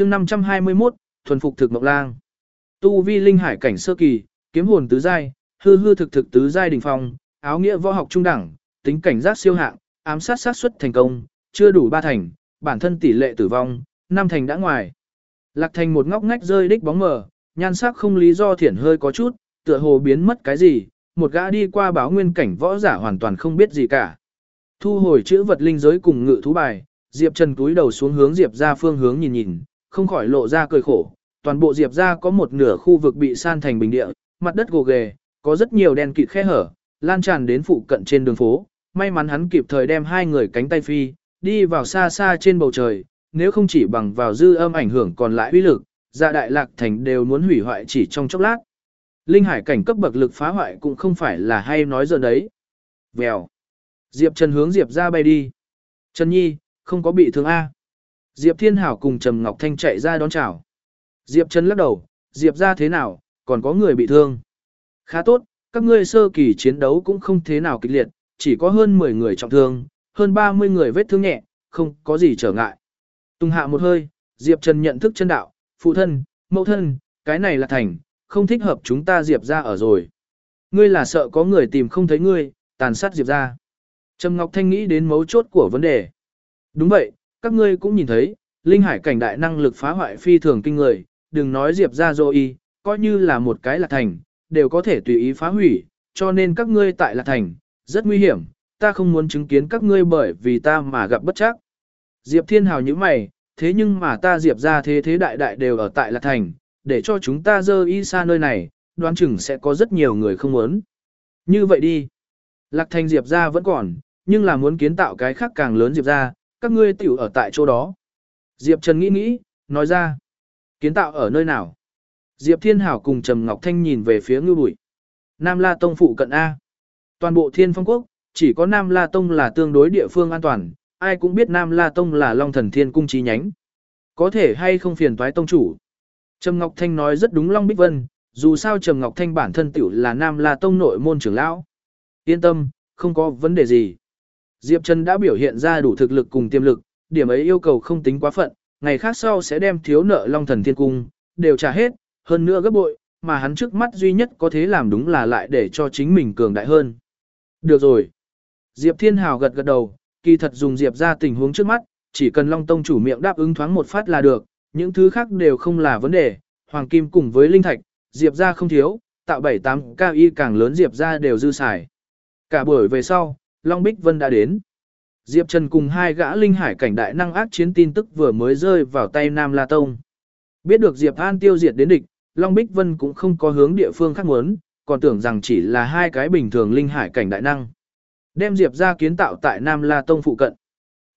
chương 521, thuần phục thực mộng lang. Tu vi linh hải cảnh sơ kỳ, kiếm hồn tứ giai, hư hư thực thực tứ giai đỉnh phong, áo nghĩa võ học trung đẳng, tính cảnh giác siêu hạng, ám sát sát suất thành công, chưa đủ ba thành, bản thân tỷ lệ tử vong, năm thành đã ngoài. Lạc thành một ngóc ngách rơi đích bóng mờ, nhan sắc không lý do thiển hơi có chút, tựa hồ biến mất cái gì, một gã đi qua báo nguyên cảnh võ giả hoàn toàn không biết gì cả. Thu hồi chữ vật linh giới cùng ngự thú bài, Diệp Trần túi đầu xuống hướng Diệp ra phương hướng nhìn nhìn, không khỏi lộ ra cười khổ. Toàn bộ Diệp ra có một nửa khu vực bị san thành bình địa, mặt đất gồ ghề, có rất nhiều đen kịt khe hở, lan tràn đến phụ cận trên đường phố. May mắn hắn kịp thời đem hai người cánh tay phi, đi vào xa xa trên bầu trời, nếu không chỉ bằng vào dư âm ảnh hưởng còn lại uy lực, dạ đại lạc thành đều muốn hủy hoại chỉ trong chốc lát. Linh hải cảnh cấp bậc lực phá hoại cũng không phải là hay nói giờ đấy. Vèo. Diệp Trần hướng Diệp ra bay đi. Trần Nhi, không có bị thương A. Diệp Thiên Hảo cùng Trầm Ngọc Thanh chạy ra đón chào. Diệp Trần lắc đầu, Diệp ra thế nào, còn có người bị thương. Khá tốt, các ngươi sơ kỳ chiến đấu cũng không thế nào kịch liệt, chỉ có hơn 10 người trọng thương, hơn 30 người vết thương nhẹ, không có gì trở ngại. Tung hạ một hơi, Diệp Trần nhận thức chân đạo, phụ thân, mẫu thân, cái này là thành, không thích hợp chúng ta Diệp ra ở rồi. Ngươi là sợ có người tìm không thấy ngươi, tàn sát Diệp ra. Trầm Ngọc Thanh nghĩ đến mấu chốt của vấn đề. Đúng vậy, các ngươi cũng nhìn thấy, linh hải cảnh đại năng lực phá hoại phi thường kinh người, đừng nói Diệp ra dô y, coi như là một cái là thành, đều có thể tùy ý phá hủy, cho nên các ngươi tại là thành, rất nguy hiểm, ta không muốn chứng kiến các ngươi bởi vì ta mà gặp bất chắc. Diệp Thiên Hào như mày, thế nhưng mà ta Diệp ra thế thế đại đại đều ở tại Lạc Thành, để cho chúng ta dơ y xa nơi này, đoán chừng sẽ có rất nhiều người không muốn. Như vậy đi. Lạc Thành Diệp ra vẫn còn, nhưng là muốn kiến tạo cái khác càng lớn Diệp ra, các ngươi tiểu ở tại chỗ đó. Diệp Trần nghĩ nghĩ, nói ra. Kiến tạo ở nơi nào? Diệp Thiên Hảo cùng Trầm Ngọc Thanh nhìn về phía ngư bụi. Nam La Tông phụ cận A. Toàn bộ thiên phong quốc, chỉ có Nam La Tông là tương đối địa phương an toàn, ai cũng biết Nam La Tông là Long Thần Thiên Cung chi nhánh. Có thể hay không phiền toái tông chủ. Trầm Ngọc Thanh nói rất đúng Long Bích Vân, dù sao Trầm Ngọc Thanh bản thân tiểu là Nam La Tông nội môn trưởng lão. Yên tâm, không có vấn đề gì. Diệp Trần đã biểu hiện ra đủ thực lực cùng tiềm lực, điểm ấy yêu cầu không tính quá phận, ngày khác sau sẽ đem thiếu nợ Long Thần Thiên Cung, đều trả hết, hơn nữa gấp bội, mà hắn trước mắt duy nhất có thể làm đúng là lại để cho chính mình cường đại hơn. Được rồi. Diệp Thiên Hào gật gật đầu, kỳ thật dùng Diệp ra tình huống trước mắt, chỉ cần Long Tông chủ miệng đáp ứng thoáng một phát là được, những thứ khác đều không là vấn đề, Hoàng Kim cùng với Linh Thạch, Diệp ra không thiếu, tạo 7-8 cao y càng lớn Diệp ra đều dư xài. Cả buổi về sau, Long Bích Vân đã đến. Diệp Trần cùng hai gã linh hải cảnh đại năng ác chiến tin tức vừa mới rơi vào tay Nam La Tông. Biết được Diệp An tiêu diệt đến địch, Long Bích Vân cũng không có hướng địa phương khác muốn, còn tưởng rằng chỉ là hai cái bình thường linh hải cảnh đại năng. Đem Diệp ra kiến tạo tại Nam La Tông phụ cận.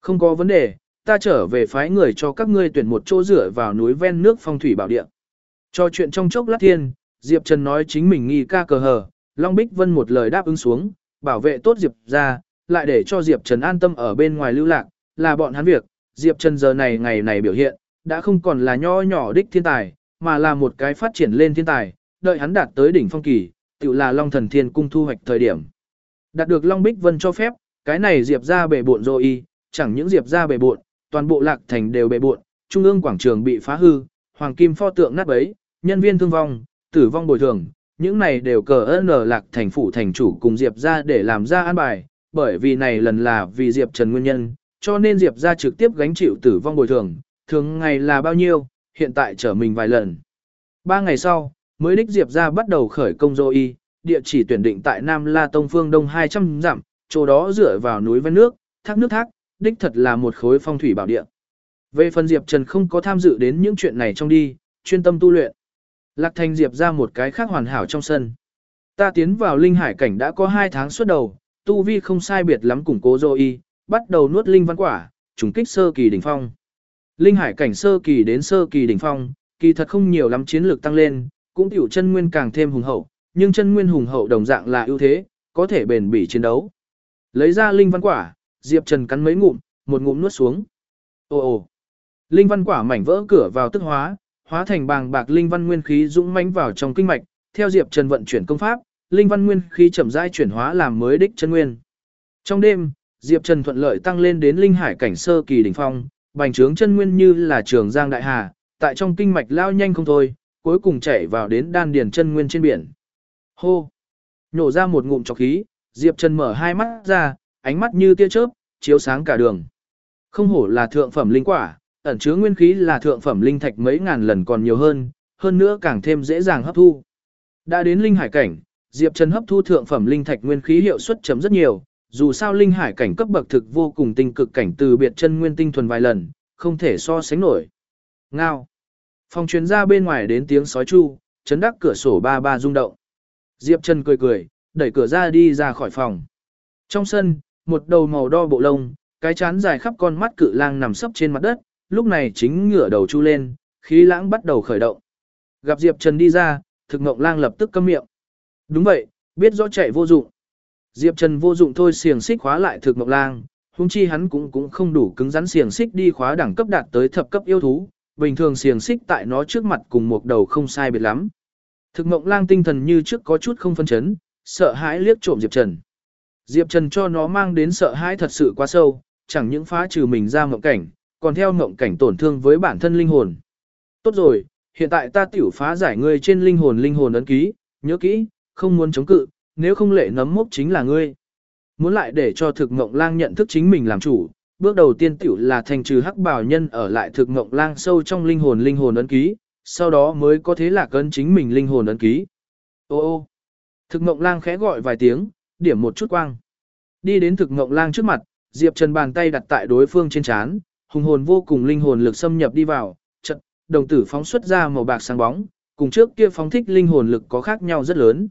Không có vấn đề, ta trở về phái người cho các ngươi tuyển một chỗ rửa vào núi ven nước phong thủy bảo địa. Cho chuyện trong chốc lát thiên, Diệp Trần nói chính mình nghi ca cờ hờ, Long Bích Vân một lời đáp ứng xuống, bảo vệ tốt Diệp ra, lại để cho Diệp Trần an tâm ở bên ngoài lưu lạc, là bọn hắn việc, Diệp Trần giờ này ngày này biểu hiện, đã không còn là nho nhỏ đích thiên tài, mà là một cái phát triển lên thiên tài, đợi hắn đạt tới đỉnh phong kỳ, tự là Long Thần Thiên Cung thu hoạch thời điểm. Đạt được Long Bích Vân cho phép, cái này Diệp ra bể buộn rồi chẳng những Diệp ra bể buộn, toàn bộ lạc thành đều bể buộn, trung ương quảng trường bị phá hư, hoàng kim pho tượng nát bấy, nhân viên thương vong, tử vong bồi thường, những này đều cờ ơn lạc thành phủ thành chủ cùng Diệp ra để làm ra an bài, bởi vì này lần là vì Diệp Trần nguyên nhân, cho nên Diệp ra trực tiếp gánh chịu tử vong bồi thường, thường ngày là bao nhiêu, hiện tại trở mình vài lần. Ba ngày sau, mới đích Diệp ra bắt đầu khởi công dô y, địa chỉ tuyển định tại Nam La Tông phương đông 200 dặm, chỗ đó dựa vào núi ven nước, thác nước thác, đích thật là một khối phong thủy bảo địa. Về phần Diệp Trần không có tham dự đến những chuyện này trong đi, chuyên tâm tu luyện. Lạc Thành Diệp ra một cái khác hoàn hảo trong sân. Ta tiến vào linh hải cảnh đã có 2 tháng suốt đầu, tu vi không sai biệt lắm củng cố dô y, bắt đầu nuốt linh văn quả, trùng kích sơ kỳ đỉnh phong. Linh hải cảnh sơ kỳ đến sơ kỳ đỉnh phong, kỳ thật không nhiều lắm chiến lược tăng lên, cũng tiểu chân nguyên càng thêm hùng hậu, nhưng chân nguyên hùng hậu đồng dạng là ưu thế, có thể bền bỉ chiến đấu. Lấy ra linh văn quả, Diệp Trần cắn mấy ngụm, một ngụm nuốt xuống. Ồ ồ. Linh văn quả mảnh vỡ cửa vào tức hóa, hóa thành bàng bạc linh văn nguyên khí dũng mãnh vào trong kinh mạch, theo Diệp Trần vận chuyển công pháp, linh văn nguyên khí chậm rãi chuyển hóa làm mới đích chân nguyên. Trong đêm, Diệp Trần thuận lợi tăng lên đến linh hải cảnh sơ kỳ đỉnh phong, bành trướng chân nguyên như là trường giang đại hà, tại trong kinh mạch lao nhanh không thôi, cuối cùng chảy vào đến đan điền chân nguyên trên biển. Hô! Nhổ ra một ngụm trọc khí, Diệp Trần mở hai mắt ra, ánh mắt như tia chớp, chiếu sáng cả đường. Không hổ là thượng phẩm linh quả, ẩn chứa nguyên khí là thượng phẩm linh thạch mấy ngàn lần còn nhiều hơn, hơn nữa càng thêm dễ dàng hấp thu. Đã đến linh hải cảnh, Diệp Trần hấp thu thượng phẩm linh thạch nguyên khí hiệu suất chấm rất nhiều, dù sao linh hải cảnh cấp bậc thực vô cùng tinh cực cảnh từ biệt chân nguyên tinh thuần vài lần, không thể so sánh nổi. Ngao. Phòng chuyến ra bên ngoài đến tiếng sói chu, chấn đắc cửa sổ ba ba rung động. Diệp Trần cười cười, đẩy cửa ra đi ra khỏi phòng. Trong sân, một đầu màu đo bộ lông, cái chán dài khắp con mắt cự lang nằm sấp trên mặt đất, lúc này chính ngửa đầu chu lên, khí lãng bắt đầu khởi động. Gặp Diệp Trần đi ra, thực ngộng lang lập tức câm miệng. Đúng vậy, biết rõ chạy vô dụng. Diệp Trần vô dụng thôi xiềng xích khóa lại thực mộc lang, huống chi hắn cũng cũng không đủ cứng rắn xiềng xích đi khóa đẳng cấp đạt tới thập cấp yêu thú, bình thường xiềng xích tại nó trước mặt cùng một đầu không sai biệt lắm. Thực Mộng lang tinh thần như trước có chút không phân chấn, sợ hãi liếc trộm Diệp Trần. Diệp Trần cho nó mang đến sợ hãi thật sự quá sâu, chẳng những phá trừ mình ra mộng cảnh, còn theo mộng cảnh tổn thương với bản thân linh hồn. Tốt rồi, hiện tại ta tiểu phá giải ngươi trên linh hồn linh hồn ấn ký, nhớ kỹ, không muốn chống cự, nếu không lệ nấm mốc chính là ngươi. Muốn lại để cho thực mộng lang nhận thức chính mình làm chủ, bước đầu tiên tiểu là thành trừ hắc bảo nhân ở lại thực mộng lang sâu trong linh hồn linh hồn ấn ký, sau đó mới có thế là cân chính mình linh hồn ấn ký. Ô ô, thực mộng lang khẽ gọi vài tiếng, điểm một chút quang. Đi đến thực mộng lang trước mặt, Diệp Trần bàn tay đặt tại đối phương trên chán, hùng hồn vô cùng linh hồn lực xâm nhập đi vào, chật, đồng tử phóng xuất ra màu bạc sáng bóng, cùng trước kia phóng thích linh hồn lực có khác nhau rất lớn.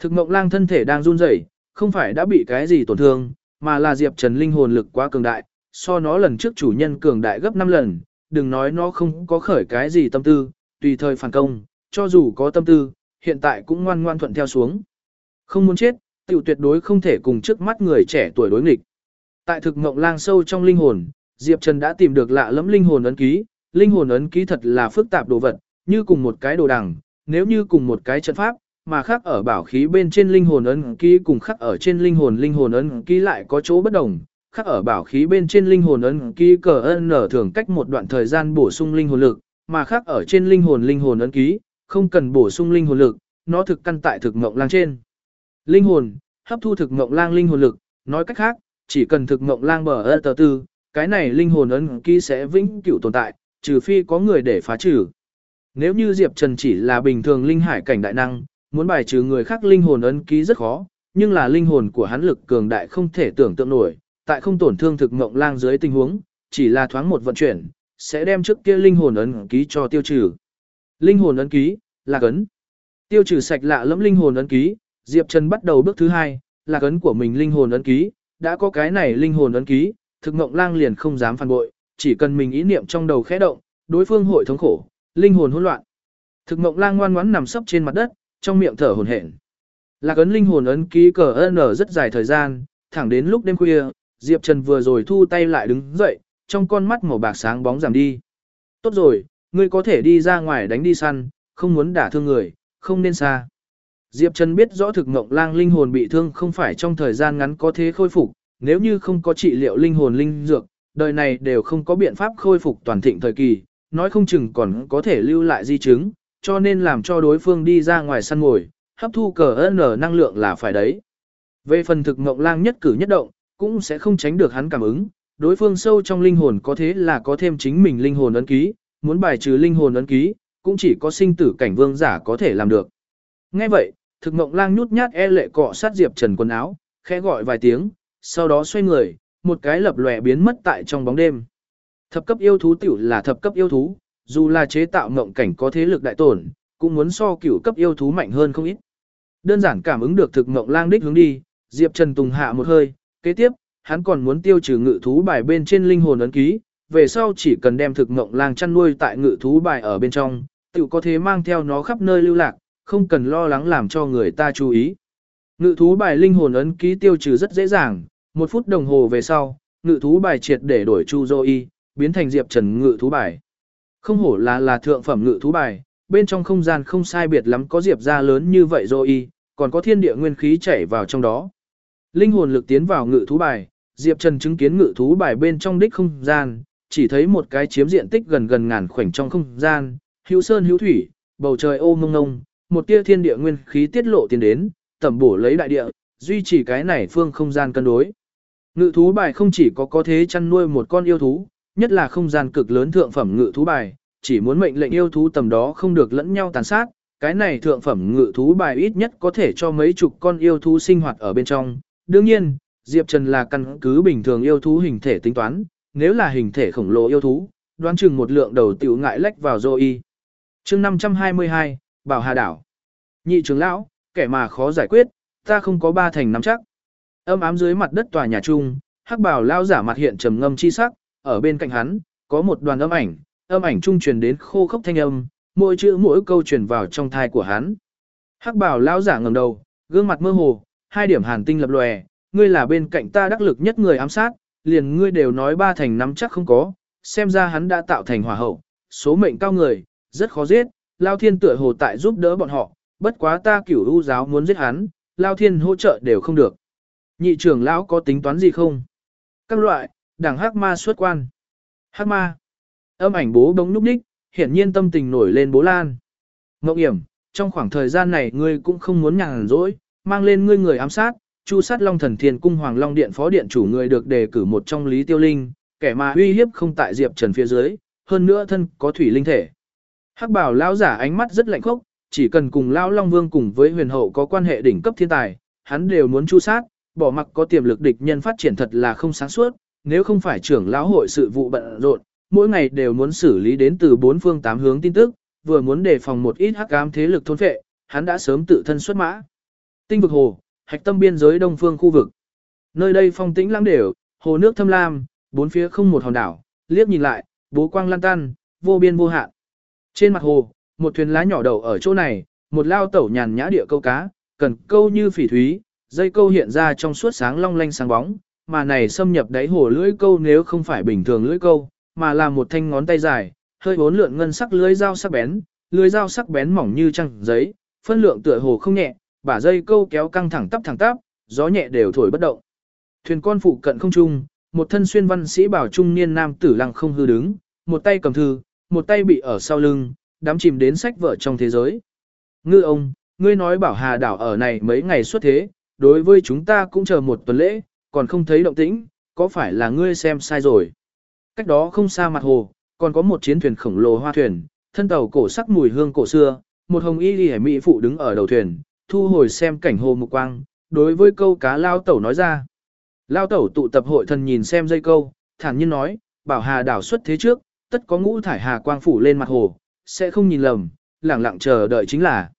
Thực mộng lang thân thể đang run rẩy, không phải đã bị cái gì tổn thương, mà là Diệp Trần linh hồn lực quá cường đại, so nó lần trước chủ nhân cường đại gấp 5 lần, đừng nói nó không có khởi cái gì tâm tư, tùy thời phản công, cho dù có tâm tư, hiện tại cũng ngoan ngoan thuận theo xuống. Không muốn chết, tiểu tuyệt đối không thể cùng trước mắt người trẻ tuổi đối nghịch. Tại thực mộng lang sâu trong linh hồn, Diệp Trần đã tìm được lạ lẫm linh hồn ấn ký, linh hồn ấn ký thật là phức tạp đồ vật, như cùng một cái đồ đằng, nếu như cùng một cái trận pháp, mà khác ở bảo khí bên trên linh hồn ấn ký cùng khác ở trên linh hồn linh hồn ấn ký lại có chỗ bất đồng. Khác ở bảo khí bên trên linh hồn ấn ký cờ ân nở thường cách một đoạn thời gian bổ sung linh hồn lực, mà khác ở trên linh hồn linh hồn ấn ký, không cần bổ sung linh hồn lực, nó thực căn tại thực ngộng lang trên. Linh hồn, hấp thu thực ngộng lang linh hồn lực, nói cách khác, chỉ cần thực ngộng lang bờ ơ tờ tư, cái này linh hồn ấn ký sẽ vĩnh cửu tồn tại, trừ phi có người để phá trừ. Nếu như Diệp Trần chỉ là bình thường linh hải cảnh đại năng, muốn bài trừ người khác linh hồn ấn ký rất khó, nhưng là linh hồn của hắn lực cường đại không thể tưởng tượng nổi, tại không tổn thương thực ngộng lang dưới tình huống, chỉ là thoáng một vận chuyển, sẽ đem trước kia linh hồn ấn ký cho tiêu trừ. Linh hồn ấn ký, là cấn. Tiêu trừ sạch lạ lẫm linh hồn ấn ký, Diệp Trần bắt đầu bước thứ hai, là cấn của mình linh hồn ấn ký, đã có cái này linh hồn ấn ký, thực ngộng lang liền không dám phản bội, chỉ cần mình ý niệm trong đầu khẽ động, đối phương hội thống khổ, linh hồn hỗn loạn. Thực ngộng lang ngoan ngoãn nằm sấp trên mặt đất, trong miệng thở hổn hển. Lạc ấn linh hồn ấn ký cờ nở rất dài thời gian, thẳng đến lúc đêm khuya, Diệp Trần vừa rồi thu tay lại đứng dậy, trong con mắt màu bạc sáng bóng giảm đi. Tốt rồi, ngươi có thể đi ra ngoài đánh đi săn, không muốn đả thương người, không nên xa. Diệp Trần biết rõ thực ngộng lang linh hồn bị thương không phải trong thời gian ngắn có thế khôi phục, nếu như không có trị liệu linh hồn linh dược, đời này đều không có biện pháp khôi phục toàn thịnh thời kỳ, nói không chừng còn có thể lưu lại di chứng, cho nên làm cho đối phương đi ra ngoài săn ngồi, hấp thu cờ N năng lượng là phải đấy. Về phần thực mộng lang nhất cử nhất động, cũng sẽ không tránh được hắn cảm ứng, đối phương sâu trong linh hồn có thế là có thêm chính mình linh hồn ấn ký, muốn bài trừ linh hồn ấn ký, cũng chỉ có sinh tử cảnh vương giả có thể làm được. Nghe vậy, thực mộng lang nhút nhát e lệ cọ sát Diệp Trần quần áo, khẽ gọi vài tiếng, sau đó xoay người, một cái lập lòe biến mất tại trong bóng đêm. Thập cấp yêu thú tiểu là thập cấp yêu thú, dù là chế tạo mộng cảnh có thế lực đại tổn, cũng muốn so cửu cấp yêu thú mạnh hơn không ít. Đơn giản cảm ứng được thực mộng lang đích hướng đi, Diệp Trần Tùng hạ một hơi, kế tiếp, hắn còn muốn tiêu trừ ngự thú bài bên trên linh hồn ấn ký, về sau chỉ cần đem thực mộng lang chăn nuôi tại ngự thú bài ở bên trong, tự có thế mang theo nó khắp nơi lưu lạc, không cần lo lắng làm cho người ta chú ý. Ngự thú bài linh hồn ấn ký tiêu trừ rất dễ dàng, một phút đồng hồ về sau, ngự thú bài triệt để đổi Chu Dô Y, biến thành Diệp Trần ngự thú bài. Không hổ là là thượng phẩm ngự thú bài, bên trong không gian không sai biệt lắm có Diệp ra lớn như vậy rồi Y, còn có thiên địa nguyên khí chảy vào trong đó. Linh hồn lực tiến vào ngự thú bài, Diệp Trần chứng kiến ngự thú bài bên trong đích không gian, chỉ thấy một cái chiếm diện tích gần gần ngàn khoảnh trong không gian, hữu sơn hữu thủy, bầu trời ô mông ngông, một tia thiên địa nguyên khí tiết lộ tiến đến, tẩm bổ lấy đại địa, duy trì cái này phương không gian cân đối. Ngự thú bài không chỉ có có thế chăn nuôi một con yêu thú, nhất là không gian cực lớn thượng phẩm ngự thú bài, chỉ muốn mệnh lệnh yêu thú tầm đó không được lẫn nhau tàn sát, cái này thượng phẩm ngự thú bài ít nhất có thể cho mấy chục con yêu thú sinh hoạt ở bên trong. Đương nhiên, Diệp Trần là căn cứ bình thường yêu thú hình thể tính toán, nếu là hình thể khổng lồ yêu thú, đoán chừng một lượng đầu tiểu ngại lách vào dô y. chương 522, Bảo Hà Đảo. Nhị trưởng lão, kẻ mà khó giải quyết, ta không có ba thành nắm chắc. Âm ám dưới mặt đất tòa nhà chung, hắc bảo lao giả mặt hiện trầm ngâm chi sắc, ở bên cạnh hắn, có một đoàn âm ảnh, âm ảnh trung truyền đến khô khốc thanh âm, mỗi chữ mỗi câu truyền vào trong thai của hắn. Hắc bảo lão giả ngẩng đầu, gương mặt mơ hồ, hai điểm hàn tinh lập lòe, ngươi là bên cạnh ta đắc lực nhất người ám sát, liền ngươi đều nói ba thành nắm chắc không có, xem ra hắn đã tạo thành hỏa hậu, số mệnh cao người, rất khó giết, Lao Thiên tựa hồ tại giúp đỡ bọn họ, bất quá ta cửu u giáo muốn giết hắn, Lao Thiên hỗ trợ đều không được. Nhị trưởng lão có tính toán gì không? Các loại, đảng hắc ma xuất quan. Hắc ma. Âm ảnh bố bóng núp đích, hiển nhiên tâm tình nổi lên bố lan. Ngọc hiểm, trong khoảng thời gian này ngươi cũng không muốn nhàn rỗi, mang lên ngươi người ám sát, chu sát Long Thần Thiên Cung Hoàng Long Điện phó điện chủ người được đề cử một trong Lý Tiêu Linh, kẻ mà uy hiếp không tại Diệp Trần phía dưới, hơn nữa thân có thủy linh thể. Hắc bảo lão giả ánh mắt rất lạnh khốc, chỉ cần cùng lão Long Vương cùng với huyền hậu có quan hệ đỉnh cấp thiên tài, hắn đều muốn chu sát, bỏ mặc có tiềm lực địch nhân phát triển thật là không sáng suốt, nếu không phải trưởng lão hội sự vụ bận rộn, mỗi ngày đều muốn xử lý đến từ bốn phương tám hướng tin tức, vừa muốn đề phòng một ít hắc ám thế lực thôn phệ, hắn đã sớm tự thân xuất mã. Tinh vực hồ, hạch tâm biên giới đông phương khu vực. Nơi đây phong tĩnh lãng đều, hồ nước thâm lam, bốn phía không một hòn đảo, liếc nhìn lại, bố quang lan tan, vô biên vô hạn. Trên mặt hồ, một thuyền lá nhỏ đầu ở chỗ này, một lao tẩu nhàn nhã địa câu cá, cần câu như phỉ thúy, dây câu hiện ra trong suốt sáng long lanh sáng bóng, mà này xâm nhập đáy hồ lưỡi câu nếu không phải bình thường lưỡi câu, mà là một thanh ngón tay dài, hơi bốn lượn ngân sắc lưỡi dao sắc bén, lưỡi dao sắc bén mỏng như trăng giấy, phân lượng tựa hồ không nhẹ, bả dây câu kéo căng thẳng tắp thẳng tắp, gió nhẹ đều thổi bất động. Thuyền con phụ cận không trung, một thân xuyên văn sĩ bảo trung niên nam tử lăng không hư đứng, một tay cầm thư, một tay bị ở sau lưng, đắm chìm đến sách vở trong thế giới. Ngư ông, ngươi nói bảo hà đảo ở này mấy ngày xuất thế, đối với chúng ta cũng chờ một tuần lễ, còn không thấy động tĩnh, có phải là ngươi xem sai rồi? Cách đó không xa mặt hồ, còn có một chiến thuyền khổng lồ hoa thuyền, thân tàu cổ sắc mùi hương cổ xưa, một hồng y liễu mỹ phụ đứng ở đầu thuyền, thu hồi xem cảnh hồ mục quang, đối với câu cá lao tẩu nói ra. Lao tẩu tụ tập hội thần nhìn xem dây câu, thản nhiên nói, bảo hà đảo xuất thế trước, tất có ngũ thải hà quang phủ lên mặt hồ, sẽ không nhìn lầm, lẳng lặng chờ đợi chính là.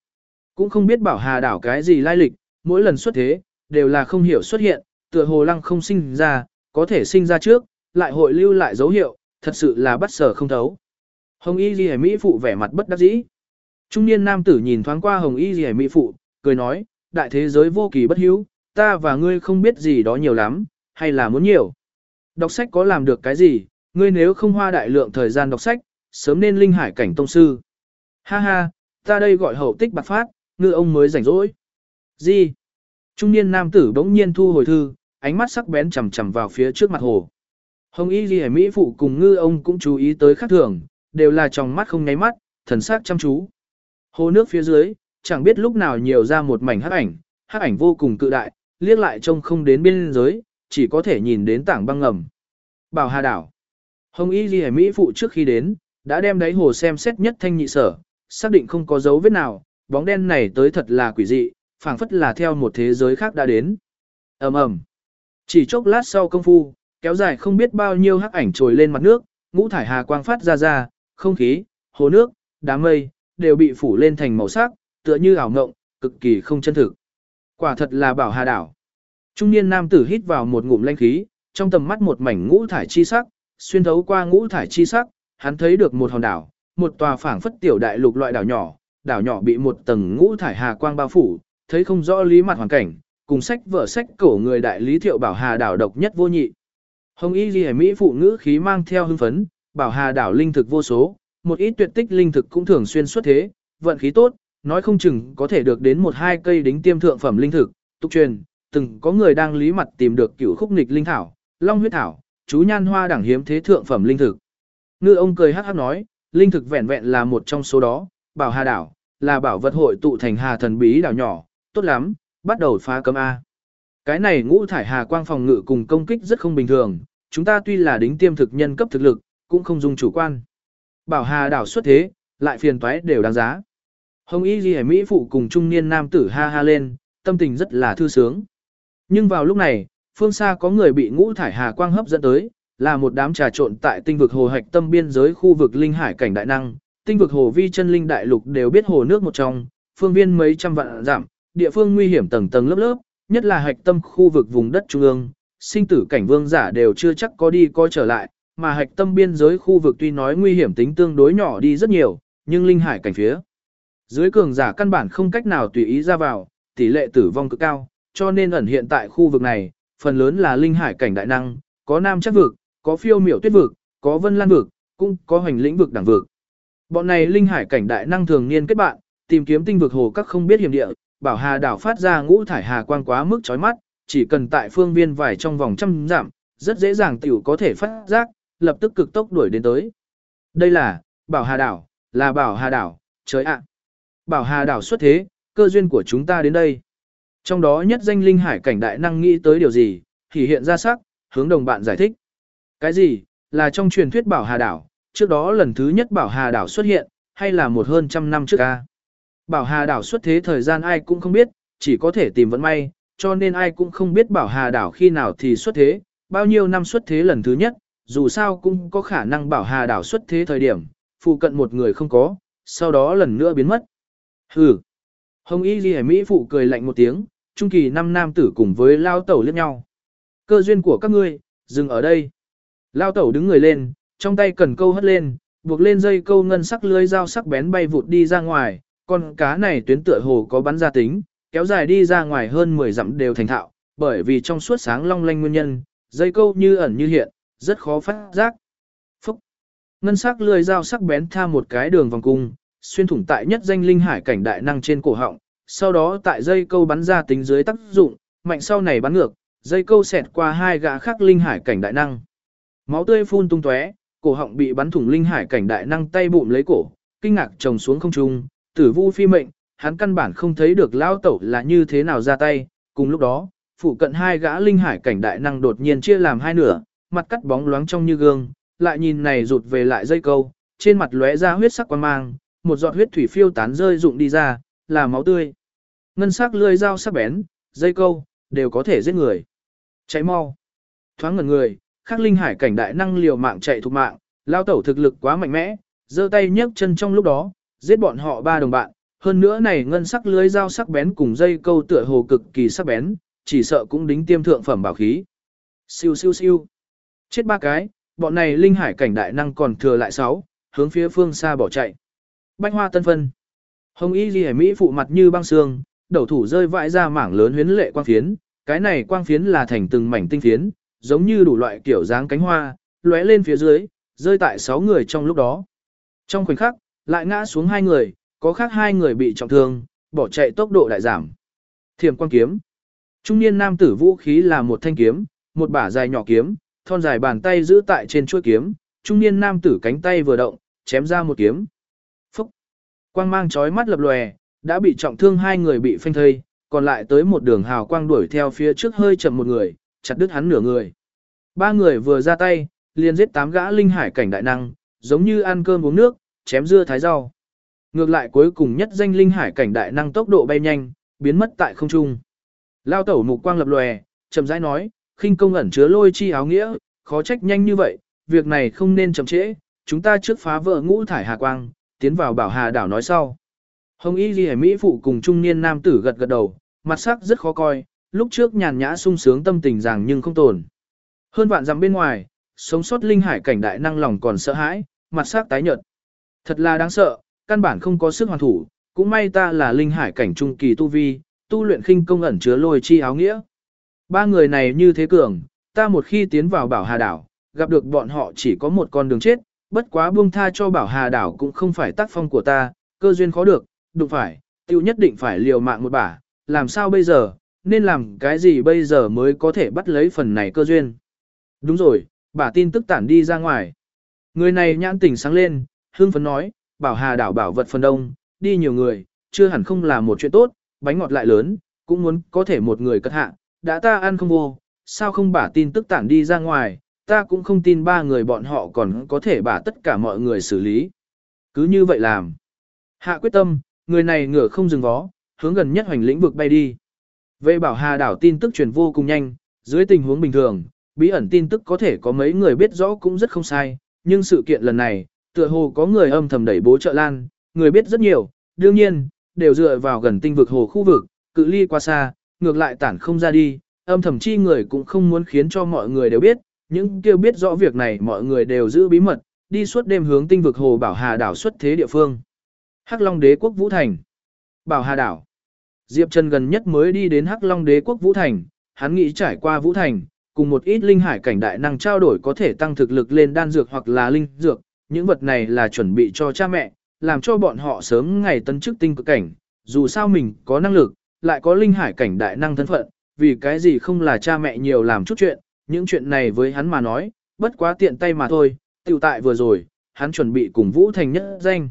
Cũng không biết bảo hà đảo cái gì lai lịch, mỗi lần xuất thế, đều là không hiểu xuất hiện, tựa hồ lăng không sinh ra, có thể sinh ra trước, lại hội lưu lại dấu hiệu, thật sự là bắt sở không thấu. Hồng Y Ghi Mỹ phụ vẻ mặt bất đắc dĩ. Trung niên nam tử nhìn thoáng qua Hồng Y Ghi Mỹ phụ, cười nói, đại thế giới vô kỳ bất hữu, ta và ngươi không biết gì đó nhiều lắm, hay là muốn nhiều. Đọc sách có làm được cái gì, ngươi nếu không hoa đại lượng thời gian đọc sách, sớm nên linh hải cảnh tông sư. Ha ha, ta đây gọi hậu tích bạc phát, ngư ông mới rảnh rỗi. Gì? Trung niên nam tử bỗng nhiên thu hồi thư, ánh mắt sắc bén chằm chằm vào phía trước mặt hồ. Hồng Y Ghi Mỹ phụ cùng ngư ông cũng chú ý tới khác thường, đều là trong mắt không nháy mắt, thần sắc chăm chú. Hồ nước phía dưới, chẳng biết lúc nào nhiều ra một mảnh hắc ảnh, hắc ảnh vô cùng cự đại, liếc lại trông không đến biên giới, chỉ có thể nhìn đến tảng băng ngầm. Bảo Hà đảo. Hồng Y Ghi Mỹ phụ trước khi đến, đã đem đáy hồ xem xét nhất thanh nhị sở, xác định không có dấu vết nào, bóng đen này tới thật là quỷ dị, phảng phất là theo một thế giới khác đã đến. ầm ầm, chỉ chốc lát sau công phu, kéo dài không biết bao nhiêu hắc ảnh trồi lên mặt nước, ngũ thải hà quang phát ra ra, không khí, hồ nước, đám mây, đều bị phủ lên thành màu sắc, tựa như ảo ngộng, cực kỳ không chân thực. Quả thật là bảo hà đảo. Trung niên nam tử hít vào một ngụm lanh khí, trong tầm mắt một mảnh ngũ thải chi sắc, xuyên thấu qua ngũ thải chi sắc, hắn thấy được một hòn đảo, một tòa phảng phất tiểu đại lục loại đảo nhỏ, đảo nhỏ bị một tầng ngũ thải hà quang bao phủ, thấy không rõ lý mặt hoàn cảnh, cùng sách vở sách cổ người đại lý thiệu bảo hà đảo độc nhất vô nhị. Hồng Y Ghi Mỹ phụ ngữ khí mang theo hưng phấn, bảo hà đảo linh thực vô số, một ít tuyệt tích linh thực cũng thường xuyên xuất thế, vận khí tốt, nói không chừng có thể được đến một hai cây đính tiêm thượng phẩm linh thực, tục truyền, từng có người đang lý mặt tìm được cửu khúc nghịch linh thảo, long huyết thảo, chú nhan hoa đẳng hiếm thế thượng phẩm linh thực. Ngư ông cười hát hát nói, linh thực vẹn vẹn là một trong số đó, bảo hà đảo, là bảo vật hội tụ thành hà thần bí đảo nhỏ, tốt lắm, bắt đầu phá cấm A. Cái này ngũ thải hà quang phòng ngự cùng công kích rất không bình thường, chúng ta tuy là đính tiêm thực nhân cấp thực lực, cũng không dùng chủ quan. Bảo hà đảo xuất thế, lại phiền toái đều đáng giá. Hồng Y Ghi Mỹ phụ cùng trung niên nam tử ha ha lên, tâm tình rất là thư sướng. Nhưng vào lúc này, phương xa có người bị ngũ thải hà quang hấp dẫn tới, là một đám trà trộn tại tinh vực hồ hạch tâm biên giới khu vực linh hải cảnh đại năng, tinh vực hồ vi chân linh đại lục đều biết hồ nước một trong, phương viên mấy trăm vạn giảm, địa phương nguy hiểm tầng tầng lớp lớp, nhất là hạch tâm khu vực vùng đất trung ương, sinh tử cảnh vương giả đều chưa chắc có đi coi trở lại, mà hạch tâm biên giới khu vực tuy nói nguy hiểm tính tương đối nhỏ đi rất nhiều, nhưng linh hải cảnh phía dưới cường giả căn bản không cách nào tùy ý ra vào, tỷ lệ tử vong cực cao, cho nên ẩn hiện tại khu vực này, phần lớn là linh hải cảnh đại năng, có nam chắc vực, có phiêu miểu tuyết vực, có vân lan vực, cũng có hoành lĩnh vực đẳng vực. Bọn này linh hải cảnh đại năng thường niên kết bạn, tìm kiếm tinh vực hồ các không biết hiểm địa, bảo hà đảo phát ra ngũ thải hà quang quá mức chói mắt, chỉ cần tại phương viên vài trong vòng trăm giảm, rất dễ dàng tiểu có thể phát giác, lập tức cực tốc đuổi đến tới. Đây là, bảo hà đảo, là bảo hà đảo, trời ạ. Bảo hà đảo xuất thế, cơ duyên của chúng ta đến đây. Trong đó nhất danh linh hải cảnh đại năng nghĩ tới điều gì, thì hiện ra sắc, hướng đồng bạn giải thích. Cái gì, là trong truyền thuyết bảo hà đảo, trước đó lần thứ nhất bảo hà đảo xuất hiện, hay là một hơn trăm năm trước ca. Bảo hà đảo xuất thế thời gian ai cũng không biết, chỉ có thể tìm vận may, cho nên ai cũng không biết bảo hà đảo khi nào thì xuất thế, bao nhiêu năm xuất thế lần thứ nhất, dù sao cũng có khả năng bảo hà đảo xuất thế thời điểm, phụ cận một người không có, sau đó lần nữa biến mất. Hừ. Hồng Y Ghi Mỹ phụ cười lạnh một tiếng, trung kỳ năm nam tử cùng với lao tẩu liếc nhau. Cơ duyên của các ngươi, dừng ở đây. Lao tẩu đứng người lên, trong tay cần câu hất lên, buộc lên dây câu ngân sắc lưới dao sắc bén bay vụt đi ra ngoài, con cá này tuyến tựa hồ có bắn ra tính, kéo dài đi ra ngoài hơn 10 dặm đều thành thạo, bởi vì trong suốt sáng long lanh nguyên nhân, dây câu như ẩn như hiện, rất khó phát giác. Phúc! Ngân sắc lười dao sắc bén tha một cái đường vòng cung, xuyên thủng tại nhất danh linh hải cảnh đại năng trên cổ họng, sau đó tại dây câu bắn ra tính dưới tác dụng, mạnh sau này bắn ngược, dây câu xẹt qua hai gã khác linh hải cảnh đại năng. Máu tươi phun tung tóe, cổ họng bị bắn thủng linh hải cảnh đại năng tay bụng lấy cổ, kinh ngạc trồng xuống không trung, tử vu phi mệnh, hắn căn bản không thấy được lao tẩu là như thế nào ra tay, cùng lúc đó, phụ cận hai gã linh hải cảnh đại năng đột nhiên chia làm hai nửa, mặt cắt bóng loáng trong như gương, lại nhìn này rụt về lại dây câu, trên mặt lóe ra huyết sắc quan mang, một giọt huyết thủy phiêu tán rơi rụng đi ra, là máu tươi. Ngân sắc lưỡi dao sắc bén, dây câu, đều có thể giết người. Cháy mau. Thoáng ngẩn người, khắc linh hải cảnh đại năng liều mạng chạy thục mạng, lao tẩu thực lực quá mạnh mẽ, giơ tay nhấc chân trong lúc đó, giết bọn họ ba đồng bạn. Hơn nữa này ngân sắc lưới dao sắc bén cùng dây câu tựa hồ cực kỳ sắc bén, chỉ sợ cũng đính tiêm thượng phẩm bảo khí. Siêu siêu siêu. Chết ba cái, bọn này linh hải cảnh đại năng còn thừa lại sáu, hướng phía phương xa bỏ chạy. Bách hoa tân phân. Hồng y ghi Mỹ phụ mặt như băng xương, đầu thủ rơi vãi ra mảng lớn huyến lệ quang phiến, cái này quang phiến là thành từng mảnh tinh phiến, giống như đủ loại kiểu dáng cánh hoa, lóe lên phía dưới, rơi tại sáu người trong lúc đó. Trong khoảnh khắc, lại ngã xuống hai người, có khác hai người bị trọng thương, bỏ chạy tốc độ đại giảm. Thiểm quang kiếm. Trung niên nam tử vũ khí là một thanh kiếm, một bả dài nhỏ kiếm, thon dài bàn tay giữ tại trên chuôi kiếm, trung niên nam tử cánh tay vừa động, chém ra một kiếm. Phúc! Quang mang chói mắt lập lòe, đã bị trọng thương hai người bị phanh thây, còn lại tới một đường hào quang đuổi theo phía trước hơi chậm một người, chặt đứt hắn nửa người. Ba người vừa ra tay, liền giết tám gã linh hải cảnh đại năng, giống như ăn cơm uống nước, chém dưa thái rau. Ngược lại cuối cùng nhất danh linh hải cảnh đại năng tốc độ bay nhanh, biến mất tại không trung. Lao tẩu mục quang lập lòe, chậm rãi nói, khinh công ẩn chứa lôi chi áo nghĩa, khó trách nhanh như vậy, việc này không nên chậm trễ, chúng ta trước phá vỡ ngũ thải hà quang, tiến vào bảo hà đảo nói sau. Hồng Y Ghi Mỹ phụ cùng trung niên nam tử gật gật đầu, mặt sắc rất khó coi, lúc trước nhàn nhã sung sướng tâm tình rằng nhưng không tồn. Hơn vạn dặm bên ngoài, sống sót linh hải cảnh đại năng lòng còn sợ hãi, mặt sắc tái nhợt. Thật là đáng sợ, căn bản không có sức hoàn thủ, cũng may ta là linh hải cảnh trung kỳ tu vi, tu luyện khinh công ẩn chứa lôi chi áo nghĩa. Ba người này như thế cường, ta một khi tiến vào bảo hà đảo, gặp được bọn họ chỉ có một con đường chết, bất quá buông tha cho bảo hà đảo cũng không phải tác phong của ta, cơ duyên khó được, đụng phải, tiêu nhất định phải liều mạng một bả, làm sao bây giờ, nên làm cái gì bây giờ mới có thể bắt lấy phần này cơ duyên. Đúng rồi, bà tin tức tản đi ra ngoài. Người này nhãn tỉnh sáng lên, hương phấn nói, bảo hà đảo bảo vật phần đông, đi nhiều người, chưa hẳn không là một chuyện tốt, bánh ngọt lại lớn, cũng muốn có thể một người cất hạ, đã ta ăn không vô, sao không bả tin tức tản đi ra ngoài, ta cũng không tin ba người bọn họ còn có thể bả tất cả mọi người xử lý. Cứ như vậy làm. Hạ quyết tâm, người này ngửa không dừng vó, hướng gần nhất hoành lĩnh vực bay đi. Về bảo hà đảo tin tức truyền vô cùng nhanh, dưới tình huống bình thường, bí ẩn tin tức có thể có mấy người biết rõ cũng rất không sai, nhưng sự kiện lần này, tựa hồ có người âm thầm đẩy bố trợ lan, người biết rất nhiều, đương nhiên, đều dựa vào gần tinh vực hồ khu vực, cự ly quá xa, ngược lại tản không ra đi, âm thầm chi người cũng không muốn khiến cho mọi người đều biết, những kêu biết rõ việc này mọi người đều giữ bí mật, đi suốt đêm hướng tinh vực hồ Bảo Hà đảo xuất thế địa phương. Hắc Long đế quốc Vũ Thành Bảo Hà đảo Diệp Trần gần nhất mới đi đến Hắc Long đế quốc Vũ Thành, hắn nghĩ trải qua Vũ Thành, cùng một ít linh hải cảnh đại năng trao đổi có thể tăng thực lực lên đan dược hoặc là linh dược, những vật này là chuẩn bị cho cha mẹ, làm cho bọn họ sớm ngày tấn chức tinh cực cảnh, dù sao mình có năng lực, lại có linh hải cảnh đại năng thân phận, vì cái gì không là cha mẹ nhiều làm chút chuyện, những chuyện này với hắn mà nói, bất quá tiện tay mà thôi, tiểu tại vừa rồi, hắn chuẩn bị cùng Vũ Thành nhất danh.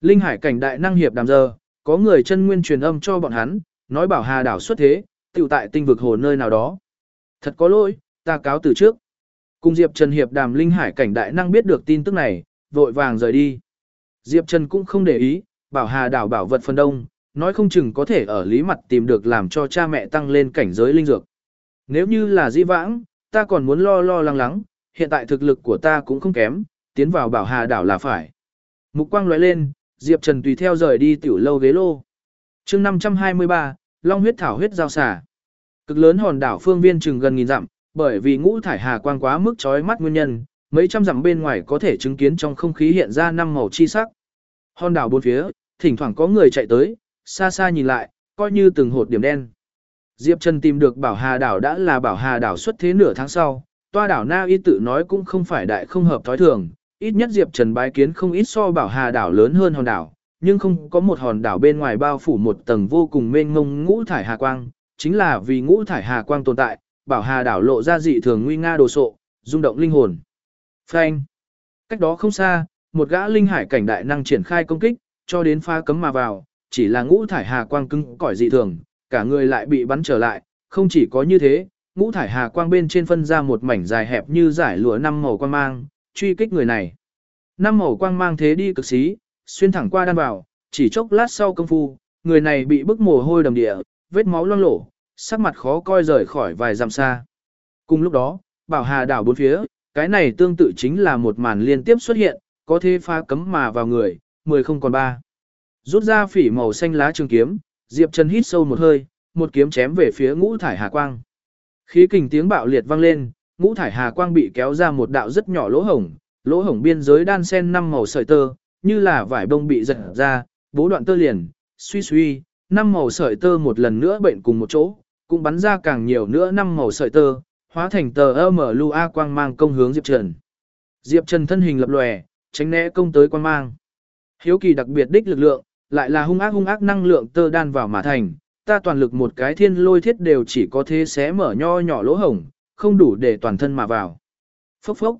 Linh hải cảnh đại năng hiệp đàm giờ, có người chân nguyên truyền âm cho bọn hắn, nói bảo hà đảo xuất thế, tiểu tại tinh vực hồ nơi nào đó. Thật có lỗi, ta cáo từ trước. Cùng Diệp Trần hiệp đàm linh hải cảnh đại năng biết được tin tức này, vội vàng rời đi. Diệp Trần cũng không để ý, bảo hà đảo bảo vật phần đông, nói không chừng có thể ở lý mặt tìm được làm cho cha mẹ tăng lên cảnh giới linh dược. Nếu như là di vãng, ta còn muốn lo lo lắng lắng, hiện tại thực lực của ta cũng không kém, tiến vào bảo hà đảo là phải. Mục quang lóe lên, Diệp Trần tùy theo rời đi tiểu lâu ghế lô. chương 523, Long huyết thảo huyết giao xả. Cực lớn hòn đảo phương viên chừng gần nghìn dặm, bởi vì ngũ thải hà quang quá mức chói mắt nguyên nhân, mấy trăm dặm bên ngoài có thể chứng kiến trong không khí hiện ra năm màu chi sắc. Hòn đảo bốn phía, thỉnh thoảng có người chạy tới, xa xa nhìn lại, coi như từng hột điểm đen. Diệp Trần tìm được Bảo Hà đảo đã là Bảo Hà đảo xuất thế nửa tháng sau, toa đảo Na Y tự nói cũng không phải đại không hợp thói thường, ít nhất Diệp Trần bái kiến không ít so Bảo Hà đảo lớn hơn hòn đảo, nhưng không có một hòn đảo bên ngoài bao phủ một tầng vô cùng mênh mông ngũ thải hà quang, chính là vì ngũ thải hà quang tồn tại, Bảo Hà đảo lộ ra dị thường nguy nga đồ sộ, rung động linh hồn. Phanh. Cách đó không xa, một gã linh hải cảnh đại năng triển khai công kích, cho đến pha cấm mà vào, chỉ là ngũ thải hà quang cứng cỏi dị thường, cả người lại bị bắn trở lại, không chỉ có như thế, ngũ thải hà quang bên trên phân ra một mảnh dài hẹp như giải lụa năm màu quang mang, truy kích người này. Năm màu quang mang thế đi cực xí, xuyên thẳng qua đan vào, chỉ chốc lát sau công phu, người này bị bức mồ hôi đầm địa, vết máu loang lổ, sắc mặt khó coi rời khỏi vài dặm xa. Cùng lúc đó, bảo hà đảo bốn phía, cái này tương tự chính là một màn liên tiếp xuất hiện, có thể phá cấm mà vào người, mười không còn ba. Rút ra phỉ màu xanh lá trường kiếm, Diệp Trần hít sâu một hơi, một kiếm chém về phía ngũ thải hà quang. Khí kình tiếng bạo liệt vang lên, ngũ thải hà quang bị kéo ra một đạo rất nhỏ lỗ hổng, lỗ hổng biên giới đan sen năm màu sợi tơ, như là vải bông bị giật ra, bố đoạn tơ liền, suy suy, năm màu sợi tơ một lần nữa bệnh cùng một chỗ, cũng bắn ra càng nhiều nữa năm màu sợi tơ, hóa thành tờ mở lu a quang mang công hướng Diệp Trần. Diệp Trần thân hình lập lòe, tránh né công tới quang mang. Hiếu kỳ đặc biệt đích lực lượng, lại là hung ác hung ác năng lượng tơ đan vào mà thành, ta toàn lực một cái thiên lôi thiết đều chỉ có thế xé mở nho nhỏ lỗ hổng, không đủ để toàn thân mà vào. Phốc phốc.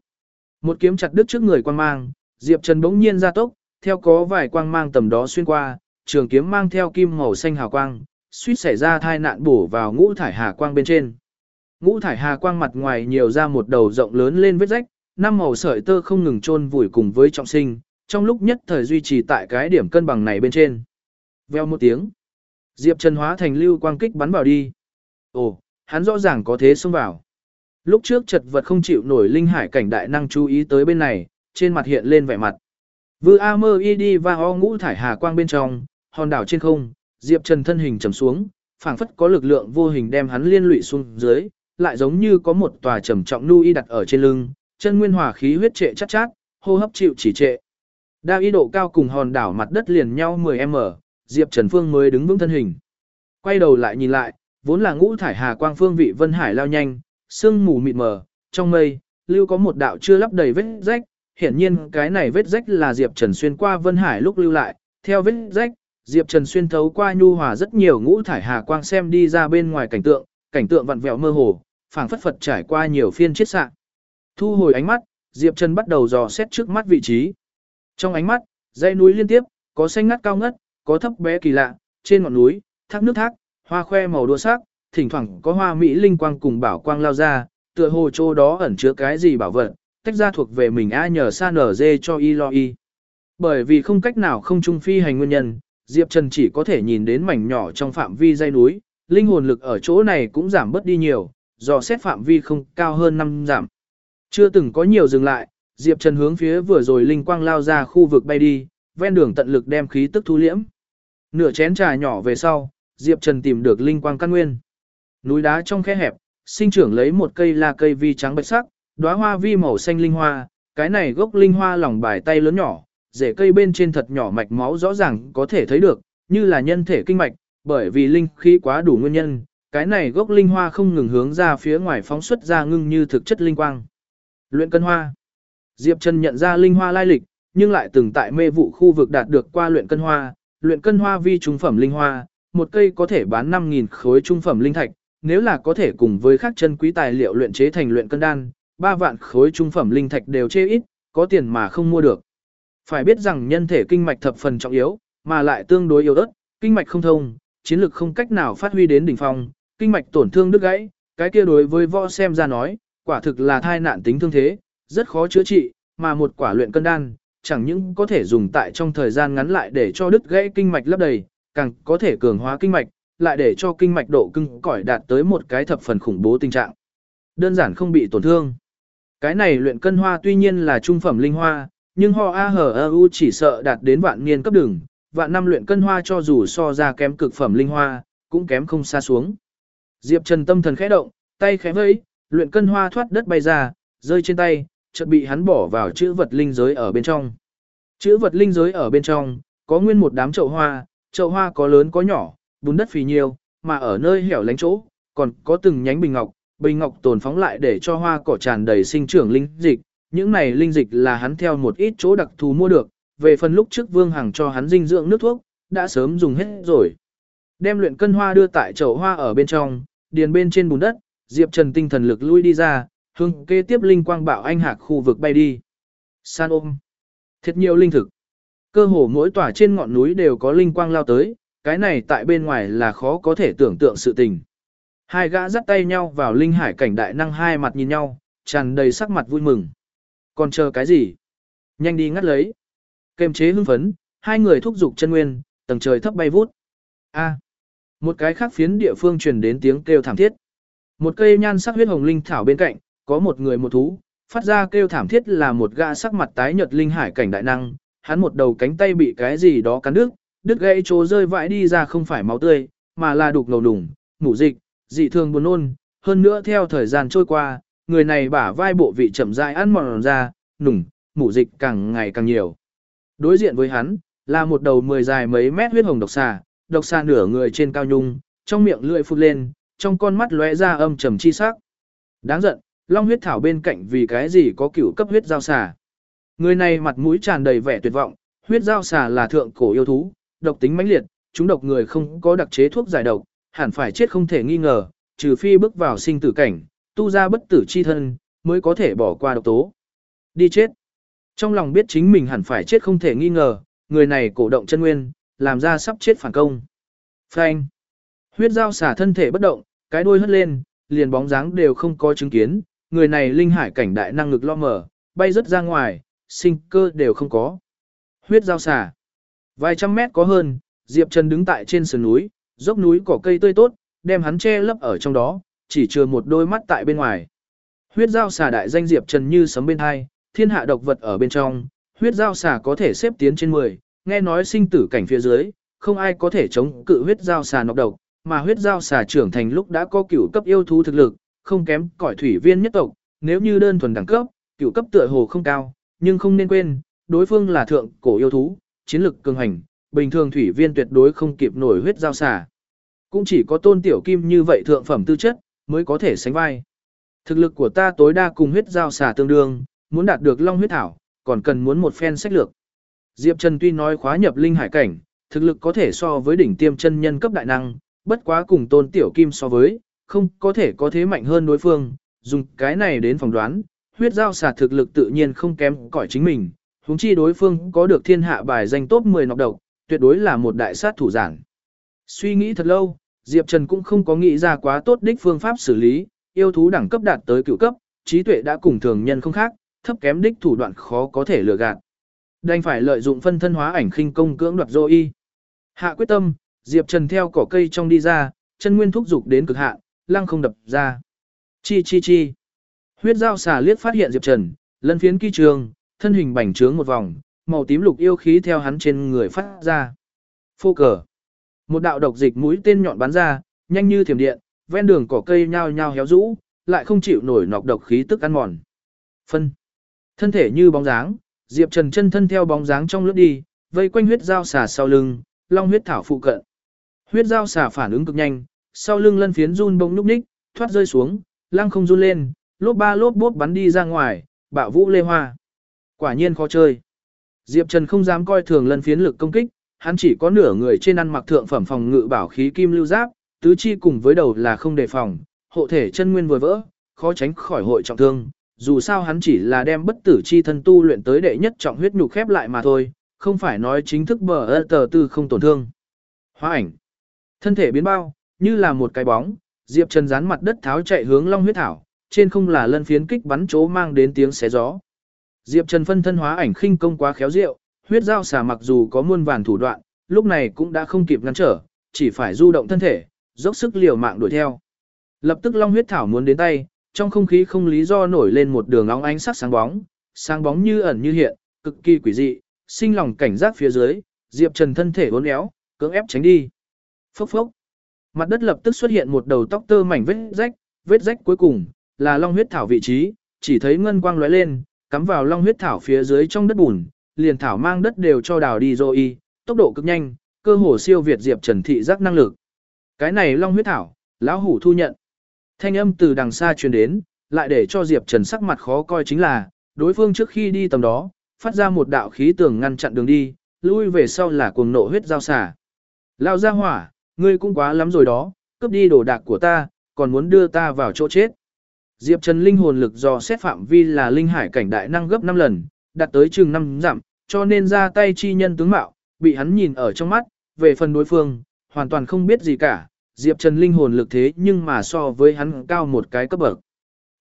Một kiếm chặt đứt trước người quang mang, Diệp Trần bỗng nhiên ra tốc, theo có vài quang mang tầm đó xuyên qua, trường kiếm mang theo kim màu xanh hào quang, suýt xảy ra thai nạn bổ vào ngũ thải hà quang bên trên. Ngũ thải hà quang mặt ngoài nhiều ra một đầu rộng lớn lên vết rách, năm màu sợi tơ không ngừng chôn vùi cùng với trọng sinh, trong lúc nhất thời duy trì tại cái điểm cân bằng này bên trên. Veo một tiếng. Diệp Trần hóa thành lưu quang kích bắn vào đi. Ồ, hắn rõ ràng có thế xông vào. Lúc trước chật vật không chịu nổi linh hải cảnh đại năng chú ý tới bên này, trên mặt hiện lên vẻ mặt. Vư A mơ y đi và o ngũ thải hà quang bên trong, hòn đảo trên không, Diệp Trần thân hình trầm xuống, phảng phất có lực lượng vô hình đem hắn liên lụy xuống dưới, lại giống như có một tòa trầm trọng nu y đặt ở trên lưng, chân nguyên hỏa khí huyết trệ chát chát, hô hấp chịu chỉ trệ. Đao y độ cao cùng hòn đảo mặt đất liền nhau 10m, Diệp Trần Phương mới đứng vững thân hình. Quay đầu lại nhìn lại, vốn là ngũ thải hà quang phương vị Vân Hải lao nhanh, sương mù mịt mờ, trong mây, lưu có một đạo chưa lắp đầy vết rách, hiển nhiên cái này vết rách là Diệp Trần xuyên qua Vân Hải lúc lưu lại, theo vết rách, Diệp Trần xuyên thấu qua nhu hòa rất nhiều ngũ thải hà quang xem đi ra bên ngoài cảnh tượng, cảnh tượng vặn vẹo mơ hồ, phảng phất phật trải qua nhiều phiên chiết sạ. Thu hồi ánh mắt, Diệp Trần bắt đầu dò xét trước mắt vị trí. Trong ánh mắt, dãy núi liên tiếp, có xanh ngắt cao ngất, có thấp bé kỳ lạ, trên ngọn núi, thác nước thác, hoa khoe màu đua sắc, thỉnh thoảng có hoa mỹ linh quang cùng bảo quang lao ra, tựa hồ chỗ đó ẩn chứa cái gì bảo vật, tách ra thuộc về mình a nhờ sa nở dê cho y lo y. Bởi vì không cách nào không trung phi hành nguyên nhân, Diệp Trần chỉ có thể nhìn đến mảnh nhỏ trong phạm vi dây núi, linh hồn lực ở chỗ này cũng giảm bớt đi nhiều, do xét phạm vi không cao hơn 5 giảm. Chưa từng có nhiều dừng lại, Diệp Trần hướng phía vừa rồi linh quang lao ra khu vực bay đi, ven đường tận lực đem khí tức thu liễm. Nửa chén trà nhỏ về sau, Diệp Trần tìm được linh quang căn nguyên. Núi đá trong khe hẹp, sinh trưởng lấy một cây là cây vi trắng bạch sắc, đóa hoa vi màu xanh linh hoa, cái này gốc linh hoa lòng bài tay lớn nhỏ, rễ cây bên trên thật nhỏ mạch máu rõ ràng có thể thấy được, như là nhân thể kinh mạch, bởi vì linh khí quá đủ nguyên nhân, cái này gốc linh hoa không ngừng hướng ra phía ngoài phóng xuất ra ngưng như thực chất linh quang. Luyện cân hoa. Diệp Trần nhận ra linh hoa lai lịch, nhưng lại từng tại mê vụ khu vực đạt được qua luyện cân hoa, luyện cân hoa vi trung phẩm linh hoa, một cây có thể bán 5000 khối trung phẩm linh thạch, nếu là có thể cùng với các chân quý tài liệu luyện chế thành luyện cân đan, 3 vạn khối trung phẩm linh thạch đều chê ít, có tiền mà không mua được. Phải biết rằng nhân thể kinh mạch thập phần trọng yếu, mà lại tương đối yếu ớt, kinh mạch không thông, chiến lực không cách nào phát huy đến đỉnh phong, kinh mạch tổn thương đứt gãy, cái kia đối với võ xem ra nói, quả thực là thai nạn tính thương thế, rất khó chữa trị, mà một quả luyện cân đan, chẳng những có thể dùng tại trong thời gian ngắn lại để cho đứt gãy kinh mạch lấp đầy, càng có thể cường hóa kinh mạch, lại để cho kinh mạch độ cứng cỏi đạt tới một cái thập phần khủng bố tình trạng. Đơn giản không bị tổn thương. Cái này luyện cân hoa tuy nhiên là trung phẩm linh hoa, nhưng ho a hờ ơ u chỉ sợ đạt đến vạn niên cấp đường, vạn năm luyện cân hoa cho dù so ra kém cực phẩm linh hoa, cũng kém không xa xuống. Diệp Trần tâm thần khẽ động, tay khẽ vẫy, luyện cân hoa thoát đất bay ra, rơi trên tay, chợt bị hắn bỏ vào chữ vật linh giới ở bên trong. Chữ vật linh giới ở bên trong, có nguyên một đám chậu hoa, chậu hoa có lớn có nhỏ, bùn đất phì nhiều, mà ở nơi hẻo lánh chỗ, còn có từng nhánh bình ngọc, bình ngọc tồn phóng lại để cho hoa cỏ tràn đầy sinh trưởng linh dịch, những này linh dịch là hắn theo một ít chỗ đặc thù mua được, về phần lúc trước Vương Hằng cho hắn dinh dưỡng nước thuốc, đã sớm dùng hết rồi. Đem luyện cân hoa đưa tại chậu hoa ở bên trong, điền bên trên bùn đất, Diệp Trần tinh thần lực lui đi ra, hướng kế tiếp linh quang bạo anh hạc khu vực bay đi. San ôm. Thiệt nhiều linh thực. Cơ hồ mỗi tòa trên ngọn núi đều có linh quang lao tới, cái này tại bên ngoài là khó có thể tưởng tượng sự tình. Hai gã dắt tay nhau vào linh hải cảnh đại năng hai mặt nhìn nhau, tràn đầy sắc mặt vui mừng. Còn chờ cái gì? Nhanh đi ngắt lấy. Kềm chế hưng phấn, hai người thúc giục chân nguyên, tầng trời thấp bay vút. A. một cái khác phiến địa phương truyền đến tiếng kêu thảm thiết. Một cây nhan sắc huyết hồng linh thảo bên cạnh, có một người một thú, phát ra kêu thảm thiết là một gã sắc mặt tái nhợt linh hải cảnh đại năng, hắn một đầu cánh tay bị cái gì đó cắn đứt, đứt gãy chỗ rơi vãi đi ra không phải máu tươi, mà là đục ngầu đùng, ngủ dịch, dị thường buồn nôn, hơn nữa theo thời gian trôi qua, người này bả vai bộ vị chậm rãi ăn mòn ra, nùng, mủ dịch càng ngày càng nhiều. Đối diện với hắn, là một đầu mười dài mấy mét huyết hồng độc xà, độc xà nửa người trên cao nhung, trong miệng lưỡi phun lên, trong con mắt lóe ra âm trầm chi sắc. Đáng giận, long huyết thảo bên cạnh vì cái gì có cửu cấp huyết giao xà. Người này mặt mũi tràn đầy vẻ tuyệt vọng, huyết giao xà là thượng cổ yêu thú, độc tính mãnh liệt, chúng độc người không có đặc chế thuốc giải độc, hẳn phải chết không thể nghi ngờ, trừ phi bước vào sinh tử cảnh, tu ra bất tử chi thân, mới có thể bỏ qua độc tố. Đi chết. Trong lòng biết chính mình hẳn phải chết không thể nghi ngờ, người này cổ động chân nguyên, làm ra sắp chết phản công. Phanh. Huyết giao xả thân thể bất động, cái đuôi hất lên, liền bóng dáng đều không có chứng kiến, người này linh hải cảnh đại năng lực lo mở, bay rất ra ngoài, sinh cơ đều không có. Huyết giao xả. Vài trăm mét có hơn, Diệp Trần đứng tại trên sườn núi, dốc núi cỏ cây tươi tốt, đem hắn che lấp ở trong đó, chỉ chừa một đôi mắt tại bên ngoài. Huyết giao xà đại danh Diệp Trần như sấm bên hai, thiên hạ độc vật ở bên trong, huyết giao xà có thể xếp tiến trên 10, nghe nói sinh tử cảnh phía dưới, không ai có thể chống cự huyết giao xà nọc độc, mà huyết giao xà trưởng thành lúc đã có cửu cấp yêu thú thực lực, không kém cỏi thủy viên nhất tộc, nếu như đơn thuần đẳng cấp, cửu cấp tựa hồ không cao, nhưng không nên quên, đối phương là thượng cổ yêu thú, chiến lực cường hành, bình thường thủy viên tuyệt đối không kịp nổi huyết giao xà. Cũng chỉ có tôn tiểu kim như vậy thượng phẩm tư chất, mới có thể sánh vai. Thực lực của ta tối đa cùng huyết giao xà tương đương, muốn đạt được long huyết thảo, còn cần muốn một phen sách lược. Diệp Trần tuy nói khóa nhập linh hải cảnh, thực lực có thể so với đỉnh tiêm chân nhân cấp đại năng, bất quá cùng tôn tiểu kim so với, không có thể có thế mạnh hơn đối phương, dùng cái này đến phỏng đoán, huyết giao xà thực lực tự nhiên không kém cỏi chính mình, huống chi đối phương có được thiên hạ bài danh top 10 nọc độc, tuyệt đối là một đại sát thủ giản. Suy nghĩ thật lâu, Diệp Trần cũng không có nghĩ ra quá tốt đích phương pháp xử lý, yêu thú đẳng cấp đạt tới cựu cấp, trí tuệ đã cùng thường nhân không khác, thấp kém đích thủ đoạn khó có thể lừa gạt. Đành phải lợi dụng phân thân hóa ảnh khinh công cưỡng đoạt dô y. Hạ quyết tâm, Diệp Trần theo cỏ cây trong đi ra, chân nguyên thúc dục đến cực hạn, lăng không đập ra. Chi chi chi. Huyết dao xà liếc phát hiện Diệp Trần, lân phiến kỳ trường, thân hình bành trướng một vòng, màu tím lục yêu khí theo hắn trên người phát ra. Phô cờ. Một đạo độc dịch mũi tên nhọn bắn ra, nhanh như thiểm điện, ven đường cỏ cây nhao nhao héo rũ, lại không chịu nổi nọc độc khí tức ăn mòn. Phân. Thân thể như bóng dáng, Diệp Trần chân thân theo bóng dáng trong lướt đi, vây quanh huyết dao xà sau lưng, long huyết thảo phụ cận. Huyết dao xà phản ứng cực nhanh, sau lưng lân phiến run bông núp ních, thoát rơi xuống, lăng không run lên, lốp ba lốp bốp bắn đi ra ngoài, bạo vũ lê hoa. Quả nhiên khó chơi. Diệp Trần không dám coi thường lân phiến lực công kích, hắn chỉ có nửa người trên ăn mặc thượng phẩm phòng ngự bảo khí kim lưu giáp, tứ chi cùng với đầu là không đề phòng, hộ thể chân nguyên vừa vỡ, khó tránh khỏi hội trọng thương. Dù sao hắn chỉ là đem bất tử chi thân tu luyện tới đệ nhất trọng huyết nhục khép lại mà thôi, không phải nói chính thức bờ ơ tờ tư không tổn thương. Hóa ảnh. Thân thể biến bao, như là một cái bóng, Diệp Trần dán mặt đất tháo chạy hướng Long huyết thảo, trên không là lân phiến kích bắn chỗ mang đến tiếng xé gió. Diệp Trần phân thân hóa ảnh khinh công quá khéo diệu, huyết dao xà mặc dù có muôn vàn thủ đoạn, lúc này cũng đã không kịp ngăn trở, chỉ phải du động thân thể, dốc sức liều mạng đuổi theo. Lập tức long huyết thảo muốn đến tay, trong không khí không lý do nổi lên một đường óng ánh sắc sáng bóng, sáng bóng như ẩn như hiện, cực kỳ quỷ dị, sinh lòng cảnh giác phía dưới, Diệp Trần thân thể uốn éo, cưỡng ép tránh đi. Phốc phốc. Mặt đất lập tức xuất hiện một đầu tóc tơ mảnh vết rách, vết rách cuối cùng là long huyết thảo vị trí, chỉ thấy ngân quang lóe lên, cắm vào long huyết thảo phía dưới trong đất bùn, liền thảo mang đất đều cho đào đi rồi tốc độ cực nhanh, cơ hồ siêu việt Diệp Trần thị giác năng lực. Cái này long huyết thảo, lão hủ thu nhận. Thanh âm từ đằng xa truyền đến, lại để cho Diệp Trần sắc mặt khó coi chính là, đối phương trước khi đi tầm đó, phát ra một đạo khí tường ngăn chặn đường đi, lui về sau là cuồng nộ huyết giao xả. Lao ra hỏa, ngươi cũng quá lắm rồi đó, cướp đi đồ đạc của ta, còn muốn đưa ta vào chỗ chết. Diệp Trần linh hồn lực do xét phạm vi là linh hải cảnh đại năng gấp 5 lần, đạt tới chừng 5 giảm, cho nên ra tay chi nhân tướng mạo, bị hắn nhìn ở trong mắt, về phần đối phương, hoàn toàn không biết gì cả, Diệp Trần linh hồn lực thế nhưng mà so với hắn cao một cái cấp bậc.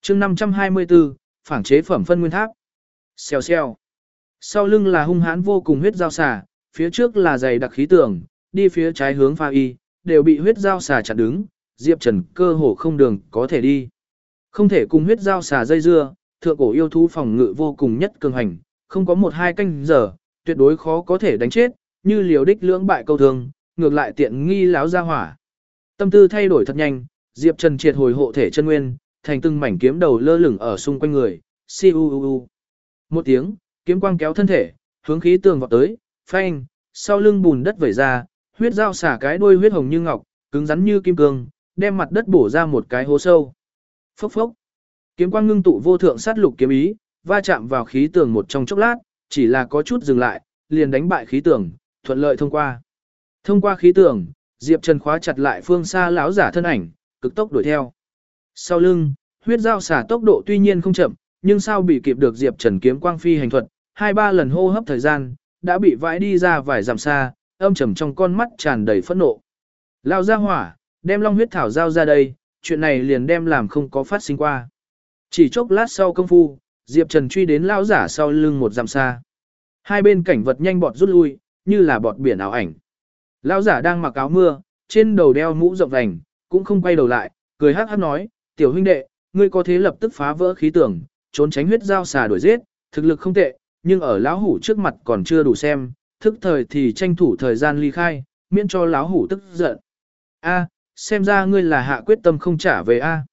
chương 524, phản chế phẩm phân nguyên tháp. Xèo xèo. Sau lưng là hung hãn vô cùng huyết giao xà, phía trước là dày đặc khí tường, đi phía trái hướng pha y, đều bị huyết giao xà chặn đứng, Diệp Trần cơ hồ không đường có thể đi. Không thể cùng huyết giao xà dây dưa, thượng cổ yêu thú phòng ngự vô cùng nhất cường hành, không có một hai canh giờ, tuyệt đối khó có thể đánh chết, như liều đích lưỡng bại câu thương, ngược lại tiện nghi láo ra hỏa. Tâm tư thay đổi thật nhanh, Diệp Trần triệt hồi hộ thể chân nguyên, thành từng mảnh kiếm đầu lơ lửng ở xung quanh người, si u u u. Một tiếng, kiếm quang kéo thân thể, hướng khí tường vọt tới, phanh, sau lưng bùn đất vẩy ra, huyết dao xả cái đuôi huyết hồng như ngọc, cứng rắn như kim cương, đem mặt đất bổ ra một cái hố sâu. Phốc phốc. Kiếm quang ngưng tụ vô thượng sát lục kiếm ý, va chạm vào khí tường một trong chốc lát, chỉ là có chút dừng lại, liền đánh bại khí tường, thuận lợi thông qua. Thông qua khí tường, Diệp Trần khóa chặt lại phương xa lão giả thân ảnh, cực tốc đuổi theo. Sau lưng, huyết dao xả tốc độ tuy nhiên không chậm, nhưng sao bị kịp được Diệp Trần kiếm quang phi hành thuật, hai ba lần hô hấp thời gian, đã bị vãi đi ra vài dặm xa, âm trầm trong con mắt tràn đầy phẫn nộ. Lao ra hỏa, đem long huyết thảo giao ra đây, chuyện này liền đem làm không có phát sinh qua. Chỉ chốc lát sau công phu, Diệp Trần truy đến lao giả sau lưng một dặm xa. Hai bên cảnh vật nhanh bọt rút lui, như là bọt biển ảo ảnh. Lao giả đang mặc áo mưa, trên đầu đeo mũ rộng vành, cũng không quay đầu lại, cười hát hát nói, tiểu huynh đệ, ngươi có thế lập tức phá vỡ khí tưởng, trốn tránh huyết giao xà đuổi giết, thực lực không tệ, nhưng ở lão hủ trước mặt còn chưa đủ xem, thức thời thì tranh thủ thời gian ly khai, miễn cho lão hủ tức giận. A, xem ra ngươi là hạ quyết tâm không trả về A.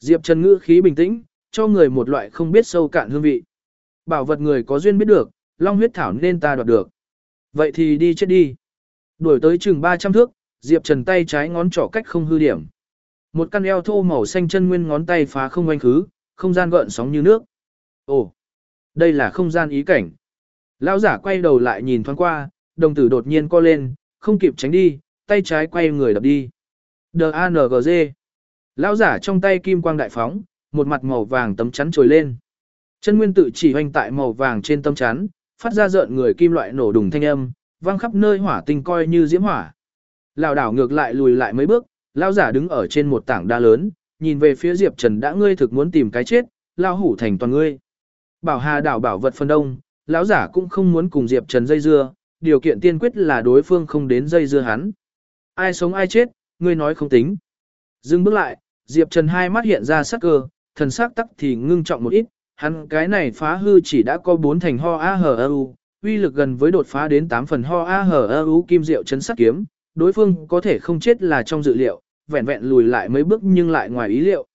Diệp Trần ngữ khí bình tĩnh, cho người một loại không biết sâu cạn hương vị. Bảo vật người có duyên biết được, long huyết thảo nên ta đoạt được. Vậy thì đi chết đi. Đuổi tới chừng 300 thước, Diệp Trần tay trái ngón trỏ cách không hư điểm. Một căn eo thô màu xanh chân nguyên ngón tay phá không quanh khứ, không gian gợn sóng như nước. Ồ, đây là không gian ý cảnh. Lão giả quay đầu lại nhìn thoáng qua, đồng tử đột nhiên co lên, không kịp tránh đi, tay trái quay người đập đi. D-A-N-G-Z. Lão giả trong tay kim quang đại phóng, một mặt màu vàng tấm chắn trồi lên. Chân nguyên tự chỉ hoành tại màu vàng trên tấm chắn, phát ra rợn người kim loại nổ đùng thanh âm, vang khắp nơi hỏa tinh coi như diễm hỏa. Lão đảo ngược lại lùi lại mấy bước, lão giả đứng ở trên một tảng đá lớn, nhìn về phía Diệp Trần đã ngươi thực muốn tìm cái chết, lao hủ thành toàn ngươi. Bảo Hà đảo bảo vật phân đông, lão giả cũng không muốn cùng Diệp Trần dây dưa, điều kiện tiên quyết là đối phương không đến dây dưa hắn. Ai sống ai chết, ngươi nói không tính. Dừng bước lại, Diệp Trần hai mắt hiện ra sắc cơ, thần sắc tắc thì ngưng trọng một ít, hắn cái này phá hư chỉ đã có bốn thành ho a hờ u, uy lực gần với đột phá đến 8 phần ho a hờ u kim diệu chấn sắc kiếm, đối phương có thể không chết là trong dự liệu, vẹn vẹn lùi lại mấy bước nhưng lại ngoài ý liệu.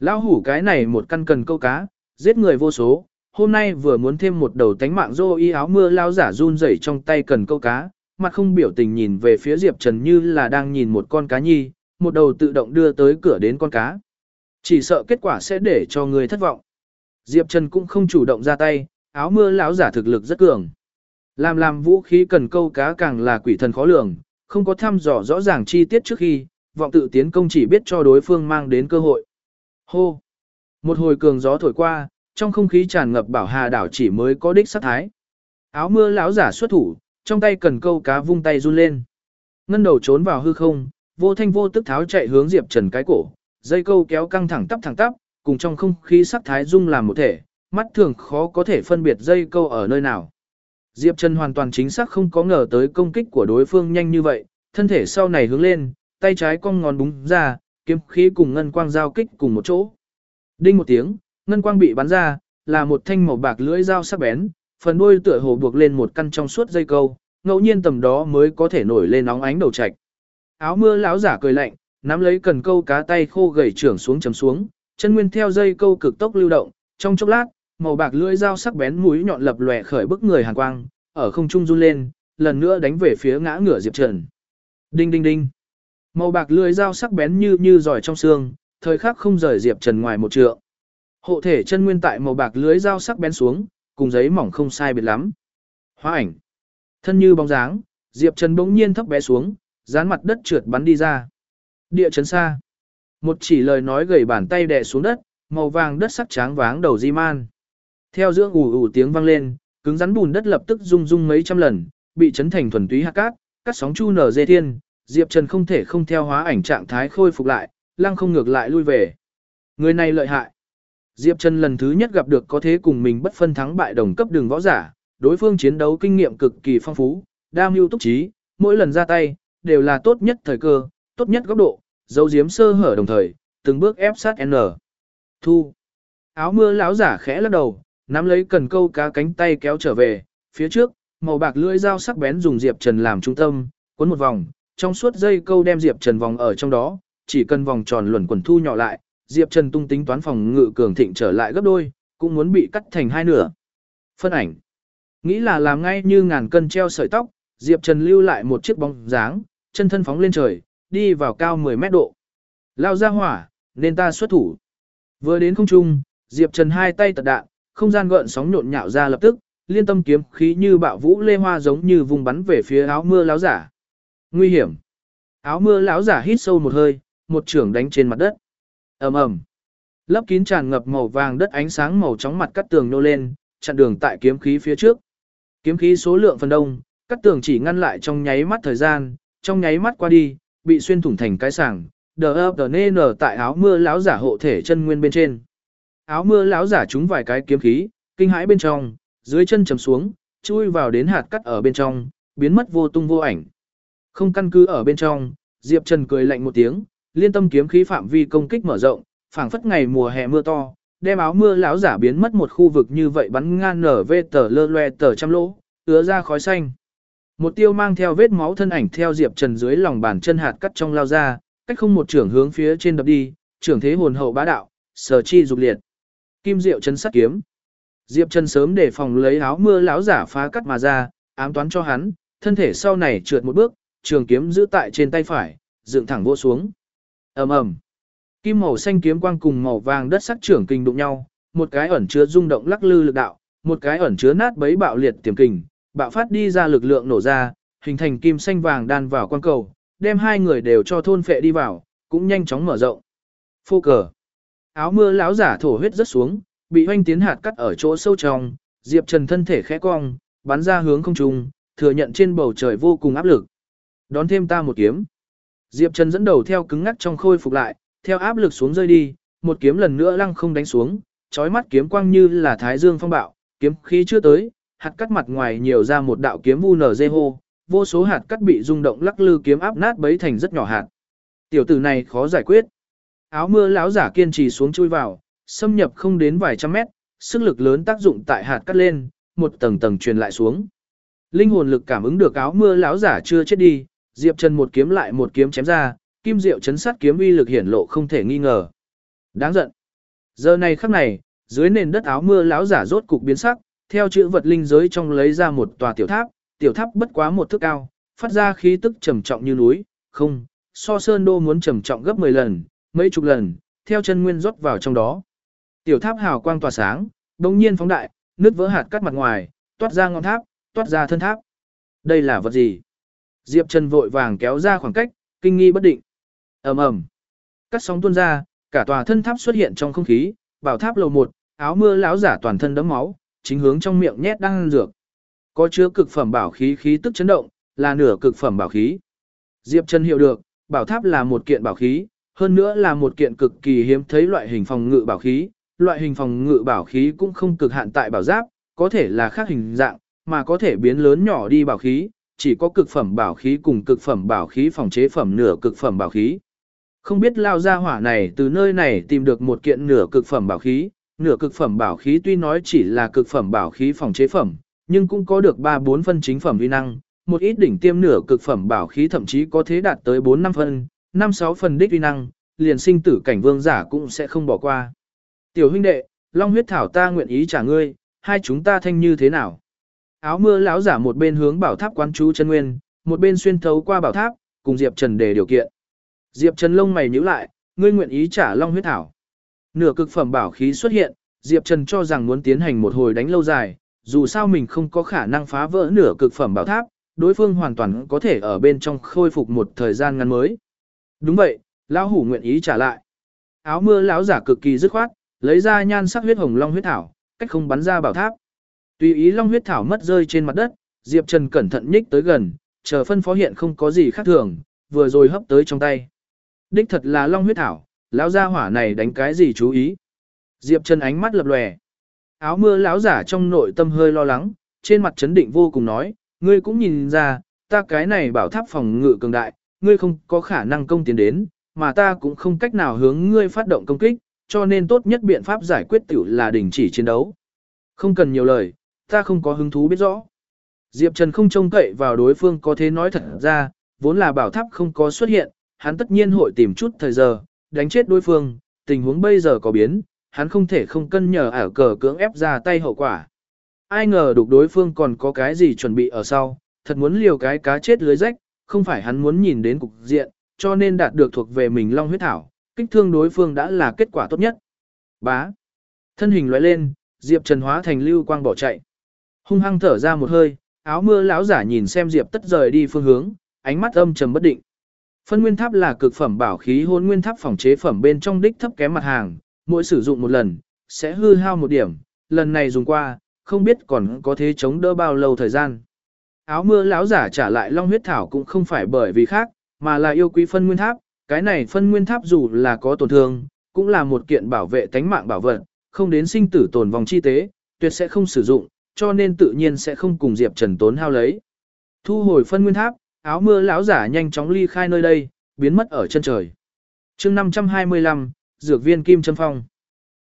Lão hủ cái này một căn cần câu cá, giết người vô số, hôm nay vừa muốn thêm một đầu tánh mạng dô y áo mưa lao giả run rẩy trong tay cần câu cá, mặt không biểu tình nhìn về phía Diệp Trần như là đang nhìn một con cá nhi, một đầu tự động đưa tới cửa đến con cá. Chỉ sợ kết quả sẽ để cho người thất vọng. Diệp Trần cũng không chủ động ra tay, áo mưa lão giả thực lực rất cường. Làm làm vũ khí cần câu cá càng là quỷ thần khó lường, không có thăm dò rõ ràng chi tiết trước khi, vọng tự tiến công chỉ biết cho đối phương mang đến cơ hội. Hô! Một hồi cường gió thổi qua, trong không khí tràn ngập bảo hà đảo chỉ mới có đích sát thái. Áo mưa lão giả xuất thủ, trong tay cần câu cá vung tay run lên. Ngân đầu trốn vào hư không, vô thanh vô tức tháo chạy hướng Diệp Trần cái cổ, dây câu kéo căng thẳng tắp thẳng tắp, cùng trong không khí sắc thái dung làm một thể, mắt thường khó có thể phân biệt dây câu ở nơi nào. Diệp Trần hoàn toàn chính xác không có ngờ tới công kích của đối phương nhanh như vậy, thân thể sau này hướng lên, tay trái cong ngón búng ra, kiếm khí cùng ngân quang giao kích cùng một chỗ. Đinh một tiếng, ngân quang bị bắn ra, là một thanh màu bạc lưỡi dao sắc bén, phần đuôi tựa hồ buộc lên một căn trong suốt dây câu, ngẫu nhiên tầm đó mới có thể nổi lên nóng ánh đầu trạch. Áo mưa lão giả cười lạnh, nắm lấy cần câu cá tay khô gầy trưởng xuống chấm xuống, chân nguyên theo dây câu cực tốc lưu động, trong chốc lát, màu bạc lưỡi dao sắc bén mũi nhọn lập lòe khởi bức người hàn quang, ở không trung run lên, lần nữa đánh về phía ngã ngửa Diệp Trần. Đinh đinh đinh. Màu bạc lưỡi dao sắc bén như như giỏi trong xương, thời khắc không rời Diệp Trần ngoài một trượng. Hộ thể chân nguyên tại màu bạc lưỡi dao sắc bén xuống, cùng giấy mỏng không sai biệt lắm. Hóa ảnh. Thân như bóng dáng, Diệp Trần bỗng nhiên thấp bé xuống, dán mặt đất trượt bắn đi ra. Địa chấn xa. Một chỉ lời nói gầy bàn tay đè xuống đất, màu vàng đất sắc tráng váng đầu di man. Theo dưỡng ủ ủ tiếng vang lên, cứng rắn bùn đất lập tức rung rung mấy trăm lần, bị chấn thành thuần túy hạt cát, cắt sóng chu nở dê thiên, Diệp Trần không thể không theo hóa ảnh trạng thái khôi phục lại, lăng không ngược lại lui về. Người này lợi hại. Diệp Trần lần thứ nhất gặp được có thế cùng mình bất phân thắng bại đồng cấp đường võ giả, đối phương chiến đấu kinh nghiệm cực kỳ phong phú, đa mưu túc trí, mỗi lần ra tay, đều là tốt nhất thời cơ, tốt nhất góc độ, dấu diếm sơ hở đồng thời, từng bước ép sát N. Thu. Áo mưa lão giả khẽ lắc đầu, nắm lấy cần câu cá cánh tay kéo trở về, phía trước, màu bạc lưỡi dao sắc bén dùng Diệp Trần làm trung tâm, cuốn một vòng, trong suốt dây câu đem Diệp Trần vòng ở trong đó, chỉ cần vòng tròn luẩn quẩn thu nhỏ lại, Diệp Trần tung tính toán phòng ngự cường thịnh trở lại gấp đôi, cũng muốn bị cắt thành hai nửa. Phân ảnh. Nghĩ là làm ngay như ngàn cân treo sợi tóc, Diệp Trần lưu lại một chiếc bóng dáng, chân thân phóng lên trời, đi vào cao 10 mét độ. Lao ra hỏa, nên ta xuất thủ. Vừa đến không trung, Diệp Trần hai tay tật đạn, không gian gợn sóng nhộn nhạo ra lập tức, liên tâm kiếm khí như bạo vũ lê hoa giống như vùng bắn về phía áo mưa lão giả. Nguy hiểm. Áo mưa lão giả hít sâu một hơi, một trưởng đánh trên mặt đất ầm ầm lấp kín tràn ngập màu vàng đất ánh sáng màu chóng mặt cắt tường nô lên chặn đường tại kiếm khí phía trước kiếm khí số lượng phần đông cắt tường chỉ ngăn lại trong nháy mắt thời gian trong nháy mắt qua đi bị xuyên thủng thành cái sàng. đờ ập đờ nê nở tại áo mưa lão giả hộ thể chân nguyên bên trên áo mưa lão giả trúng vài cái kiếm khí kinh hãi bên trong dưới chân chầm xuống chui vào đến hạt cắt ở bên trong biến mất vô tung vô ảnh không căn cứ ở bên trong diệp trần cười lạnh một tiếng liên tâm kiếm khí phạm vi công kích mở rộng, phảng phất ngày mùa hè mưa to, đem áo mưa lão giả biến mất một khu vực như vậy bắn ngang nở vệt tờ lơ loe tờ trăm lỗ, ứa ra khói xanh. Một tiêu mang theo vết máu thân ảnh theo Diệp Trần dưới lòng bàn chân hạt cắt trong lao ra, cách không một trưởng hướng phía trên đập đi, trưởng thế hồn hậu bá đạo, sở chi dục liệt. Kim diệu chân sắt kiếm. Diệp Trần sớm để phòng lấy áo mưa lão giả phá cắt mà ra, ám toán cho hắn, thân thể sau này trượt một bước, trường kiếm giữ tại trên tay phải, dựng thẳng vô xuống ầm ầm kim màu xanh kiếm quang cùng màu vàng đất sắc trưởng kinh đụng nhau một cái ẩn chứa rung động lắc lư lực đạo một cái ẩn chứa nát bấy bạo liệt tiềm kình bạo phát đi ra lực lượng nổ ra hình thành kim xanh vàng đan vào quan cầu đem hai người đều cho thôn phệ đi vào cũng nhanh chóng mở rộng phô cờ áo mưa lão giả thổ huyết rất xuống bị hoanh tiến hạt cắt ở chỗ sâu trong, Diệp Trần thân thể khẽ cong, bắn ra hướng không trung, thừa nhận trên bầu trời vô cùng áp lực. Đón thêm ta một kiếm. Diệp Trần dẫn đầu theo cứng ngắc trong khôi phục lại, theo áp lực xuống rơi đi, một kiếm lần nữa lăng không đánh xuống, chói mắt kiếm quang như là thái dương phong bạo, kiếm khí chưa tới, hạt cắt mặt ngoài nhiều ra một đạo kiếm vu nở dê hô, vô số hạt cắt bị rung động lắc lư kiếm áp nát bấy thành rất nhỏ hạt. Tiểu tử này khó giải quyết. Áo mưa lão giả kiên trì xuống chui vào, xâm nhập không đến vài trăm mét, sức lực lớn tác dụng tại hạt cắt lên, một tầng tầng truyền lại xuống. Linh hồn lực cảm ứng được áo mưa lão giả chưa chết đi, Diệp Trần một kiếm lại một kiếm chém ra, kim diệu chấn sát kiếm uy lực hiển lộ không thể nghi ngờ. Đáng giận. Giờ này khắc này, dưới nền đất áo mưa lão giả rốt cục biến sắc, theo chữ vật linh giới trong lấy ra một tòa tiểu tháp, tiểu tháp bất quá một thước cao, phát ra khí tức trầm trọng như núi, không, so sơn đô muốn trầm trọng gấp 10 lần, mấy chục lần, theo chân nguyên rót vào trong đó. Tiểu tháp hào quang tỏa sáng, đồng nhiên phóng đại, nứt vỡ hạt cắt mặt ngoài, toát ra ngọn tháp, toát ra thân tháp. Đây là vật gì? Diệp Trần vội vàng kéo ra khoảng cách, kinh nghi bất định. ầm ầm, cắt sóng tuôn ra, cả tòa thân tháp xuất hiện trong không khí, bảo tháp lầu một, áo mưa lão giả toàn thân đẫm máu, chính hướng trong miệng nhét đang ăn dược. Có chứa cực phẩm bảo khí khí tức chấn động, là nửa cực phẩm bảo khí. Diệp Trần hiểu được, bảo tháp là một kiện bảo khí, hơn nữa là một kiện cực kỳ hiếm thấy loại hình phòng ngự bảo khí. Loại hình phòng ngự bảo khí cũng không cực hạn tại bảo giáp, có thể là khác hình dạng, mà có thể biến lớn nhỏ đi bảo khí, chỉ có cực phẩm bảo khí cùng cực phẩm bảo khí phòng chế phẩm nửa cực phẩm bảo khí. Không biết lao ra hỏa này từ nơi này tìm được một kiện nửa cực phẩm bảo khí, nửa cực phẩm bảo khí tuy nói chỉ là cực phẩm bảo khí phòng chế phẩm, nhưng cũng có được 3-4 phân chính phẩm uy năng, một ít đỉnh tiêm nửa cực phẩm bảo khí thậm chí có thể đạt tới 4-5 phân, 5-6 phần đích uy năng, liền sinh tử cảnh vương giả cũng sẽ không bỏ qua. Tiểu huynh đệ, Long huyết thảo ta nguyện ý trả ngươi, hai chúng ta thanh như thế nào? Áo mưa lão giả một bên hướng bảo tháp quán chú chân nguyên, một bên xuyên thấu qua bảo tháp, cùng Diệp Trần đề điều kiện. Diệp Trần lông mày nhíu lại, ngươi nguyện ý trả Long huyết thảo. Nửa cực phẩm bảo khí xuất hiện, Diệp Trần cho rằng muốn tiến hành một hồi đánh lâu dài, dù sao mình không có khả năng phá vỡ nửa cực phẩm bảo tháp, đối phương hoàn toàn có thể ở bên trong khôi phục một thời gian ngắn mới. Đúng vậy, lão hủ nguyện ý trả lại. Áo mưa lão giả cực kỳ dứt khoát, lấy ra nhan sắc huyết hồng long huyết thảo, cách không bắn ra bảo tháp. Tùy ý long huyết thảo mất rơi trên mặt đất, Diệp Trần cẩn thận nhích tới gần, chờ phân phó hiện không có gì khác thường, vừa rồi hấp tới trong tay. Đích thật là long huyết thảo, lão gia hỏa này đánh cái gì chú ý. Diệp Trần ánh mắt lập lòe. Áo mưa lão giả trong nội tâm hơi lo lắng, trên mặt chấn định vô cùng nói, ngươi cũng nhìn ra, ta cái này bảo tháp phòng ngự cường đại, ngươi không có khả năng công tiến đến, mà ta cũng không cách nào hướng ngươi phát động công kích, cho nên tốt nhất biện pháp giải quyết tiểu là đình chỉ chiến đấu. Không cần nhiều lời, ta không có hứng thú biết rõ. Diệp Trần không trông cậy vào đối phương có thế nói thật ra, vốn là bảo tháp không có xuất hiện, hắn tất nhiên hội tìm chút thời giờ, đánh chết đối phương, tình huống bây giờ có biến, hắn không thể không cân nhờ ảo cờ cưỡng ép ra tay hậu quả. Ai ngờ đục đối phương còn có cái gì chuẩn bị ở sau, thật muốn liều cái cá chết lưới rách, không phải hắn muốn nhìn đến cục diện, cho nên đạt được thuộc về mình long huyết thảo, kích thương đối phương đã là kết quả tốt nhất. Bá. Thân hình lóe lên, Diệp Trần hóa thành lưu quang bỏ chạy. Hung hăng thở ra một hơi, áo mưa lão giả nhìn xem Diệp Tất rời đi phương hướng, ánh mắt âm trầm bất định. Phân nguyên tháp là cực phẩm bảo khí hôn nguyên tháp phòng chế phẩm bên trong đích thấp kém mặt hàng, mỗi sử dụng một lần, sẽ hư hao một điểm, lần này dùng qua, không biết còn có thế chống đỡ bao lâu thời gian. Áo mưa lão giả trả lại long huyết thảo cũng không phải bởi vì khác, mà là yêu quý phân nguyên tháp, cái này phân nguyên tháp dù là có tổn thương, cũng là một kiện bảo vệ tánh mạng bảo vật, không đến sinh tử tồn vòng chi tế, tuyệt sẽ không sử dụng, cho nên tự nhiên sẽ không cùng Diệp Trần tốn hao lấy. Thu hồi phân nguyên tháp, áo mưa lão giả nhanh chóng ly khai nơi đây, biến mất ở chân trời. chương 525, Dược viên Kim Trân Phong.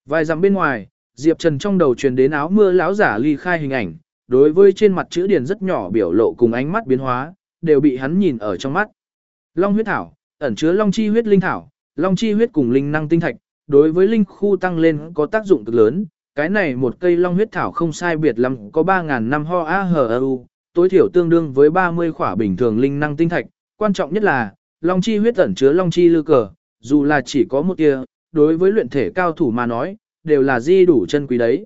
Vài dặm bên ngoài, Diệp Trần trong đầu truyền đến áo mưa lão giả ly khai hình ảnh, đối với trên mặt chữ điển rất nhỏ biểu lộ cùng ánh mắt biến hóa, đều bị hắn nhìn ở trong mắt. Long huyết thảo, ẩn chứa long chi huyết linh thảo, long chi huyết cùng linh năng tinh thạch, đối với linh khu tăng lên có tác dụng cực lớn. Cái này một cây long huyết thảo không sai biệt lắm có 3.000 năm ho a hờ u, tối thiểu tương đương với 30 khỏa bình thường linh năng tinh thạch. Quan trọng nhất là, long chi huyết ẩn chứa long chi lư cờ, dù là chỉ có một tia, đối với luyện thể cao thủ mà nói, đều là di đủ chân quý đấy.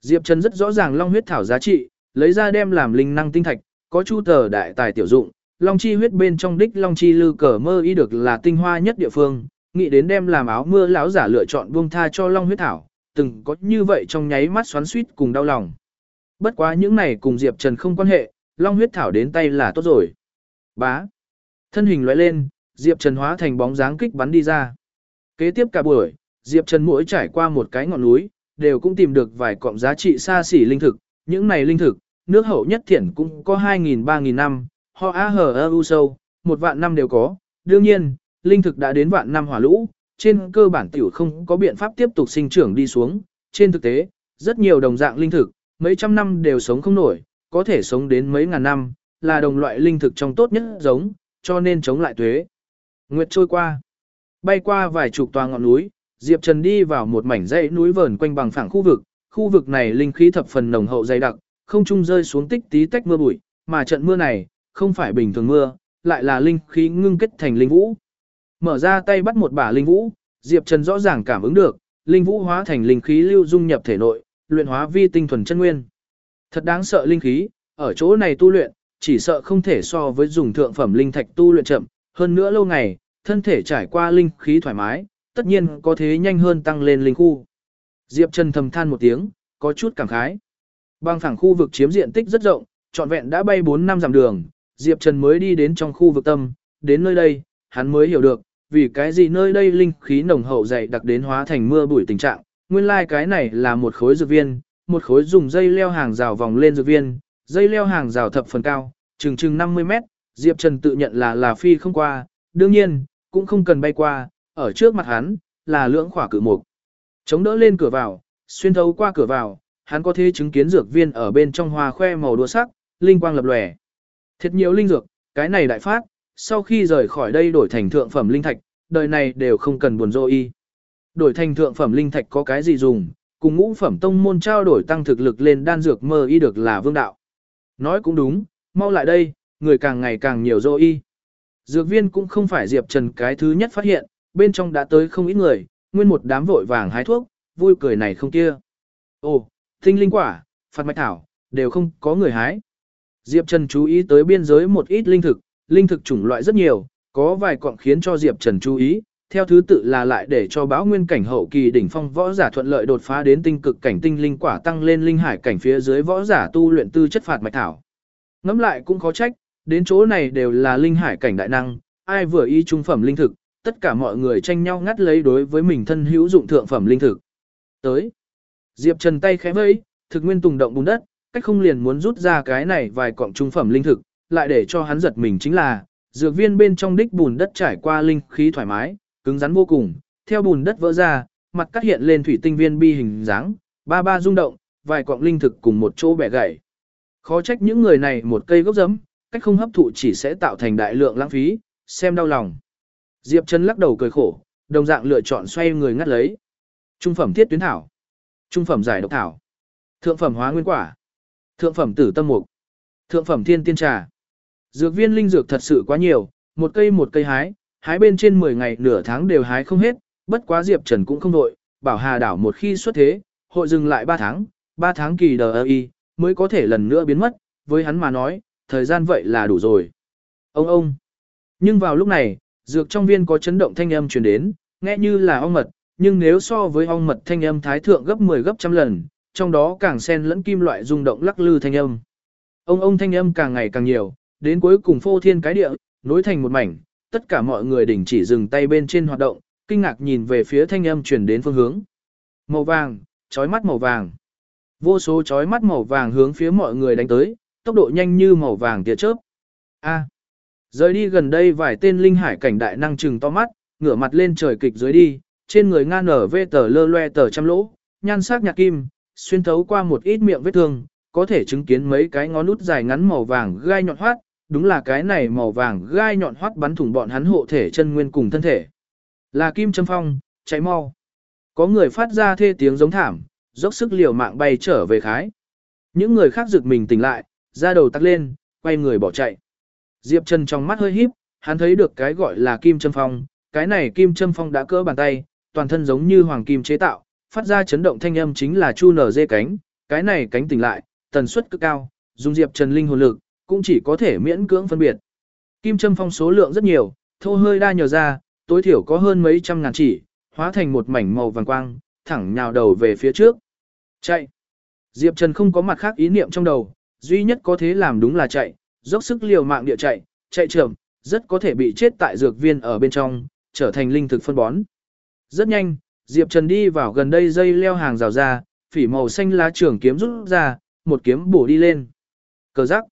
Diệp Trần rất rõ ràng long huyết thảo giá trị, lấy ra đem làm linh năng tinh thạch, có chu tờ đại tài tiểu dụng, long chi huyết bên trong đích long chi lư cờ mơ ý được là tinh hoa nhất địa phương, nghĩ đến đem làm áo mưa lão giả lựa chọn buông tha cho long huyết thảo, từng có như vậy trong nháy mắt xoắn suýt cùng đau lòng. Bất quá những này cùng Diệp Trần không quan hệ, long huyết thảo đến tay là tốt rồi. Bá. Thân hình lóe lên, Diệp Trần hóa thành bóng dáng kích bắn đi ra. Kế tiếp cả buổi, Diệp Trần mỗi trải qua một cái ngọn núi, đều cũng tìm được vài cọng giá trị xa xỉ linh thực. Những này linh thực, nước hậu nhất thiển cũng có 2.000-3.000 năm, ho á hờ ơ u sâu, một vạn năm đều có. Đương nhiên, linh thực đã đến vạn năm hỏa lũ, trên cơ bản tiểu không có biện pháp tiếp tục sinh trưởng đi xuống. Trên thực tế, rất nhiều đồng dạng linh thực, mấy trăm năm đều sống không nổi, có thể sống đến mấy ngàn năm, là đồng loại linh thực trong tốt nhất giống, cho nên chống lại tuế. Nguyệt trôi qua, bay qua vài chục tòa ngọn núi, Diệp Trần đi vào một mảnh dãy núi vờn quanh bằng phẳng khu vực, khu vực này linh khí thập phần nồng hậu dày đặc, không trung rơi xuống tích tí tách mưa bụi, mà trận mưa này không phải bình thường mưa, lại là linh khí ngưng kết thành linh vũ. Mở ra tay bắt một bả linh vũ, Diệp Trần rõ ràng cảm ứng được, linh vũ hóa thành linh khí lưu dung nhập thể nội, luyện hóa vi tinh thuần chân nguyên. Thật đáng sợ linh khí, ở chỗ này tu luyện, chỉ sợ không thể so với dùng thượng phẩm linh thạch tu luyện chậm, hơn nữa lâu ngày, thân thể trải qua linh khí thoải mái, tất nhiên có thế nhanh hơn tăng lên linh khu. Diệp Trần thầm than một tiếng, có chút cảm khái. Băng phẳng khu vực chiếm diện tích rất rộng, trọn vẹn đã bay 4 năm dặm đường, Diệp Trần mới đi đến trong khu vực tâm, đến nơi đây, hắn mới hiểu được, vì cái gì nơi đây linh khí nồng hậu dày đặc đến hóa thành mưa bụi tình trạng, nguyên lai like cái này là một khối dược viên, một khối dùng dây leo hàng rào vòng lên dược viên, dây leo hàng rào thập phần cao, chừng chừng 50 mét, Diệp Trần tự nhận là là phi không qua, đương nhiên, cũng không cần bay qua, ở trước mặt hắn, là lưỡng khỏa cử mục. Chống đỡ lên cửa vào, xuyên thấu qua cửa vào, hắn có thể chứng kiến dược viên ở bên trong hoa khoe màu đua sắc, linh quang lập lòe. Thiệt nhiều linh dược, cái này đại phát, sau khi rời khỏi đây đổi thành thượng phẩm linh thạch, đời này đều không cần buồn rô y. Đổi thành thượng phẩm linh thạch có cái gì dùng, cùng ngũ phẩm tông môn trao đổi tăng thực lực lên đan dược mơ y được là vương đạo. Nói cũng đúng, mau lại đây, người càng ngày càng nhiều dô y. Dược viên cũng không phải Diệp Trần cái thứ nhất phát hiện, bên trong đã tới không ít người, nguyên một đám vội vàng hái thuốc, vui cười này không kia. Ồ, tinh linh quả, phạt mạch thảo, đều không có người hái. Diệp Trần chú ý tới biên giới một ít linh thực, linh thực chủng loại rất nhiều, có vài cọng khiến cho Diệp Trần chú ý, theo thứ tự là lại để cho báo nguyên cảnh hậu kỳ đỉnh phong võ giả thuận lợi đột phá đến tinh cực cảnh tinh linh quả tăng lên linh hải cảnh phía dưới võ giả tu luyện tư chất phạt mạch thảo. Ngắm lại cũng khó trách, đến chỗ này đều là linh hải cảnh đại năng, ai vừa y trung phẩm linh thực, tất cả mọi người tranh nhau ngắt lấy đối với mình thân hữu dụng thượng phẩm linh thực. Tới, Diệp Trần tay khẽ vẫy, thực nguyên tùng động bùn đất, cách không liền muốn rút ra cái này vài cọng trung phẩm linh thực, lại để cho hắn giật mình chính là, dược viên bên trong đích bùn đất trải qua linh khí thoải mái, cứng rắn vô cùng, theo bùn đất vỡ ra, mặt cắt hiện lên thủy tinh viên bi hình dáng, ba ba rung động, vài quặng linh thực cùng một chỗ bẻ gãy. Khó trách những người này một cây gốc giấm, cách không hấp thụ chỉ sẽ tạo thành đại lượng lãng phí, xem đau lòng. Diệp Trần lắc đầu cười khổ, đồng dạng lựa chọn xoay người ngắt lấy. Trung phẩm thiết tuyến thảo, trung phẩm giải độc thảo, thượng phẩm hóa nguyên quả, thượng phẩm tử tâm mục, thượng phẩm thiên tiên trà. Dược viên linh dược thật sự quá nhiều, một cây một cây hái, hái bên trên 10 ngày nửa tháng đều hái không hết, bất quá Diệp Trần cũng không đội, bảo Hà đảo một khi xuất thế, hội dừng lại 3 tháng, 3 tháng kỳ đờ y, mới có thể lần nữa biến mất, với hắn mà nói, thời gian vậy là đủ rồi. Ông ông. Nhưng vào lúc này, dược trong viên có chấn động thanh âm truyền đến, nghe như là ong mật, nhưng nếu so với ong mật thanh âm thái thượng gấp 10 gấp trăm lần, trong đó càng xen lẫn kim loại rung động lắc lư thanh âm. Ông ông thanh âm càng ngày càng nhiều, đến cuối cùng phô thiên cái địa, nối thành một mảnh, tất cả mọi người đình chỉ dừng tay bên trên hoạt động, kinh ngạc nhìn về phía thanh âm truyền đến phương hướng. Màu vàng, chói mắt màu vàng. Vô số chói mắt màu vàng hướng phía mọi người đánh tới, tốc độ nhanh như màu vàng tia chớp. A. Rời đi gần đây vài tên linh hải cảnh đại năng trừng to mắt, ngửa mặt lên trời kịch dưới đi, trên người ngang nở vê tờ lơ loe tờ trăm lỗ, nhan sắc nhạt kim, xuyên thấu qua một ít miệng vết thương, có thể chứng kiến mấy cái ngón nút dài ngắn màu vàng gai nhọn hoắt, đúng là cái này màu vàng gai nhọn hoắt bắn thủng bọn hắn hộ thể chân nguyên cùng thân thể. Là kim châm phong, cháy mau. Có người phát ra thê tiếng giống thảm, dốc sức liều mạng bay trở về khái. Những người khác giựt mình tỉnh lại, ra đầu tắt lên, quay người bỏ chạy. Diệp Trần trong mắt hơi híp, hắn thấy được cái gọi là kim châm phong, cái này kim châm phong đã cỡ bàn tay, toàn thân giống như hoàng kim chế tạo, phát ra chấn động thanh âm chính là chu nở dê cánh, cái này cánh tỉnh lại, tần suất cực cao, dùng Diệp Trần linh hồn lực, cũng chỉ có thể miễn cưỡng phân biệt. Kim châm phong số lượng rất nhiều, thô hơi đa nhờ ra, tối thiểu có hơn mấy trăm ngàn chỉ, hóa thành một mảnh màu vàng quang, thẳng nhào đầu về phía trước. Chạy. Diệp Trần không có mặt khác ý niệm trong đầu, duy nhất có thế làm đúng là chạy, dốc sức liều mạng địa chạy, chạy chậm, rất có thể bị chết tại dược viên ở bên trong, trở thành linh thực phân bón. Rất nhanh, Diệp Trần đi vào gần đây dây leo hàng rào ra, phỉ màu xanh lá trường kiếm rút ra, một kiếm bổ đi lên. Cờ rắc.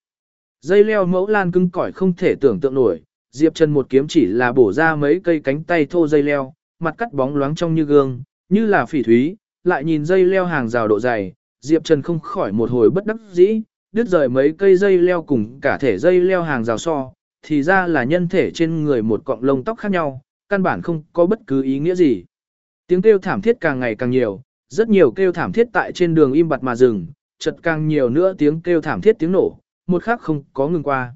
Dây leo mẫu lan cứng cỏi không thể tưởng tượng nổi, Diệp Trần một kiếm chỉ là bổ ra mấy cây cánh tay thô dây leo, mặt cắt bóng loáng trong như gương, như là phỉ thúy, lại nhìn dây leo hàng rào độ dày, Diệp Trần không khỏi một hồi bất đắc dĩ, đứt rời mấy cây dây leo cùng cả thể dây leo hàng rào so, thì ra là nhân thể trên người một cọng lông tóc khác nhau, căn bản không có bất cứ ý nghĩa gì. Tiếng kêu thảm thiết càng ngày càng nhiều, rất nhiều kêu thảm thiết tại trên đường im bặt mà dừng, chợt càng nhiều nữa tiếng kêu thảm thiết tiếng nổ, một khắc không có ngừng qua.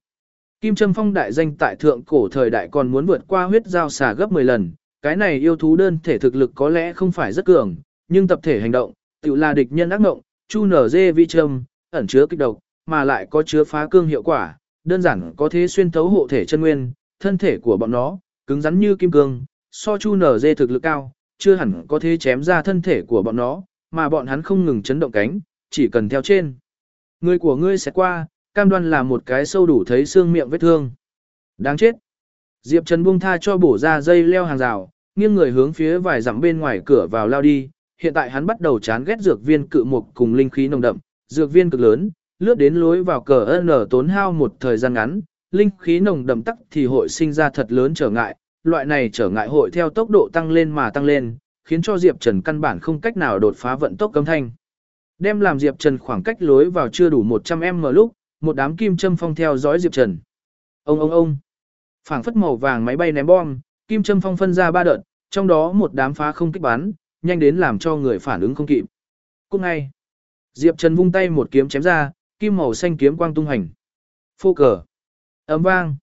Kim Trâm Phong đại danh tại thượng cổ thời đại còn muốn vượt qua huyết giao xà gấp 10 lần, cái này yêu thú đơn thể thực lực có lẽ không phải rất cường, nhưng tập thể hành động, tự là địch nhân ác ngộng, chu nở dê vi trâm, ẩn chứa kích độc, mà lại có chứa phá cương hiệu quả, đơn giản có thế xuyên thấu hộ thể chân nguyên, thân thể của bọn nó, cứng rắn như kim cương, so chu nở dê thực lực cao, chưa hẳn có thế chém ra thân thể của bọn nó, mà bọn hắn không ngừng chấn động cánh, chỉ cần theo trên. Người của ngươi sẽ qua, cam đoan là một cái sâu đủ thấy xương miệng vết thương. Đáng chết. Diệp Trần buông tha cho bổ ra dây leo hàng rào, nghiêng người hướng phía vài dặm bên ngoài cửa vào lao đi. Hiện tại hắn bắt đầu chán ghét dược viên cự mục cùng linh khí nồng đậm, dược viên cực lớn, lướt đến lối vào cờ nở tốn hao một thời gian ngắn, linh khí nồng đậm tắc thì hội sinh ra thật lớn trở ngại, loại này trở ngại hội theo tốc độ tăng lên mà tăng lên, khiến cho Diệp Trần căn bản không cách nào đột phá vận tốc cấm thanh. Đem làm Diệp Trần khoảng cách lối vào chưa đủ 100m lúc, một đám kim châm phong theo dõi Diệp Trần. Ông ông ông. Phảng phất màu vàng máy bay ném bom, kim châm phong phân ra ba đợt, trong đó một đám phá không kích bắn, nhanh đến làm cho người phản ứng không kịp. Cùng ngay, Diệp Trần vung tay một kiếm chém ra, kim màu xanh kiếm quang tung hành. Phô cờ. Ấm vang.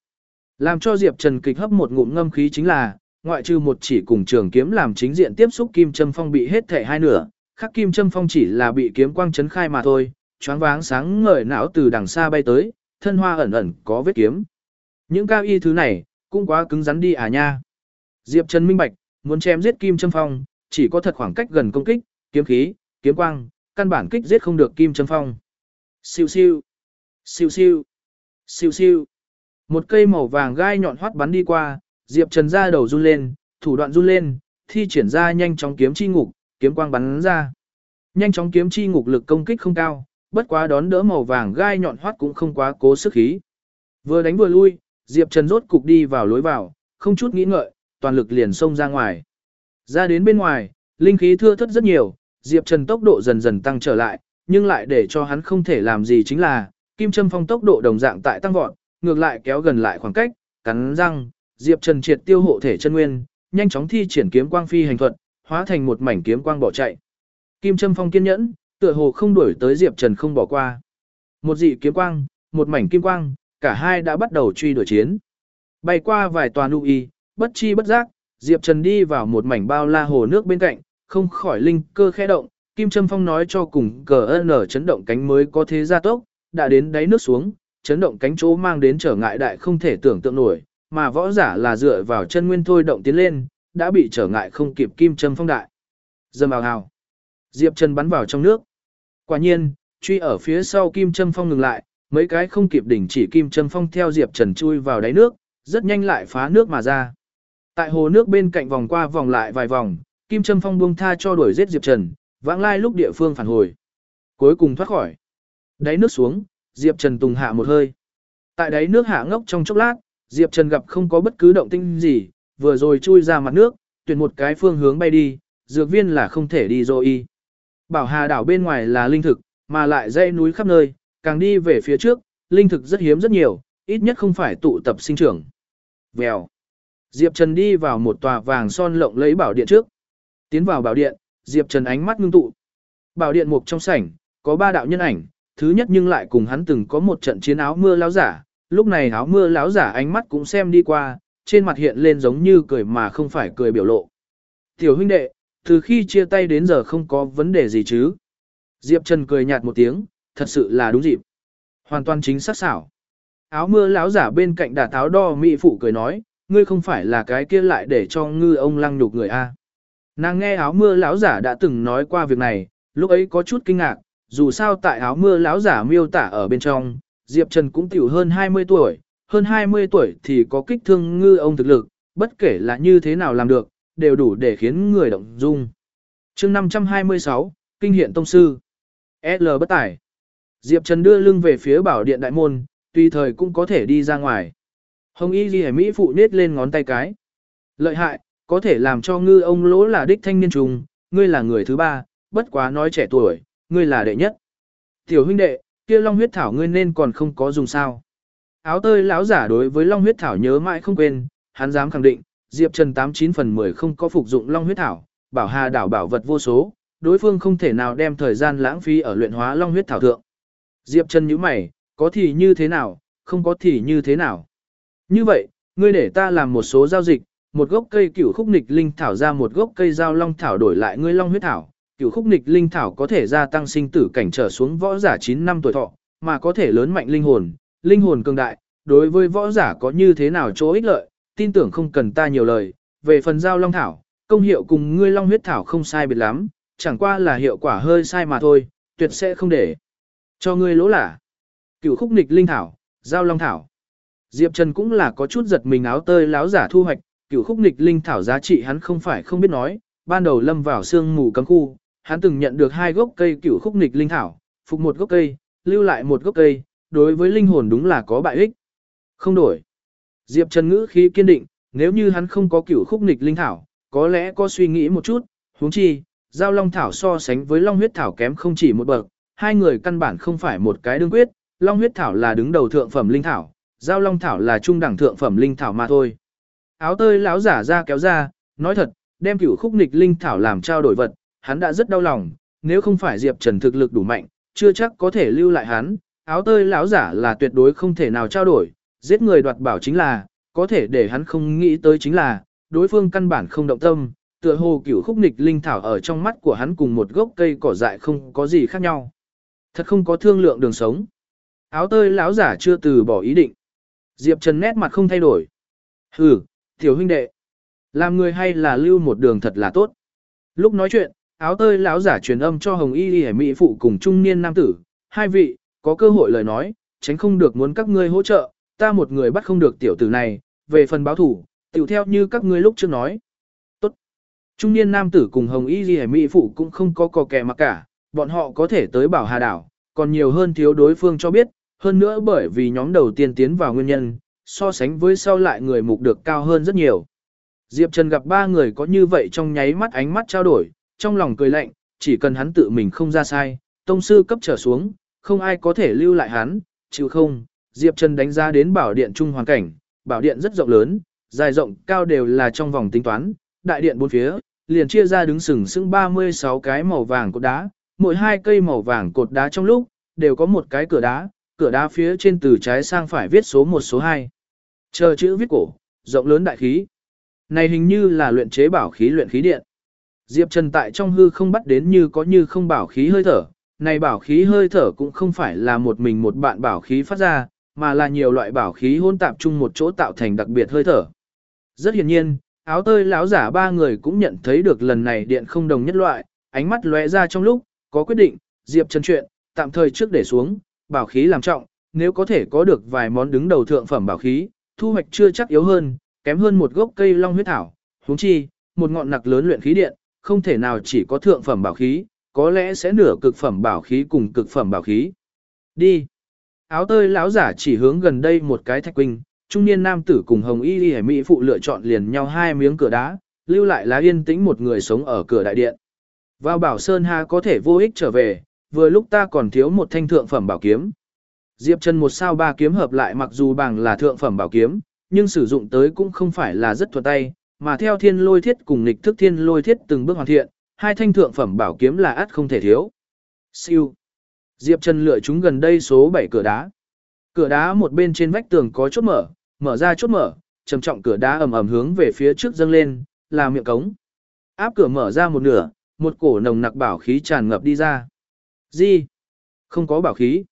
Làm cho Diệp Trần kịch hấp một ngụm ngâm khí chính là, ngoại trừ một chỉ cùng trường kiếm làm chính diện tiếp xúc kim châm phong bị hết thể hai nửa, khác kim châm phong chỉ là bị kiếm quang chấn khai mà thôi, choáng váng sáng ngời não từ đằng xa bay tới, thân hoa ẩn ẩn có vết kiếm. Những cao y thứ này, cũng quá cứng rắn đi à nha. Diệp Trần minh bạch, muốn chém giết kim châm phong, chỉ có thật khoảng cách gần công kích, kiếm khí, kiếm quang, căn bản kích giết không được kim châm phong. Siêu siêu, siêu siêu, siêu siêu. Một cây màu vàng gai nhọn hoắt bắn đi qua, Diệp Trần ra đầu run lên, thủ đoạn run lên, thi triển ra nhanh chóng kiếm chi ngục, kiếm quang bắn ra. Nhanh chóng kiếm chi ngục lực công kích không cao, bất quá đón đỡ màu vàng gai nhọn hoắt cũng không quá cố sức khí. Vừa đánh vừa lui, Diệp Trần rốt cục đi vào lối vào, không chút nghĩ ngợi, toàn lực liền xông ra ngoài. Ra đến bên ngoài, linh khí thưa thất rất nhiều, Diệp Trần tốc độ dần dần tăng trở lại, nhưng lại để cho hắn không thể làm gì chính là, kim châm phong tốc độ đồng dạng tại tăng vọt, ngược lại kéo gần lại khoảng cách, cắn răng, Diệp Trần triệt tiêu hộ thể chân nguyên, nhanh chóng thi triển kiếm quang phi hành thuật, hóa thành một mảnh kiếm quang bỏ chạy. Kim châm phong kiên nhẫn, tựa hồ không đuổi tới Diệp Trần không bỏ qua. Một dị kiếm quang, một mảnh kim quang, cả hai đã bắt đầu truy đuổi chiến. Bay qua vài tòa nụ y, bất chi bất giác, Diệp Trần đi vào một mảnh bao la hồ nước bên cạnh, không khỏi linh cơ khẽ động, Kim Trâm Phong nói cho cùng cờ nở chấn động cánh mới có thế gia tốc, đã đến đáy nước xuống, chấn động cánh chỗ mang đến trở ngại đại không thể tưởng tượng nổi, mà võ giả là dựa vào chân nguyên thôi động tiến lên, đã bị trở ngại không kịp Kim Trâm Phong đại. Dâm ào hào. Diệp Trần bắn vào trong nước. Quả nhiên, truy ở phía sau Kim Trâm Phong ngừng lại, mấy cái không kịp đỉnh chỉ Kim Trâm Phong theo Diệp Trần chui vào đáy nước, rất nhanh lại phá nước mà ra. Tại hồ nước bên cạnh vòng qua vòng lại vài vòng, Kim Trâm Phong buông tha cho đuổi giết Diệp Trần, vãng lai lúc địa phương phản hồi. Cuối cùng thoát khỏi. Đáy nước xuống, Diệp Trần tùng hạ một hơi. Tại đáy nước hạ ngốc trong chốc lát, Diệp Trần gặp không có bất cứ động tinh gì, vừa rồi chui ra mặt nước, tuyển một cái phương hướng bay đi, dược viên là không thể đi rồi Bảo Hà đảo bên ngoài là linh thực, mà lại dãy núi khắp nơi, càng đi về phía trước, linh thực rất hiếm rất nhiều, ít nhất không phải tụ tập sinh trưởng. Vèo. Diệp Trần đi vào một tòa vàng son lộng lấy bảo điện trước. Tiến vào bảo điện, Diệp Trần ánh mắt ngưng tụ. Bảo điện mục trong sảnh, có ba đạo nhân ảnh, thứ nhất nhưng lại cùng hắn từng có một trận chiến áo mưa láo giả, lúc này áo mưa láo giả ánh mắt cũng xem đi qua, trên mặt hiện lên giống như cười mà không phải cười biểu lộ. Tiểu huynh đệ, từ khi chia tay đến giờ không có vấn đề gì chứ. Diệp Trần cười nhạt một tiếng, thật sự là đúng dịp. Hoàn toàn chính xác xảo. Áo mưa Lão giả bên cạnh đà táo đo mỹ phụ cười nói, ngươi không phải là cái kia lại để cho ngư ông lăng nhục người A. Nàng nghe áo mưa lão giả đã từng nói qua việc này, lúc ấy có chút kinh ngạc, dù sao tại áo mưa lão giả miêu tả ở bên trong, Diệp Trần cũng tiểu hơn 20 tuổi, hơn 20 tuổi thì có kích thương ngư ông thực lực, bất kể là như thế nào làm được, đều đủ để khiến người động dung. chương 526, Kinh hiện Tông Sư L bất tải Diệp Trần đưa lưng về phía bảo điện đại môn, tùy thời cũng có thể đi ra ngoài. Hồng Y Ghi Mỹ phụ nết lên ngón tay cái. Lợi hại, có thể làm cho ngư ông lỗ là đích thanh niên trùng, ngươi là người thứ ba, bất quá nói trẻ tuổi, ngươi là đệ nhất. Tiểu huynh đệ, kia long huyết thảo ngươi nên còn không có dùng sao. Áo tơi lão giả đối với long huyết thảo nhớ mãi không quên, hắn dám khẳng định, Diệp Trần 89 phần 10 không có phục dụng long huyết thảo, bảo hà đảo bảo vật vô số, đối phương không thể nào đem thời gian lãng phí ở luyện hóa long huyết thảo thượng. Diệp Trần nhíu mày, có thì như thế nào, không có thì như thế nào. Như vậy, ngươi để ta làm một số giao dịch, một gốc cây cửu khúc nịch linh thảo ra một gốc cây giao long thảo đổi lại ngươi long huyết thảo. Cửu khúc nịch linh thảo có thể gia tăng sinh tử cảnh trở xuống võ giả 9 năm tuổi thọ, mà có thể lớn mạnh linh hồn, linh hồn cường đại, đối với võ giả có như thế nào chỗ ích lợi, tin tưởng không cần ta nhiều lời. Về phần giao long thảo, công hiệu cùng ngươi long huyết thảo không sai biệt lắm, chẳng qua là hiệu quả hơi sai mà thôi, tuyệt sẽ không để cho ngươi lỗ lả. Cửu khúc nịch linh thảo, giao long thảo. Diệp Trần cũng là có chút giật mình áo tơi láo giả thu hoạch, cửu khúc nịch linh thảo giá trị hắn không phải không biết nói, ban đầu lâm vào sương mù cấm khu, hắn từng nhận được hai gốc cây cửu khúc nịch linh thảo, phục một gốc cây, lưu lại một gốc cây, đối với linh hồn đúng là có bại ích. Không đổi. Diệp Trần ngữ khí kiên định, nếu như hắn không có cửu khúc nghịch linh thảo, có lẽ có suy nghĩ một chút, huống chi, giao long thảo so sánh với long huyết thảo kém không chỉ một bậc, hai người căn bản không phải một cái đương quyết, long huyết thảo là đứng đầu thượng phẩm linh thảo, giao long thảo là trung đẳng thượng phẩm linh thảo mà thôi. Áo tơi lão giả ra kéo ra, nói thật, đem cửu khúc nghịch linh thảo làm trao đổi vật, hắn đã rất đau lòng, nếu không phải Diệp Trần thực lực đủ mạnh, chưa chắc có thể lưu lại hắn, áo tơi lão giả là tuyệt đối không thể nào trao đổi, giết người đoạt bảo chính là, có thể để hắn không nghĩ tới chính là, đối phương căn bản không động tâm, tựa hồ cửu khúc nịch linh thảo ở trong mắt của hắn cùng một gốc cây cỏ dại không có gì khác nhau. Thật không có thương lượng đường sống. Áo tơi lão giả chưa từ bỏ ý định. Diệp Trần nét mặt không thay đổi. Hừ, tiểu huynh đệ. Làm người hay là lưu một đường thật là tốt. Lúc nói chuyện, áo tơi lão giả truyền âm cho Hồng Y Y Mỹ phụ cùng trung niên nam tử. Hai vị, có cơ hội lời nói, tránh không được muốn các ngươi hỗ trợ, ta một người bắt không được tiểu tử này, về phần báo thủ, tiểu theo như các ngươi lúc trước nói. Tốt. Trung niên nam tử cùng Hồng Y ghi Mỹ phụ cũng không có cò kè mà cả, bọn họ có thể tới bảo hà đảo, còn nhiều hơn thiếu đối phương cho biết, hơn nữa bởi vì nhóm đầu tiên tiến vào nguyên nhân, so sánh với sau lại người mục được cao hơn rất nhiều. Diệp Trần gặp ba người có như vậy trong nháy mắt ánh mắt trao đổi, trong lòng cười lạnh, chỉ cần hắn tự mình không ra sai, tông sư cấp trở xuống, không ai có thể lưu lại hắn, chịu không. Diệp Trần đánh giá đến bảo điện trung hoàn cảnh, bảo điện rất rộng lớn, dài rộng cao đều là trong vòng tính toán, đại điện bốn phía, liền chia ra đứng sừng sững 36 cái màu vàng cột đá, mỗi hai cây màu vàng cột đá trong lúc, đều có một cái cửa đá, cửa đá phía trên từ trái sang phải viết số 1 số 2. Chờ chữ viết cổ, rộng lớn đại khí. Này hình như là luyện chế bảo khí luyện khí điện. Diệp Trần tại trong hư không bắt đến như có như không bảo khí hơi thở. Này bảo khí hơi thở cũng không phải là một mình một bạn bảo khí phát ra, mà là nhiều loại bảo khí hôn tạp chung một chỗ tạo thành đặc biệt hơi thở. Rất hiển nhiên, áo tơi lão giả ba người cũng nhận thấy được lần này điện không đồng nhất loại, ánh mắt lóe ra trong lúc, có quyết định, Diệp Trần chuyện, tạm thời trước để xuống, bảo khí làm trọng, nếu có thể có được vài món đứng đầu thượng phẩm bảo khí, thu hoạch chưa chắc yếu hơn, kém hơn một gốc cây long huyết thảo, huống chi, một ngọn nặc lớn luyện khí điện, không thể nào chỉ có thượng phẩm bảo khí, có lẽ sẽ nửa cực phẩm bảo khí cùng cực phẩm bảo khí. Đi. Áo tơi lão giả chỉ hướng gần đây một cái thạch quỳnh, trung niên nam tử cùng hồng y y mỹ phụ lựa chọn liền nhau hai miếng cửa đá, lưu lại lá yên tĩnh một người sống ở cửa đại điện. Vào bảo sơn ha có thể vô ích trở về, vừa lúc ta còn thiếu một thanh thượng phẩm bảo kiếm. Diệp Trần một sao ba kiếm hợp lại mặc dù bằng là thượng phẩm bảo kiếm, nhưng sử dụng tới cũng không phải là rất thuận tay, mà theo thiên lôi thiết cùng nghịch thức thiên lôi thiết từng bước hoàn thiện, hai thanh thượng phẩm bảo kiếm là ắt không thể thiếu. Siêu. Diệp Trần lựa chúng gần đây số 7 cửa đá. Cửa đá một bên trên vách tường có chốt mở, mở ra chốt mở, trầm trọng cửa đá ầm ầm hướng về phía trước dâng lên, là miệng cống. Áp cửa mở ra một nửa, một cổ nồng nặc bảo khí tràn ngập đi ra. Gì? Không có bảo khí.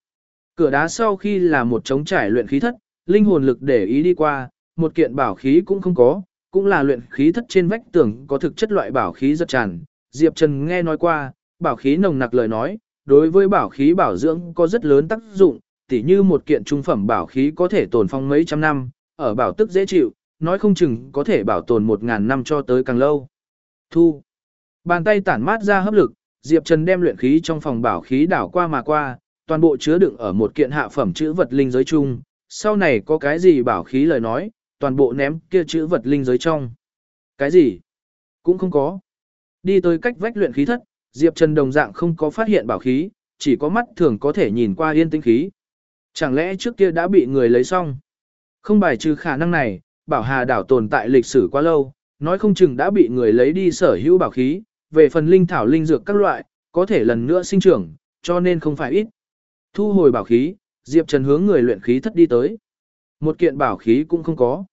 Cửa đá sau khi là một trống trải luyện khí thất, linh hồn lực để ý đi qua, một kiện bảo khí cũng không có, cũng là luyện khí thất trên vách tường có thực chất loại bảo khí rất tràn. Diệp Trần nghe nói qua, bảo khí nồng nặc lời nói, đối với bảo khí bảo dưỡng có rất lớn tác dụng, tỉ như một kiện trung phẩm bảo khí có thể tồn phong mấy trăm năm, ở bảo tức dễ chịu, nói không chừng có thể bảo tồn một ngàn năm cho tới càng lâu. Thu. Bàn tay tản mát ra hấp lực, Diệp Trần đem luyện khí trong phòng bảo khí đảo qua mà qua, toàn bộ chứa đựng ở một kiện hạ phẩm chữ vật linh giới chung, sau này có cái gì bảo khí lời nói, toàn bộ ném kia chữ vật linh giới trong. Cái gì? Cũng không có. Đi tới cách vách luyện khí thất, Diệp Trần đồng dạng không có phát hiện bảo khí, chỉ có mắt thường có thể nhìn qua yên tĩnh khí. Chẳng lẽ trước kia đã bị người lấy xong? Không bài trừ khả năng này, bảo hà đảo tồn tại lịch sử quá lâu, nói không chừng đã bị người lấy đi sở hữu bảo khí, về phần linh thảo linh dược các loại, có thể lần nữa sinh trưởng, cho nên không phải ít. Thu hồi bảo khí, Diệp Trần hướng người luyện khí thất đi tới. Một kiện bảo khí cũng không có.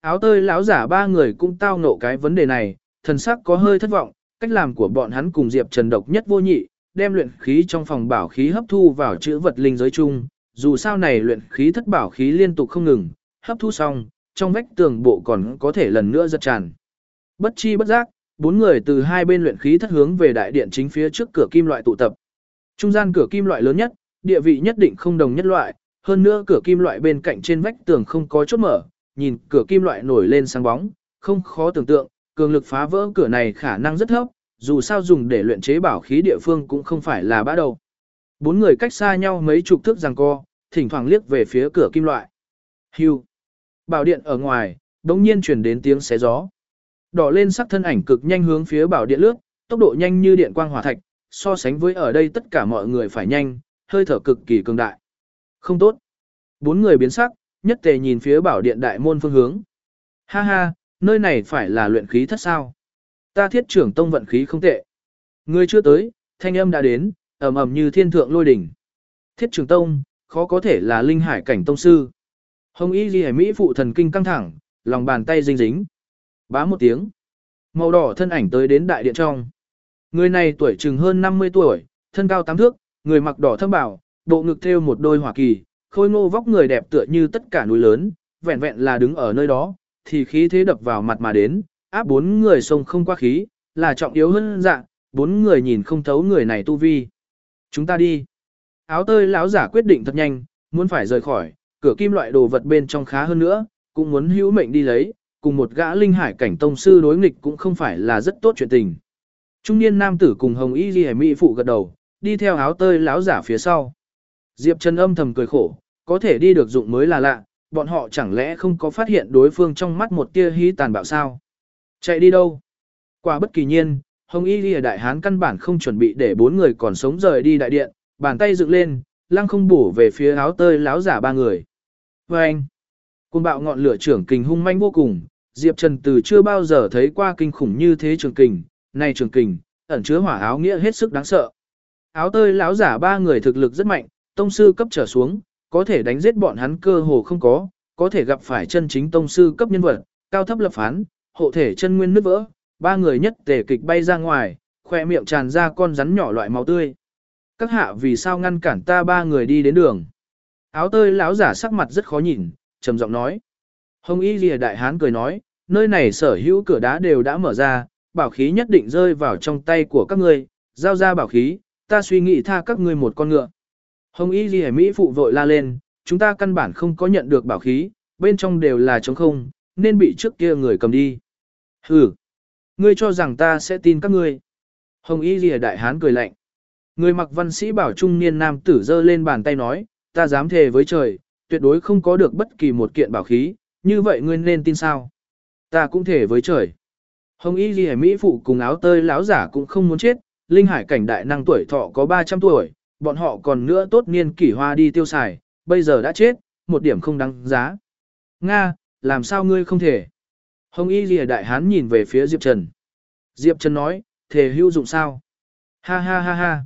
Áo tơi lão giả ba người cũng tao ngộ cái vấn đề này, thần sắc có hơi thất vọng, cách làm của bọn hắn cùng Diệp Trần độc nhất vô nhị, đem luyện khí trong phòng bảo khí hấp thu vào chữ vật linh giới chung, dù sao này luyện khí thất bảo khí liên tục không ngừng, hấp thu xong, trong vách tường bộ còn có thể lần nữa giật tràn. Bất chi bất giác, bốn người từ hai bên luyện khí thất hướng về đại điện chính phía trước cửa kim loại tụ tập. Trung gian cửa kim loại lớn nhất, địa vị nhất định không đồng nhất loại, hơn nữa cửa kim loại bên cạnh trên vách tường không có chốt mở, nhìn cửa kim loại nổi lên sáng bóng, không khó tưởng tượng, cường lực phá vỡ cửa này khả năng rất thấp, dù sao dùng để luyện chế bảo khí địa phương cũng không phải là bã đầu. Bốn người cách xa nhau mấy chục thước giằng co, thỉnh thoảng liếc về phía cửa kim loại. Hưu. Bảo điện ở ngoài, đột nhiên truyền đến tiếng xé gió. Đỏ lên sắc thân ảnh cực nhanh hướng phía bảo điện lướt, tốc độ nhanh như điện quang hỏa thạch, so sánh với ở đây tất cả mọi người phải nhanh, hơi thở cực kỳ cường đại. Không tốt. Bốn người biến sắc, nhất tề nhìn phía bảo điện đại môn phương hướng. Ha ha, nơi này phải là luyện khí thất sao. Ta thiết trưởng tông vận khí không tệ. Người chưa tới, thanh âm đã đến, ầm ầm như thiên thượng lôi đỉnh. Thiết trưởng tông, khó có thể là linh hải cảnh tông sư. Hồng y ghi Mỹ phụ thần kinh căng thẳng, lòng bàn tay dính dính. Bá một tiếng. Màu đỏ thân ảnh tới đến đại điện trong. Người này tuổi chừng hơn 50 tuổi, thân cao tám thước, người mặc đỏ thâm bảo, bộ ngực thêu một đôi hỏa kỳ, khôi ngô vóc người đẹp tựa như tất cả núi lớn, vẹn vẹn là đứng ở nơi đó, thì khí thế đập vào mặt mà đến, áp bốn người sông không qua khí, là trọng yếu hơn dạng, bốn người nhìn không thấu người này tu vi. Chúng ta đi. Áo tơi lão giả quyết định thật nhanh, muốn phải rời khỏi, cửa kim loại đồ vật bên trong khá hơn nữa, cũng muốn hữu mệnh đi lấy, cùng một gã linh hải cảnh tông sư đối nghịch cũng không phải là rất tốt chuyện tình. Trung niên nam tử cùng hồng y ghi mỹ phụ gật đầu, đi theo áo tơi lão giả phía sau. Diệp Trần âm thầm cười khổ, có thể đi được dụng mới là lạ, bọn họ chẳng lẽ không có phát hiện đối phương trong mắt một tia hí tàn bạo sao? Chạy đi đâu? Quả bất kỳ nhiên, Hồng Y Lìa Đại Hán căn bản không chuẩn bị để bốn người còn sống rời đi đại điện, bàn tay dựng lên, lăng không bổ về phía áo tơi láo giả ba người. Và anh, côn bạo ngọn lửa trưởng kình hung manh vô cùng, Diệp Trần từ chưa bao giờ thấy qua kinh khủng như thế trường kình, này trường kình, ẩn chứa hỏa áo nghĩa hết sức đáng sợ. Áo tơi láo giả ba người thực lực rất mạnh, tông sư cấp trở xuống, có thể đánh giết bọn hắn cơ hồ không có, có thể gặp phải chân chính tông sư cấp nhân vật, cao thấp lập phán, hộ thể chân nguyên nứt vỡ, ba người nhất tề kịch bay ra ngoài, khoe miệng tràn ra con rắn nhỏ loại máu tươi. Các hạ vì sao ngăn cản ta ba người đi đến đường? Áo tơi lão giả sắc mặt rất khó nhìn, trầm giọng nói. Hồng Y Lìa Đại Hán cười nói, nơi này sở hữu cửa đá đều đã mở ra, bảo khí nhất định rơi vào trong tay của các ngươi, giao ra bảo khí, ta suy nghĩ tha các ngươi một con ngựa. Hồng Y Ghi Mỹ phụ vội la lên, chúng ta căn bản không có nhận được bảo khí, bên trong đều là trống không, nên bị trước kia người cầm đi. Hừ, ngươi cho rằng ta sẽ tin các ngươi. Hồng Y Ghi Đại Hán cười lạnh. Người mặc văn sĩ bảo trung niên nam tử giơ lên bàn tay nói, ta dám thề với trời, tuyệt đối không có được bất kỳ một kiện bảo khí, như vậy ngươi nên tin sao? Ta cũng thề với trời. Hồng Y Ghi Mỹ phụ cùng áo tơi lão giả cũng không muốn chết, linh hải cảnh đại năng tuổi thọ có 300 tuổi, bọn họ còn nữa tốt niên kỷ hoa đi tiêu xài, bây giờ đã chết, một điểm không đáng giá. Nga, làm sao ngươi không thể? Hồng Y Lìa Đại Hán nhìn về phía Diệp Trần. Diệp Trần nói, thể hữu dụng sao? Ha ha ha ha.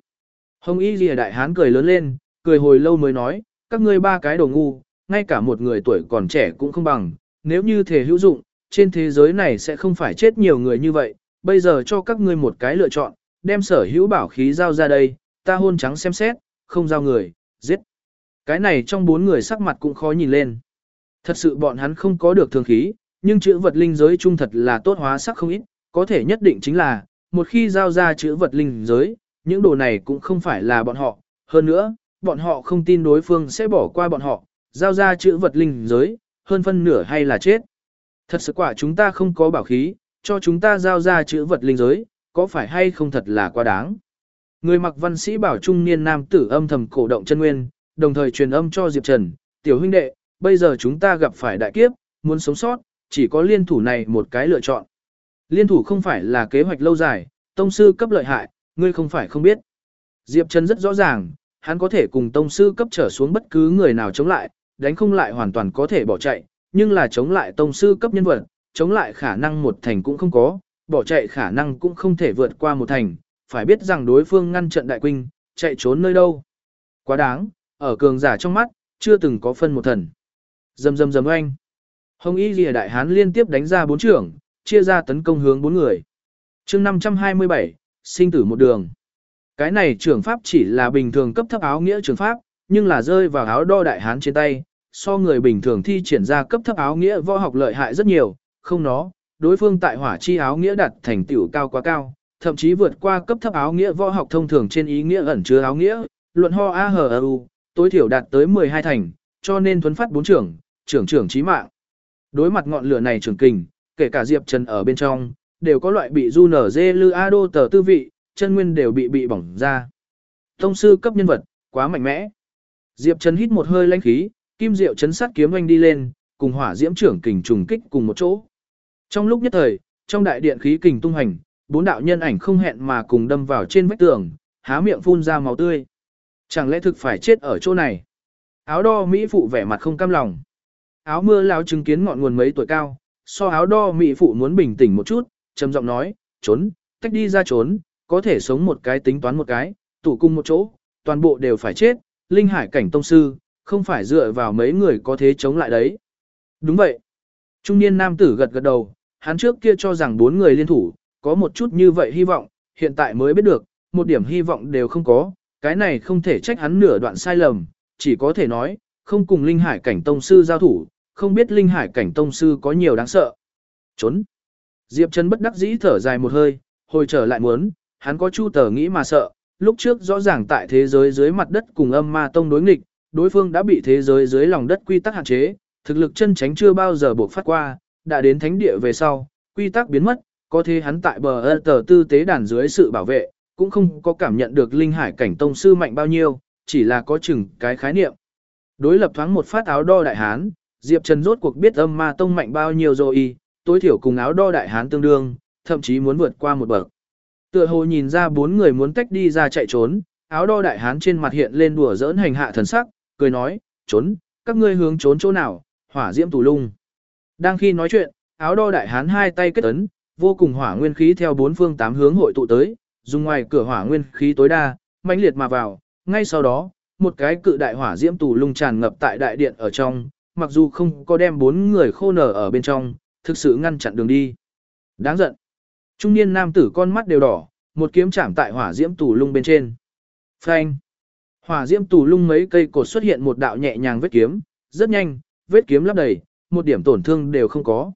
Hồng Y Lìa Đại Hán cười lớn lên, cười hồi lâu mới nói, các ngươi ba cái đồ ngu, ngay cả một người tuổi còn trẻ cũng không bằng, nếu như thể hữu dụng, trên thế giới này sẽ không phải chết nhiều người như vậy, bây giờ cho các ngươi một cái lựa chọn, đem sở hữu bảo khí giao ra đây, ta hôn trắng xem xét, không giao người, giết. Cái này trong bốn người sắc mặt cũng khó nhìn lên. Thật sự bọn hắn không có được thường khí, nhưng chữ vật linh giới trung thật là tốt hóa sắc không ít, có thể nhất định chính là, một khi giao ra chữ vật linh giới, những đồ này cũng không phải là bọn họ, hơn nữa, bọn họ không tin đối phương sẽ bỏ qua bọn họ, giao ra chữ vật linh giới, hơn phân nửa hay là chết. Thật sự quả chúng ta không có bảo khí, cho chúng ta giao ra chữ vật linh giới, có phải hay không thật là quá đáng. Người mặc văn sĩ bảo trung niên nam tử âm thầm cổ động chân nguyên, đồng thời truyền âm cho Diệp Trần, tiểu huynh đệ, bây giờ chúng ta gặp phải đại kiếp, muốn sống sót, chỉ có liên thủ này một cái lựa chọn. Liên thủ không phải là kế hoạch lâu dài, tông sư cấp lợi hại, ngươi không phải không biết. Diệp Trần rất rõ ràng, hắn có thể cùng tông sư cấp trở xuống bất cứ người nào chống lại, đánh không lại hoàn toàn có thể bỏ chạy, nhưng là chống lại tông sư cấp nhân vật, chống lại khả năng một thành cũng không có, bỏ chạy khả năng cũng không thể vượt qua một thành, phải biết rằng đối phương ngăn trận đại quinh, chạy trốn nơi đâu. Quá đáng, ở cường giả trong mắt, chưa từng có phân một thần. Dầm dầm dầm oanh. Hồng Y Lìa Đại Hán liên tiếp đánh ra bốn trưởng, chia ra tấn công hướng bốn người. chương 527, sinh tử một đường. Cái này trưởng pháp chỉ là bình thường cấp thấp áo nghĩa trưởng pháp, nhưng là rơi vào áo đo Đại Hán trên tay, so người bình thường thi triển ra cấp thấp áo nghĩa võ học lợi hại rất nhiều, không nó, đối phương tại hỏa chi áo nghĩa đặt thành tiểu cao quá cao, thậm chí vượt qua cấp thấp áo nghĩa võ học thông thường trên ý nghĩa ẩn chứa áo nghĩa, luận ho a hờ u, tối thiểu đạt tới 12 thành, cho nên thuấn phát bốn trưởng, trưởng trưởng chí mạng. Đối mặt ngọn lửa này trưởng kình, kể cả Diệp Trần ở bên trong, đều có loại bị du nở dê lư a đô tờ tư vị, chân nguyên đều bị bị bỏng ra. Tông sư cấp nhân vật, quá mạnh mẽ. Diệp Trần hít một hơi lãnh khí, kim diệu chấn sát kiếm anh đi lên, cùng hỏa diễm trưởng kình trùng kích cùng một chỗ. Trong lúc nhất thời, trong đại điện khí kình tung hành, bốn đạo nhân ảnh không hẹn mà cùng đâm vào trên vách tường, há miệng phun ra máu tươi. Chẳng lẽ thực phải chết ở chỗ này? Áo đo Mỹ phụ vẻ mặt không cam lòng. Áo mưa lão chứng kiến ngọn nguồn mấy tuổi cao, so áo đo Mỹ phụ muốn bình tĩnh một chút, trầm giọng nói, trốn, tách đi ra trốn, có thể sống một cái tính toán một cái, tụ cung một chỗ, toàn bộ đều phải chết, linh hải cảnh tông sư, không phải dựa vào mấy người có thế chống lại đấy. Đúng vậy. Trung niên nam tử gật gật đầu, hắn trước kia cho rằng bốn người liên thủ, có một chút như vậy hy vọng, hiện tại mới biết được, một điểm hy vọng đều không có, cái này không thể trách hắn nửa đoạn sai lầm, chỉ có thể nói, không cùng linh hải cảnh tông sư giao thủ, không biết linh hải cảnh tông sư có nhiều đáng sợ. Trốn. Diệp Trần bất đắc dĩ thở dài một hơi, hồi trở lại muốn, hắn có chu tờ nghĩ mà sợ, lúc trước rõ ràng tại thế giới dưới mặt đất cùng âm ma tông đối nghịch, đối phương đã bị thế giới dưới lòng đất quy tắc hạn chế, thực lực chân tránh chưa bao giờ buộc phát qua, đã đến thánh địa về sau, quy tắc biến mất, có thế hắn tại bờ ơ tờ tư tế đàn dưới sự bảo vệ, cũng không có cảm nhận được linh hải cảnh tông sư mạnh bao nhiêu, chỉ là có chừng cái khái niệm. Đối lập thoáng một phát áo đo đại hán, Diệp Trần rốt cuộc biết âm ma tông mạnh bao nhiêu rồi y, tối thiểu cùng áo đo đại hán tương đương, thậm chí muốn vượt qua một bậc. Tựa hồ nhìn ra bốn người muốn tách đi ra chạy trốn, áo đo đại hán trên mặt hiện lên đùa giỡn hành hạ thần sắc, cười nói, trốn, các ngươi hướng trốn chỗ nào, hỏa diễm tù lung. Đang khi nói chuyện, áo đo đại hán hai tay kết ấn, vô cùng hỏa nguyên khí theo bốn phương tám hướng hội tụ tới, dùng ngoài cửa hỏa nguyên khí tối đa, mãnh liệt mà vào, ngay sau đó, một cái cự đại hỏa diễm tù lung tràn ngập tại đại điện ở trong, mặc dù không có đem bốn người khô nở ở bên trong, thực sự ngăn chặn đường đi. Đáng giận. Trung niên nam tử con mắt đều đỏ, một kiếm chạm tại hỏa diễm tù lung bên trên. Phanh. Hỏa diễm tù lung mấy cây cột xuất hiện một đạo nhẹ nhàng vết kiếm, rất nhanh, vết kiếm lấp đầy, một điểm tổn thương đều không có.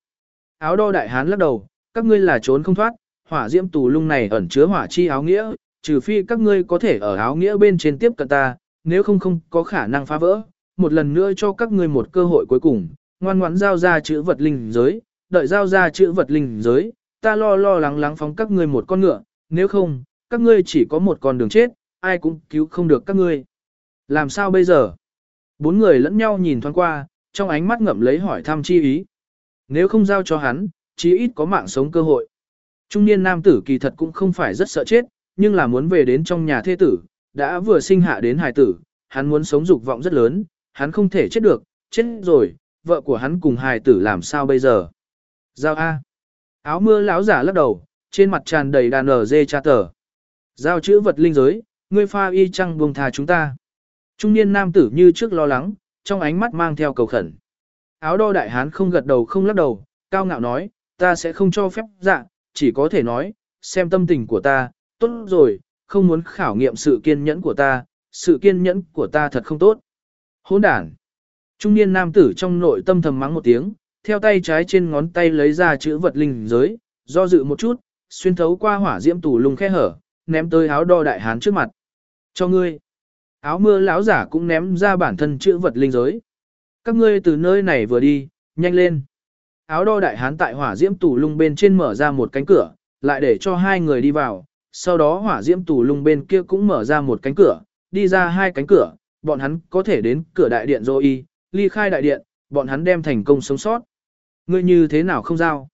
Áo đo đại hán lắc đầu, các ngươi là trốn không thoát, hỏa diễm tù lung này ẩn chứa hỏa chi áo nghĩa, trừ phi các ngươi có thể ở áo nghĩa bên trên tiếp cận ta, nếu không không có khả năng phá vỡ, một lần nữa cho các ngươi một cơ hội cuối cùng, ngoan ngoãn giao ra chữ vật linh giới, đợi giao ra chữ vật linh giới, ta lo lo lắng lắng phóng các ngươi một con ngựa, nếu không, các ngươi chỉ có một con đường chết, ai cũng cứu không được các ngươi. Làm sao bây giờ? Bốn người lẫn nhau nhìn thoáng qua, trong ánh mắt ngậm lấy hỏi thăm chi ý. Nếu không giao cho hắn, chí ít có mạng sống cơ hội. Trung niên nam tử kỳ thật cũng không phải rất sợ chết, nhưng là muốn về đến trong nhà thê tử, đã vừa sinh hạ đến hài tử, hắn muốn sống dục vọng rất lớn, hắn không thể chết được, chết rồi, vợ của hắn cùng hài tử làm sao bây giờ. Giao A. Áo mưa lão giả lắc đầu, trên mặt tràn đầy đàn ở dê cha tờ. Giao chữ vật linh giới, ngươi pha y chăng buông thà chúng ta. Trung niên nam tử như trước lo lắng, trong ánh mắt mang theo cầu khẩn. Áo đo đại hán không gật đầu không lắc đầu, cao ngạo nói, ta sẽ không cho phép dạ, chỉ có thể nói, xem tâm tình của ta, tốt rồi, không muốn khảo nghiệm sự kiên nhẫn của ta, sự kiên nhẫn của ta thật không tốt. Hỗn đản. Trung niên nam tử trong nội tâm thầm mắng một tiếng, theo tay trái trên ngón tay lấy ra chữ vật linh giới, do dự một chút, xuyên thấu qua hỏa diễm tủ lùng khe hở, ném tới áo đo đại hán trước mặt. Cho ngươi. Áo mưa lão giả cũng ném ra bản thân chữ vật linh giới. Các ngươi từ nơi này vừa đi, nhanh lên. Áo đo đại hán tại hỏa diễm tủ lung bên trên mở ra một cánh cửa, lại để cho hai người đi vào. Sau đó hỏa diễm tủ lung bên kia cũng mở ra một cánh cửa, đi ra hai cánh cửa, bọn hắn có thể đến cửa đại điện rồi y, ly khai đại điện, bọn hắn đem thành công sống sót. Ngươi như thế nào không giao?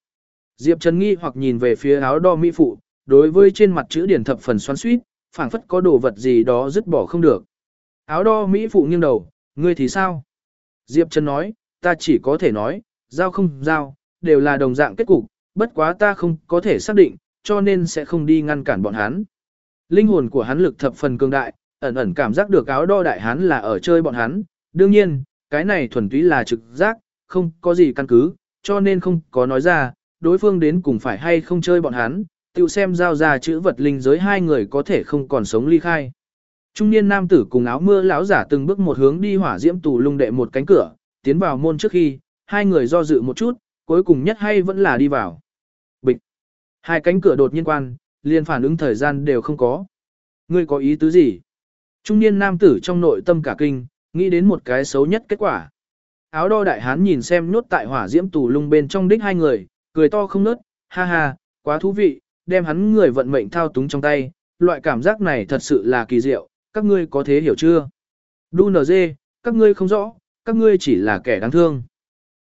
Diệp Trần nghi hoặc nhìn về phía áo đo mỹ phụ, đối với trên mặt chữ điển thập phần xoắn suýt, phảng phất có đồ vật gì đó dứt bỏ không được. Áo đo mỹ phụ nghiêng đầu, ngươi thì sao? Diệp Trần nói, ta chỉ có thể nói, giao không giao, đều là đồng dạng kết cục, bất quá ta không có thể xác định, cho nên sẽ không đi ngăn cản bọn hắn. Linh hồn của hắn lực thập phần cường đại, ẩn ẩn cảm giác được áo đo đại hắn là ở chơi bọn hắn, đương nhiên, cái này thuần túy là trực giác, không có gì căn cứ, cho nên không có nói ra, đối phương đến cùng phải hay không chơi bọn hắn, tự xem giao ra chữ vật linh giới hai người có thể không còn sống ly khai. Trung niên nam tử cùng áo mưa lão giả từng bước một hướng đi hỏa diễm tù lung đệ một cánh cửa, tiến vào môn trước khi, hai người do dự một chút, cuối cùng nhất hay vẫn là đi vào. Bịch. Hai cánh cửa đột nhiên quan, liền phản ứng thời gian đều không có. Ngươi có ý tứ gì? Trung niên nam tử trong nội tâm cả kinh, nghĩ đến một cái xấu nhất kết quả. Áo đo đại hán nhìn xem nhốt tại hỏa diễm tù lung bên trong đích hai người, cười to không nớt, ha ha, quá thú vị, đem hắn người vận mệnh thao túng trong tay, loại cảm giác này thật sự là kỳ diệu, các ngươi có thế hiểu chưa? Đu nờ dê, các ngươi không rõ, các ngươi chỉ là kẻ đáng thương.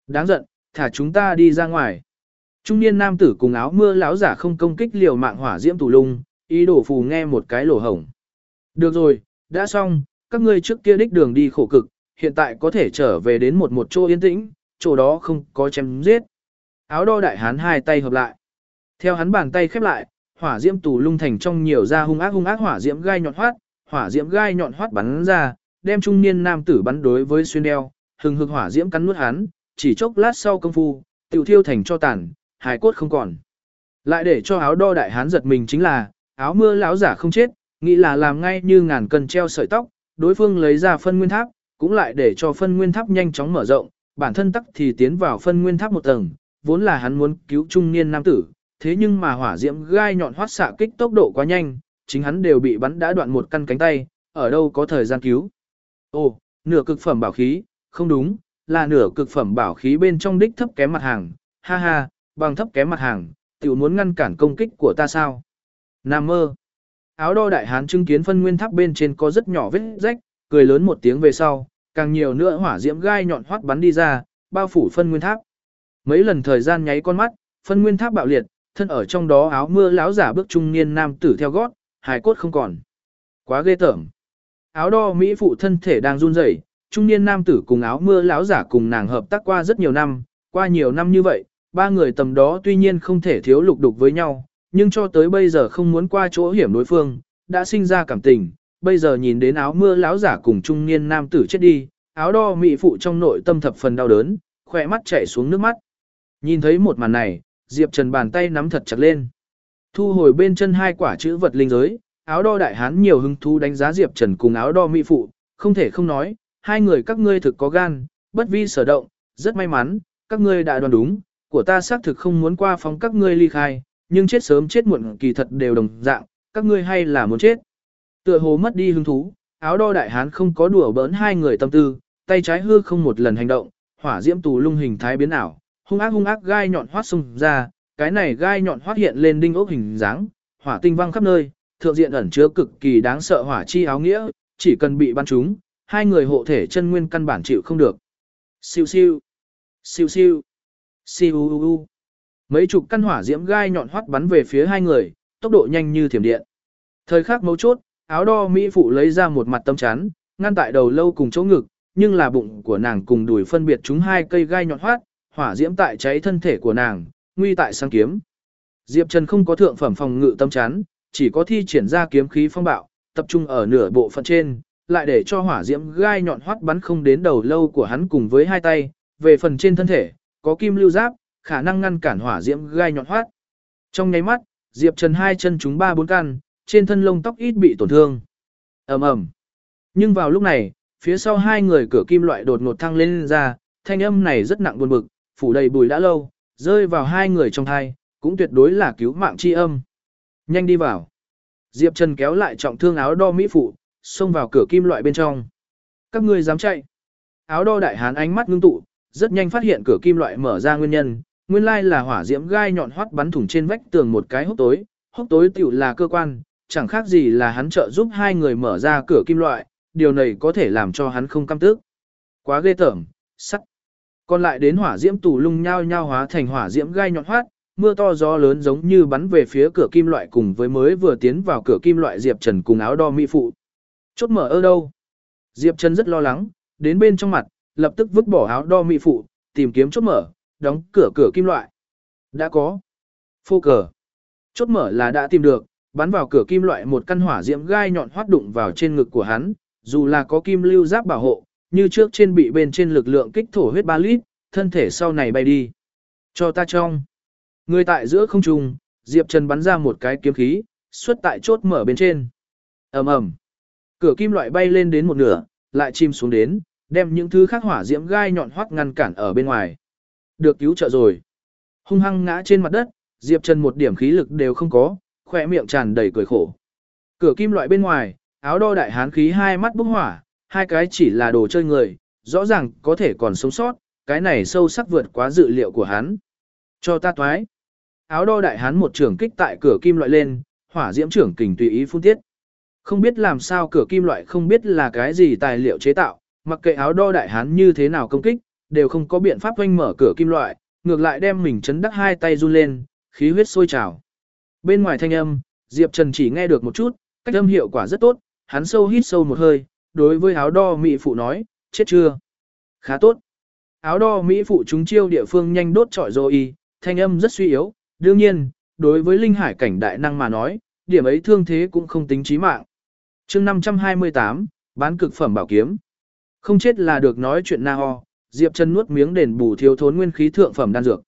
Đáng giận, thả chúng ta đi ra ngoài. Trung niên nam tử cùng áo mưa lão giả không công kích liều mạng hỏa diễm tù lung, ý đồ phù nghe một cái lỗ hổng. Được rồi, đã xong, các ngươi trước kia đích đường đi khổ cực, hiện tại có thể trở về đến một một chỗ yên tĩnh, chỗ đó không có chém giết. Áo đo đại hán hai tay hợp lại. Theo hắn bàn tay khép lại, hỏa diễm tù lung thành trong nhiều ra hung ác hung ác hỏa diễm gai nhọn hoát, hỏa diễm gai nhọn hoát bắn ra, đem trung niên nam tử bắn đối với xuyên đeo, hừng hực hỏa diễm cắn nuốt hắn, chỉ chốc lát sau công phu, tiểu thiêu thành cho tàn, hài cốt không còn. Lại để cho áo đo đại hán giật mình chính là, áo mưa lão giả không chết, nghĩ là làm ngay như ngàn cân treo sợi tóc, đối phương lấy ra phân nguyên tháp, cũng lại để cho phân nguyên tháp nhanh chóng mở rộng, bản thân tắc thì tiến vào phân nguyên tháp một tầng, vốn là hắn muốn cứu trung niên nam tử, thế nhưng mà hỏa diễm gai nhọn hoát xạ kích tốc độ quá nhanh, chính hắn đều bị bắn đã đoạn một căn cánh tay, ở đâu có thời gian cứu. Ồ, nửa cực phẩm bảo khí, không đúng, là nửa cực phẩm bảo khí bên trong đích thấp kém mặt hàng, ha ha, bằng thấp kém mặt hàng, tiểu muốn ngăn cản công kích của ta sao? Nam mơ. Áo đo đại hán chứng kiến phân nguyên tháp bên trên có rất nhỏ vết rách, cười lớn một tiếng về sau, càng nhiều nữa hỏa diễm gai nhọn hoắt bắn đi ra, bao phủ phân nguyên tháp. Mấy lần thời gian nháy con mắt, phân nguyên tháp bạo liệt, thân ở trong đó áo mưa láo giả bước trung niên nam tử theo gót, hài cốt không còn. Quá ghê tởm. Áo đo mỹ phụ thân thể đang run rẩy, trung niên nam tử cùng áo mưa lão giả cùng nàng hợp tác qua rất nhiều năm, qua nhiều năm như vậy, ba người tầm đó tuy nhiên không thể thiếu lục đục với nhau, nhưng cho tới bây giờ không muốn qua chỗ hiểm đối phương, đã sinh ra cảm tình, bây giờ nhìn đến áo mưa lão giả cùng trung niên nam tử chết đi, áo đo mỹ phụ trong nội tâm thập phần đau đớn, khỏe mắt chảy xuống nước mắt. Nhìn thấy một màn này, Diệp Trần bàn tay nắm thật chặt lên. Thu hồi bên chân hai quả chữ vật linh giới, áo đo đại hán nhiều hứng thú đánh giá Diệp Trần cùng áo đo mỹ phụ, không thể không nói, hai người các ngươi thực có gan, bất vi sở động, rất may mắn, các ngươi đã đoán đúng, của ta xác thực không muốn qua phóng các ngươi ly khai, nhưng chết sớm chết muộn kỳ thật đều đồng dạng, các ngươi hay là muốn chết. Tựa hồ mất đi hứng thú, áo đo đại hán không có đùa bỡn hai người tâm tư, tay trái hư không một lần hành động, hỏa diễm tù lung hình thái biến ảo, hung ác hung ác gai nhọn hoát xung ra, cái này gai nhọn hoát hiện lên đinh ốc hình dáng, hỏa tinh văng khắp nơi, thượng diện ẩn chứa cực kỳ đáng sợ hỏa chi áo nghĩa, chỉ cần bị bắn trúng, hai người hộ thể chân nguyên căn bản chịu không được. Siêu siêu, siêu siêu, siêu u u. Mấy chục căn hỏa diễm gai nhọn hoắt bắn về phía hai người, tốc độ nhanh như thiểm điện. Thời khắc mấu chốt, áo đo mỹ phụ lấy ra một mặt tâm chắn, ngăn tại đầu lâu cùng chỗ ngực, nhưng là bụng của nàng cùng đùi phân biệt chúng hai cây gai nhọn hoắt, hỏa diễm tại cháy thân thể của nàng, nguy tại sang kiếm. Diệp Trần không có thượng phẩm phòng ngự tâm chắn, chỉ có thi triển ra kiếm khí phong bạo, tập trung ở nửa bộ phận trên, lại để cho hỏa diễm gai nhọn hoắt bắn không đến đầu lâu của hắn cùng với hai tay, về phần trên thân thể, có kim lưu giáp, khả năng ngăn cản hỏa diễm gai nhọn hoắt. Trong nháy mắt, Diệp Trần hai chân chúng ba bốn căn, trên thân lông tóc ít bị tổn thương. Ầm ầm. Nhưng vào lúc này, phía sau hai người cửa kim loại đột ngột thăng lên ra, thanh âm này rất nặng buồn bực, phủ đầy bùi đã lâu, rơi vào hai người trong thai, cũng tuyệt đối là cứu mạng chi âm. Nhanh đi vào. Diệp Trần kéo lại trọng thương áo đo mỹ phụ, xông vào cửa kim loại bên trong. Các ngươi dám chạy. Áo đo đại hán ánh mắt ngưng tụ, rất nhanh phát hiện cửa kim loại mở ra nguyên nhân, nguyên lai là hỏa diễm gai nhọn hoắt bắn thủng trên vách tường một cái hốc tối, hốc tối tiểu là cơ quan, chẳng khác gì là hắn trợ giúp hai người mở ra cửa kim loại, điều này có thể làm cho hắn không căm tức. Quá ghê tởm, sắt. Còn lại đến hỏa diễm tù lung nhao nhao hóa thành hỏa diễm gai nhọn hoắt, mưa to gió lớn giống như bắn về phía cửa kim loại cùng với mới vừa tiến vào cửa kim loại Diệp Trần cùng áo đo mỹ phụ. Chốt mở ở đâu? Diệp Trần rất lo lắng, đến bên trong mặt, lập tức vứt bỏ áo đo mị phụ, tìm kiếm chốt mở, đóng cửa cửa kim loại. Đã có. Phô cờ. Chốt mở là đã tìm được, bắn vào cửa kim loại một căn hỏa diễm gai nhọn hoát đụng vào trên ngực của hắn, dù là có kim lưu giáp bảo hộ, như trước trên bị bên trên lực lượng kích thổ huyết 3 lít, thân thể sau này bay đi. Cho ta trong. Người tại giữa không trung, Diệp Trần bắn ra một cái kiếm khí, xuất tại chốt mở bên trên. ầm ầm, Cửa kim loại bay lên đến một nửa, lại chìm xuống đến, đem những thứ khác hỏa diễm gai nhọn hoắt ngăn cản ở bên ngoài. Được cứu trợ rồi. Hung hăng ngã trên mặt đất, Diệp Trần một điểm khí lực đều không có, khỏe miệng tràn đầy cười khổ. Cửa kim loại bên ngoài, áo đo đại hán khí hai mắt bốc hỏa, hai cái chỉ là đồ chơi người, rõ ràng có thể còn sống sót, cái này sâu sắc vượt quá dự liệu của hắn. Cho ta toái. Áo đo đại hán một trường kích tại cửa kim loại lên, hỏa diễm trưởng kình tùy ý phun tiết. Không biết làm sao cửa kim loại không biết là cái gì tài liệu chế tạo, mặc kệ áo đo đại hán như thế nào công kích, đều không có biện pháp quanh mở cửa kim loại, ngược lại đem mình chấn đắc hai tay run lên, khí huyết sôi trào. Bên ngoài thanh âm, Diệp Trần chỉ nghe được một chút, cách âm hiệu quả rất tốt, hắn sâu hít sâu một hơi, đối với áo đo mỹ phụ nói, chết chưa? Khá tốt. Áo đo mỹ phụ chúng chiêu địa phương nhanh đốt trọi rồi y, thanh âm rất suy yếu, đương nhiên, đối với linh hải cảnh đại năng mà nói, điểm ấy thương thế cũng không tính chí mạng chương 528, bán cực phẩm bảo kiếm. Không chết là được nói chuyện na ho, Diệp Trần nuốt miếng đền bù thiếu thốn nguyên khí thượng phẩm đan dược.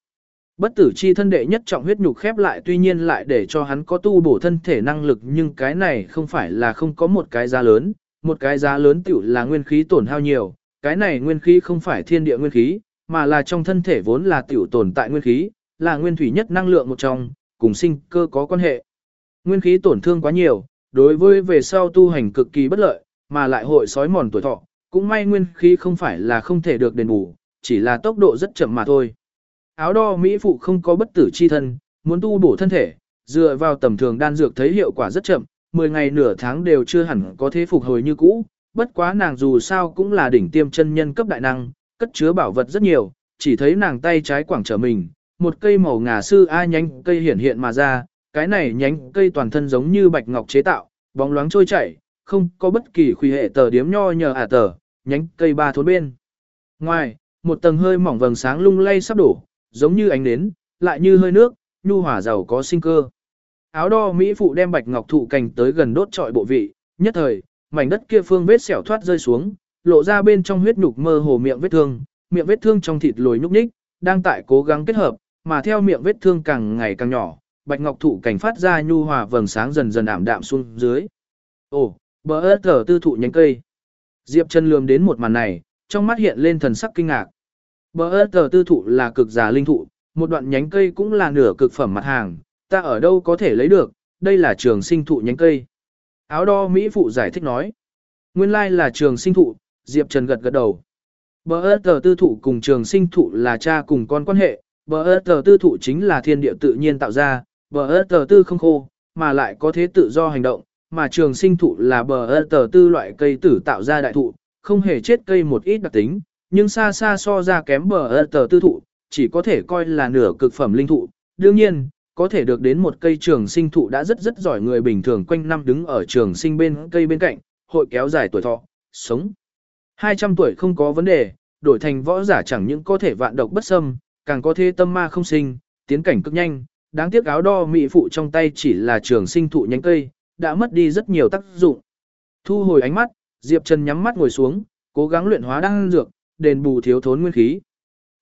Bất tử chi thân đệ nhất trọng huyết nhục khép lại tuy nhiên lại để cho hắn có tu bổ thân thể năng lực nhưng cái này không phải là không có một cái giá lớn, một cái giá lớn tiểu là nguyên khí tổn hao nhiều, cái này nguyên khí không phải thiên địa nguyên khí, mà là trong thân thể vốn là tiểu tồn tại nguyên khí, là nguyên thủy nhất năng lượng một trong, cùng sinh cơ có quan hệ. Nguyên khí tổn thương quá nhiều, đối với về sau tu hành cực kỳ bất lợi, mà lại hội sói mòn tuổi thọ, cũng may nguyên khí không phải là không thể được đền bù, chỉ là tốc độ rất chậm mà thôi. Áo đo Mỹ phụ không có bất tử chi thân, muốn tu bổ thân thể, dựa vào tầm thường đan dược thấy hiệu quả rất chậm, 10 ngày nửa tháng đều chưa hẳn có thế phục hồi như cũ, bất quá nàng dù sao cũng là đỉnh tiêm chân nhân cấp đại năng, cất chứa bảo vật rất nhiều, chỉ thấy nàng tay trái quảng trở mình, một cây màu ngà sư a nhánh cây hiển hiện mà ra, cái này nhánh cây toàn thân giống như bạch ngọc chế tạo, bóng loáng trôi chảy, không có bất kỳ khuy hệ tờ điếm nho nhờ ả à tờ, nhánh cây ba thốn bên. Ngoài, một tầng hơi mỏng vầng sáng lung lay sắp đổ, giống như ánh nến, lại như hơi nước, nhu hỏa giàu có sinh cơ. Áo đo Mỹ phụ đem bạch ngọc thụ cành tới gần đốt trọi bộ vị, nhất thời, mảnh đất kia phương vết xẻo thoát rơi xuống, lộ ra bên trong huyết nhục mơ hồ miệng vết thương, miệng vết thương trong thịt lồi nhúc nhích, đang tại cố gắng kết hợp, mà theo miệng vết thương càng ngày càng nhỏ, bạch ngọc thụ cảnh phát ra nhu hòa vầng sáng dần dần ảm đạm xuống dưới. Ồ, bờ ớt thở tư thụ nhánh cây. Diệp chân lườm đến một màn này, trong mắt hiện lên thần sắc kinh ngạc. Bờ ớt thở tư thụ là cực già linh thụ, một đoạn nhánh cây cũng là nửa cực phẩm mặt hàng, ta ở đâu có thể lấy được, đây là trường sinh thụ nhánh cây. Áo đo Mỹ phụ giải thích nói. Nguyên lai là trường sinh thụ, Diệp Trần gật gật đầu. Bờ ớt thở tư thụ cùng trường sinh thụ là cha cùng con quan hệ, bờ ớt thở tư thụ chính là thiên địa tự nhiên tạo ra, bờ ớt tờ tư không khô, mà lại có thế tự do hành động, mà trường sinh thụ là bờ ớt tờ tư loại cây tử tạo ra đại thụ, không hề chết cây một ít đặc tính, nhưng xa xa so ra kém bờ ớt tờ tư thụ, chỉ có thể coi là nửa cực phẩm linh thụ. Đương nhiên, có thể được đến một cây trường sinh thụ đã rất rất giỏi người bình thường quanh năm đứng ở trường sinh bên cây bên cạnh, hội kéo dài tuổi thọ, sống. 200 tuổi không có vấn đề, đổi thành võ giả chẳng những có thể vạn độc bất xâm, càng có thế tâm ma không sinh, tiến cảnh cực nhanh, đáng tiếc áo đo mỹ phụ trong tay chỉ là trường sinh thụ nhánh cây, đã mất đi rất nhiều tác dụng. Thu hồi ánh mắt, Diệp Trần nhắm mắt ngồi xuống, cố gắng luyện hóa đan dược, đền bù thiếu thốn nguyên khí.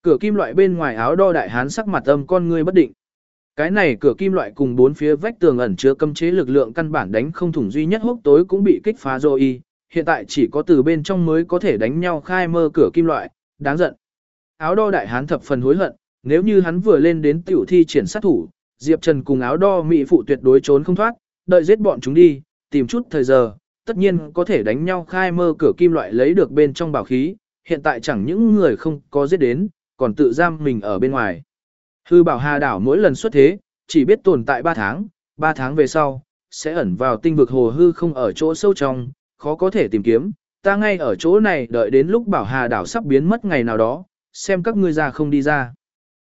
Cửa kim loại bên ngoài áo đo đại hán sắc mặt âm con ngươi bất định. Cái này cửa kim loại cùng bốn phía vách tường ẩn chứa cấm chế lực lượng căn bản đánh không thủng duy nhất hốc tối cũng bị kích phá rồi y, hiện tại chỉ có từ bên trong mới có thể đánh nhau khai mơ cửa kim loại, đáng giận. áo đo đại hán thập phần hối hận, nếu như hắn vừa lên đến tiểu thi triển sát thủ, Diệp Trần cùng áo đo mỹ phụ tuyệt đối trốn không thoát, đợi giết bọn chúng đi, tìm chút thời giờ, tất nhiên có thể đánh nhau khai mơ cửa kim loại lấy được bên trong bảo khí, hiện tại chẳng những người không có giết đến, còn tự giam mình ở bên ngoài. Hư bảo hà đảo mỗi lần xuất thế, chỉ biết tồn tại 3 tháng, 3 tháng về sau, sẽ ẩn vào tinh vực hồ hư không ở chỗ sâu trong, khó có thể tìm kiếm, ta ngay ở chỗ này đợi đến lúc bảo hà đảo sắp biến mất ngày nào đó, xem các ngươi ra không đi ra.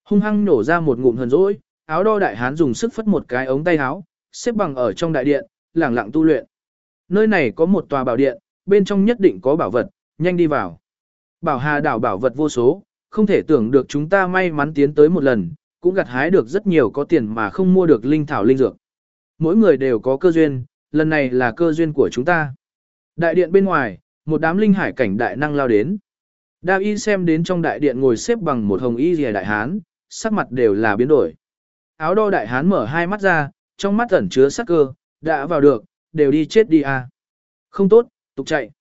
Hung hăng nổ ra một ngụm hờn dỗi áo đo đại hán dùng sức phất một cái ống tay áo, xếp bằng ở trong đại điện, lẳng lặng tu luyện. Nơi này có một tòa bảo điện, bên trong nhất định có bảo vật, nhanh đi vào. Bảo hà đảo bảo vật vô số, không thể tưởng được chúng ta may mắn tiến tới một lần, cũng gặt hái được rất nhiều có tiền mà không mua được linh thảo linh dược. Mỗi người đều có cơ duyên, lần này là cơ duyên của chúng ta. Đại điện bên ngoài, một đám linh hải cảnh đại năng lao đến. Đa y xem đến trong đại điện ngồi xếp bằng một hồng y rìa đại hán, sắc mặt đều là biến đổi. Áo đo đại hán mở hai mắt ra, trong mắt ẩn chứa sắc cơ, đã vào được, đều đi chết đi à. Không tốt, tục chạy.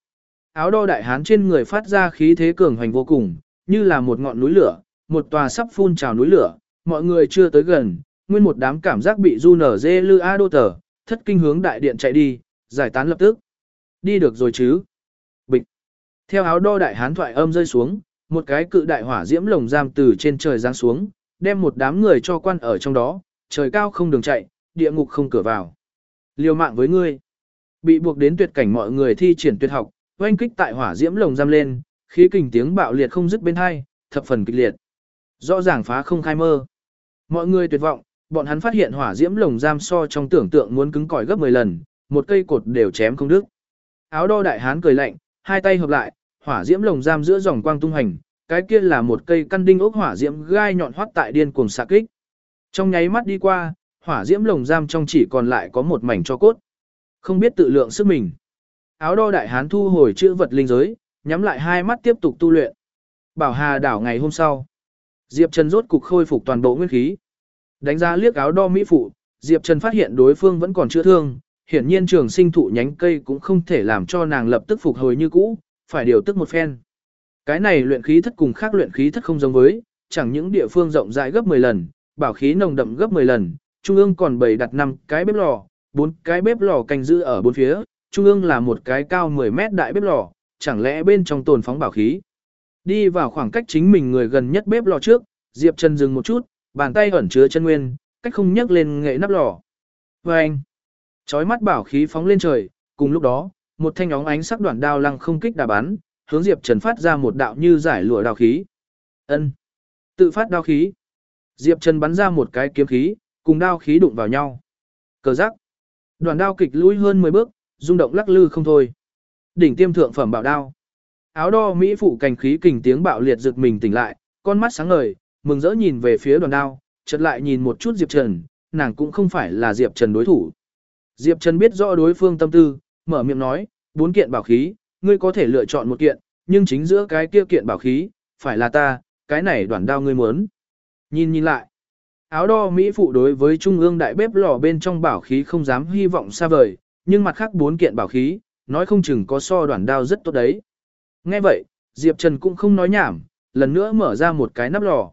Áo đo đại hán trên người phát ra khí thế cường hoành vô cùng, như là một ngọn núi lửa, một tòa sắp phun trào núi lửa, mọi người chưa tới gần, nguyên một đám cảm giác bị du nở dê lư a đô tờ, thất kinh hướng đại điện chạy đi, giải tán lập tức. Đi được rồi chứ. Bịch. Theo áo đo đại hán thoại âm rơi xuống, một cái cự đại hỏa diễm lồng giam từ trên trời giáng xuống, đem một đám người cho quan ở trong đó, trời cao không đường chạy, địa ngục không cửa vào. Liều mạng với ngươi. Bị buộc đến tuyệt cảnh mọi người thi triển tuyệt học, oanh kích tại hỏa diễm lồng giam lên, khí kình tiếng bạo liệt không dứt bên hai, thập phần kịch liệt. Rõ ràng phá không khai mơ. Mọi người tuyệt vọng, bọn hắn phát hiện hỏa diễm lồng giam so trong tưởng tượng muốn cứng cỏi gấp 10 lần, một cây cột đều chém không đứt. Áo đo đại hán cười lạnh, hai tay hợp lại, hỏa diễm lồng giam giữa dòng quang tung hành, cái kia là một cây căn đinh ốc hỏa diễm gai nhọn hoắt tại điên cuồng xạ kích. Trong nháy mắt đi qua, hỏa diễm lồng giam trong chỉ còn lại có một mảnh cho cốt. Không biết tự lượng sức mình. Áo đo đại hán thu hồi chữ vật linh giới, nhắm lại hai mắt tiếp tục tu luyện. Bảo Hà đảo ngày hôm sau. Diệp Trần rốt cục khôi phục toàn bộ nguyên khí. Đánh ra liếc áo đo mỹ phụ, Diệp Trần phát hiện đối phương vẫn còn chữa thương, hiển nhiên trường sinh thụ nhánh cây cũng không thể làm cho nàng lập tức phục hồi như cũ, phải điều tức một phen. Cái này luyện khí thất cùng khác luyện khí thất không giống với, chẳng những địa phương rộng rãi gấp 10 lần, bảo khí nồng đậm gấp 10 lần, trung ương còn bày đặt 5 cái bếp lò, 4 cái bếp lò canh giữ ở bốn phía, trung ương là một cái cao 10 mét đại bếp lò, chẳng lẽ bên trong tồn phóng bảo khí. Đi vào khoảng cách chính mình người gần nhất bếp lò trước, Diệp Trần dừng một chút, bàn tay ẩn chứa chân nguyên, cách không nhấc lên nghệ nắp lò. Và anh, chói mắt bảo khí phóng lên trời, cùng lúc đó, một thanh óng ánh sắc đoạn đao lăng không kích đà bắn, hướng Diệp Trần phát ra một đạo như giải lụa đao khí. Ân, tự phát đao khí. Diệp Trần bắn ra một cái kiếm khí, cùng đao khí đụng vào nhau. Cờ giác. Đoàn đao kịch lũi hơn 10 bước, rung động lắc lư không thôi. Đỉnh tiêm thượng phẩm bảo đao. Áo đo mỹ phụ cảnh khí kình tiếng bạo liệt giật mình tỉnh lại, con mắt sáng ngời, mừng rỡ nhìn về phía đoàn đao, chợt lại nhìn một chút Diệp Trần, nàng cũng không phải là Diệp Trần đối thủ. Diệp Trần biết rõ đối phương tâm tư, mở miệng nói, bốn kiện bảo khí, ngươi có thể lựa chọn một kiện, nhưng chính giữa cái kia kiện bảo khí, phải là ta, cái này đoạn đao ngươi muốn. Nhìn nhìn lại, áo đo Mỹ phụ đối với trung ương đại bếp lò bên trong bảo khí không dám hy vọng xa vời, nhưng mặt khác bốn kiện bảo khí, nói không chừng có so đoạn đao rất tốt đấy. Nghe vậy, Diệp Trần cũng không nói nhảm, lần nữa mở ra một cái nắp lò.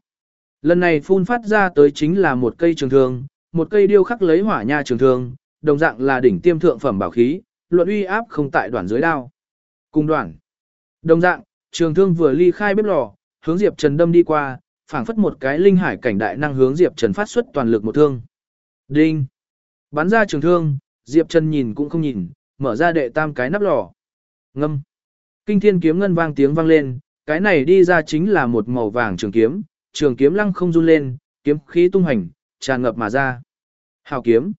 Lần này phun phát ra tới chính là một cây trường thương, một cây điêu khắc lấy hỏa nha trường thương, đồng dạng là đỉnh tiêm thượng phẩm bảo khí, luận uy áp không tại đoạn dưới đao. Cùng đoạn. Đồng dạng, trường thương vừa ly khai bếp lò, hướng Diệp Trần đâm đi qua, phảng phất một cái linh hải cảnh đại năng hướng Diệp Trần phát xuất toàn lực một thương. Đinh. Bắn ra trường thương, Diệp Trần nhìn cũng không nhìn, mở ra đệ tam cái nắp lò. Ngâm. Kinh thiên kiếm ngân vang tiếng vang lên, cái này đi ra chính là một màu vàng trường kiếm, trường kiếm lăng không run lên, kiếm khí tung hành, tràn ngập mà ra. Hào kiếm.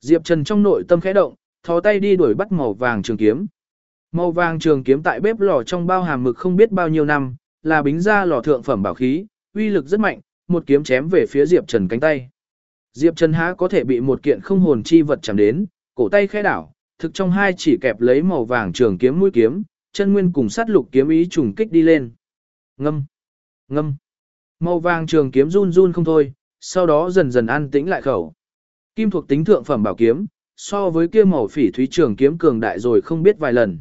Diệp Trần trong nội tâm khẽ động, thò tay đi đuổi bắt màu vàng trường kiếm. Màu vàng trường kiếm tại bếp lò trong bao hàm mực không biết bao nhiêu năm, là bính ra lò thượng phẩm bảo khí, uy lực rất mạnh, một kiếm chém về phía Diệp Trần cánh tay. Diệp Trần há có thể bị một kiện không hồn chi vật chạm đến, cổ tay khẽ đảo, thực trong hai chỉ kẹp lấy màu vàng trường kiếm mũi kiếm, chân nguyên cùng sát lục kiếm ý trùng kích đi lên. Ngâm, ngâm. Màu vàng trường kiếm run run không thôi, sau đó dần dần an tĩnh lại khẩu. Kim thuộc tính thượng phẩm bảo kiếm, so với kia màu phỉ thúy trường kiếm cường đại rồi không biết vài lần.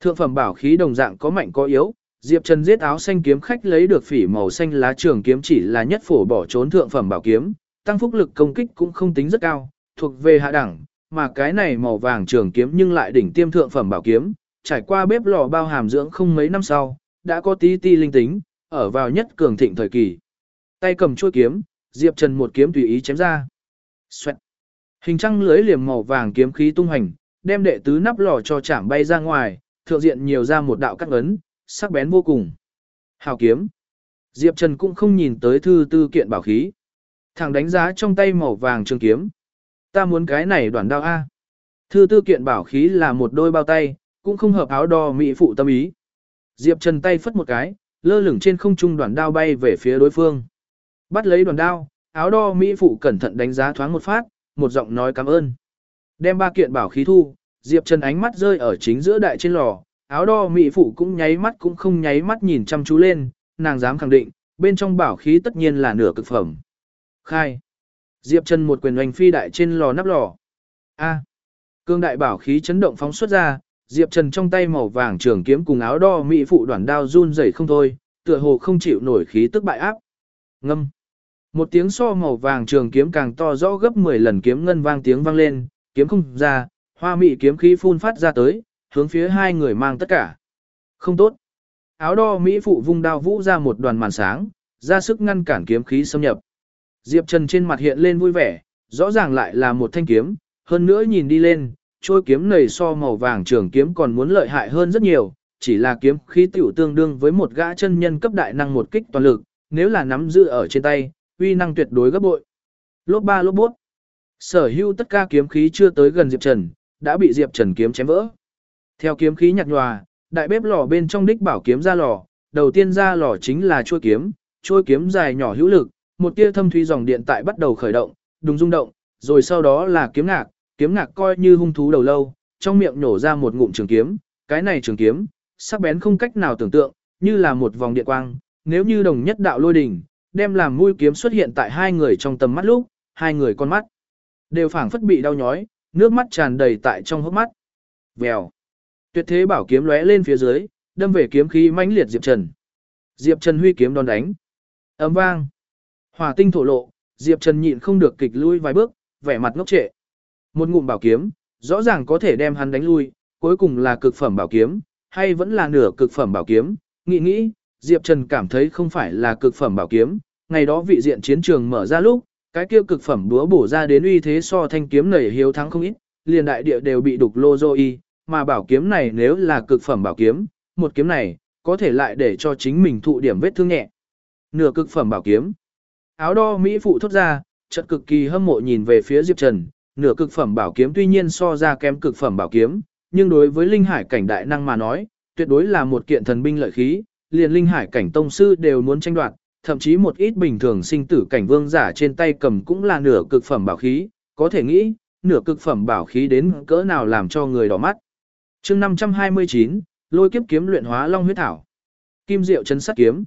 Thượng phẩm bảo khí đồng dạng có mạnh có yếu, Diệp Trần giết áo xanh kiếm khách lấy được phỉ màu xanh lá trường kiếm chỉ là nhất phổ bỏ trốn thượng phẩm bảo kiếm, tăng phúc lực công kích cũng không tính rất cao, thuộc về hạ đẳng, mà cái này màu vàng trường kiếm nhưng lại đỉnh tiêm thượng phẩm bảo kiếm, trải qua bếp lò bao hàm dưỡng không mấy năm sau, đã có tí ti linh tính, ở vào nhất cường thịnh thời kỳ. Tay cầm chuôi kiếm, Diệp Trần một kiếm tùy ý chém ra. Xoẹt. Hình trăng lưới liềm màu vàng kiếm khí tung hành, đem đệ tứ nắp lò cho chạm bay ra ngoài, thượng diện nhiều ra một đạo cắt ấn, sắc bén vô cùng. Hào kiếm. Diệp Trần cũng không nhìn tới thư tư kiện bảo khí. Thằng đánh giá trong tay màu vàng trường kiếm. Ta muốn cái này đoạn đao A. Thư tư kiện bảo khí là một đôi bao tay, cũng không hợp áo đo mỹ phụ tâm ý. Diệp Trần tay phất một cái, lơ lửng trên không trung đoạn đao bay về phía đối phương. Bắt lấy đoạn đao, áo đo mỹ phụ cẩn thận đánh giá thoáng một phát, một giọng nói cảm ơn. Đem ba kiện bảo khí thu, Diệp Trần ánh mắt rơi ở chính giữa đại trên lò, áo đo mỹ phụ cũng nháy mắt cũng không nháy mắt nhìn chăm chú lên, nàng dám khẳng định, bên trong bảo khí tất nhiên là nửa cực phẩm. Khai. Diệp Trần một quyền oanh phi đại trên lò nắp lò. A. Cương đại bảo khí chấn động phóng xuất ra, Diệp Trần trong tay màu vàng trường kiếm cùng áo đo mỹ phụ đoạn đao run rẩy không thôi, tựa hồ không chịu nổi khí tức bại áp. Ngâm. Một tiếng so màu vàng trường kiếm càng to rõ gấp 10 lần kiếm ngân vang tiếng vang lên, kiếm không ra, hoa mỹ kiếm khí phun phát ra tới, hướng phía hai người mang tất cả. Không tốt. Áo đo mỹ phụ vung đao vũ ra một đoàn màn sáng, ra sức ngăn cản kiếm khí xâm nhập. Diệp Trần trên mặt hiện lên vui vẻ, rõ ràng lại là một thanh kiếm, hơn nữa nhìn đi lên, trôi kiếm này so màu vàng trường kiếm còn muốn lợi hại hơn rất nhiều, chỉ là kiếm khí tiểu tương đương với một gã chân nhân cấp đại năng một kích toàn lực, nếu là nắm giữ ở trên tay, uy năng tuyệt đối gấp bội. Lốp ba lốp bốt, Sở hữu tất cả kiếm khí chưa tới gần Diệp Trần, đã bị Diệp Trần kiếm chém vỡ. Theo kiếm khí nhạt nhòa, đại bếp lò bên trong đích bảo kiếm ra lò, đầu tiên ra lò chính là chuôi kiếm, chuôi kiếm dài nhỏ hữu lực, một tia thâm thúy dòng điện tại bắt đầu khởi động, đùng rung động, rồi sau đó là kiếm ngạc, kiếm ngạc coi như hung thú đầu lâu, trong miệng nổ ra một ngụm trường kiếm, cái này trường kiếm, sắc bén không cách nào tưởng tượng, như là một vòng điện quang, nếu như đồng nhất đạo lôi đỉnh, đem làm mũi kiếm xuất hiện tại hai người trong tầm mắt lúc, hai người con mắt đều phảng phất bị đau nhói, nước mắt tràn đầy tại trong hốc mắt. Vèo. Tuyệt thế bảo kiếm lóe lên phía dưới, đâm về kiếm khí mãnh liệt Diệp Trần. Diệp Trần huy kiếm đòn đánh. Ầm vang. Hỏa tinh thổ lộ, Diệp Trần nhịn không được kịch lui vài bước, vẻ mặt ngốc trệ. Một ngụm bảo kiếm, rõ ràng có thể đem hắn đánh lui, cuối cùng là cực phẩm bảo kiếm, hay vẫn là nửa cực phẩm bảo kiếm. Nghĩ nghĩ, Diệp Trần cảm thấy không phải là cực phẩm bảo kiếm, ngày đó vị diện chiến trường mở ra lúc, cái kia cực phẩm búa bổ ra đến uy thế so thanh kiếm nảy hiếu thắng không ít, liền đại địa đều bị đục lô dô y, mà bảo kiếm này nếu là cực phẩm bảo kiếm, một kiếm này, có thể lại để cho chính mình thụ điểm vết thương nhẹ. Nửa cực phẩm bảo kiếm. Áo đo Mỹ phụ thốt ra, chợt cực kỳ hâm mộ nhìn về phía Diệp Trần, nửa cực phẩm bảo kiếm tuy nhiên so ra kém cực phẩm bảo kiếm, nhưng đối với linh hải cảnh đại năng mà nói, tuyệt đối là một kiện thần binh lợi khí, liền linh hải cảnh tông sư đều muốn tranh đoạt, thậm chí một ít bình thường sinh tử cảnh vương giả trên tay cầm cũng là nửa cực phẩm bảo khí, có thể nghĩ, nửa cực phẩm bảo khí đến cỡ nào làm cho người đỏ mắt. chương 529, lôi kiếp kiếm luyện hóa long huyết thảo. Kim diệu chân sắt kiếm.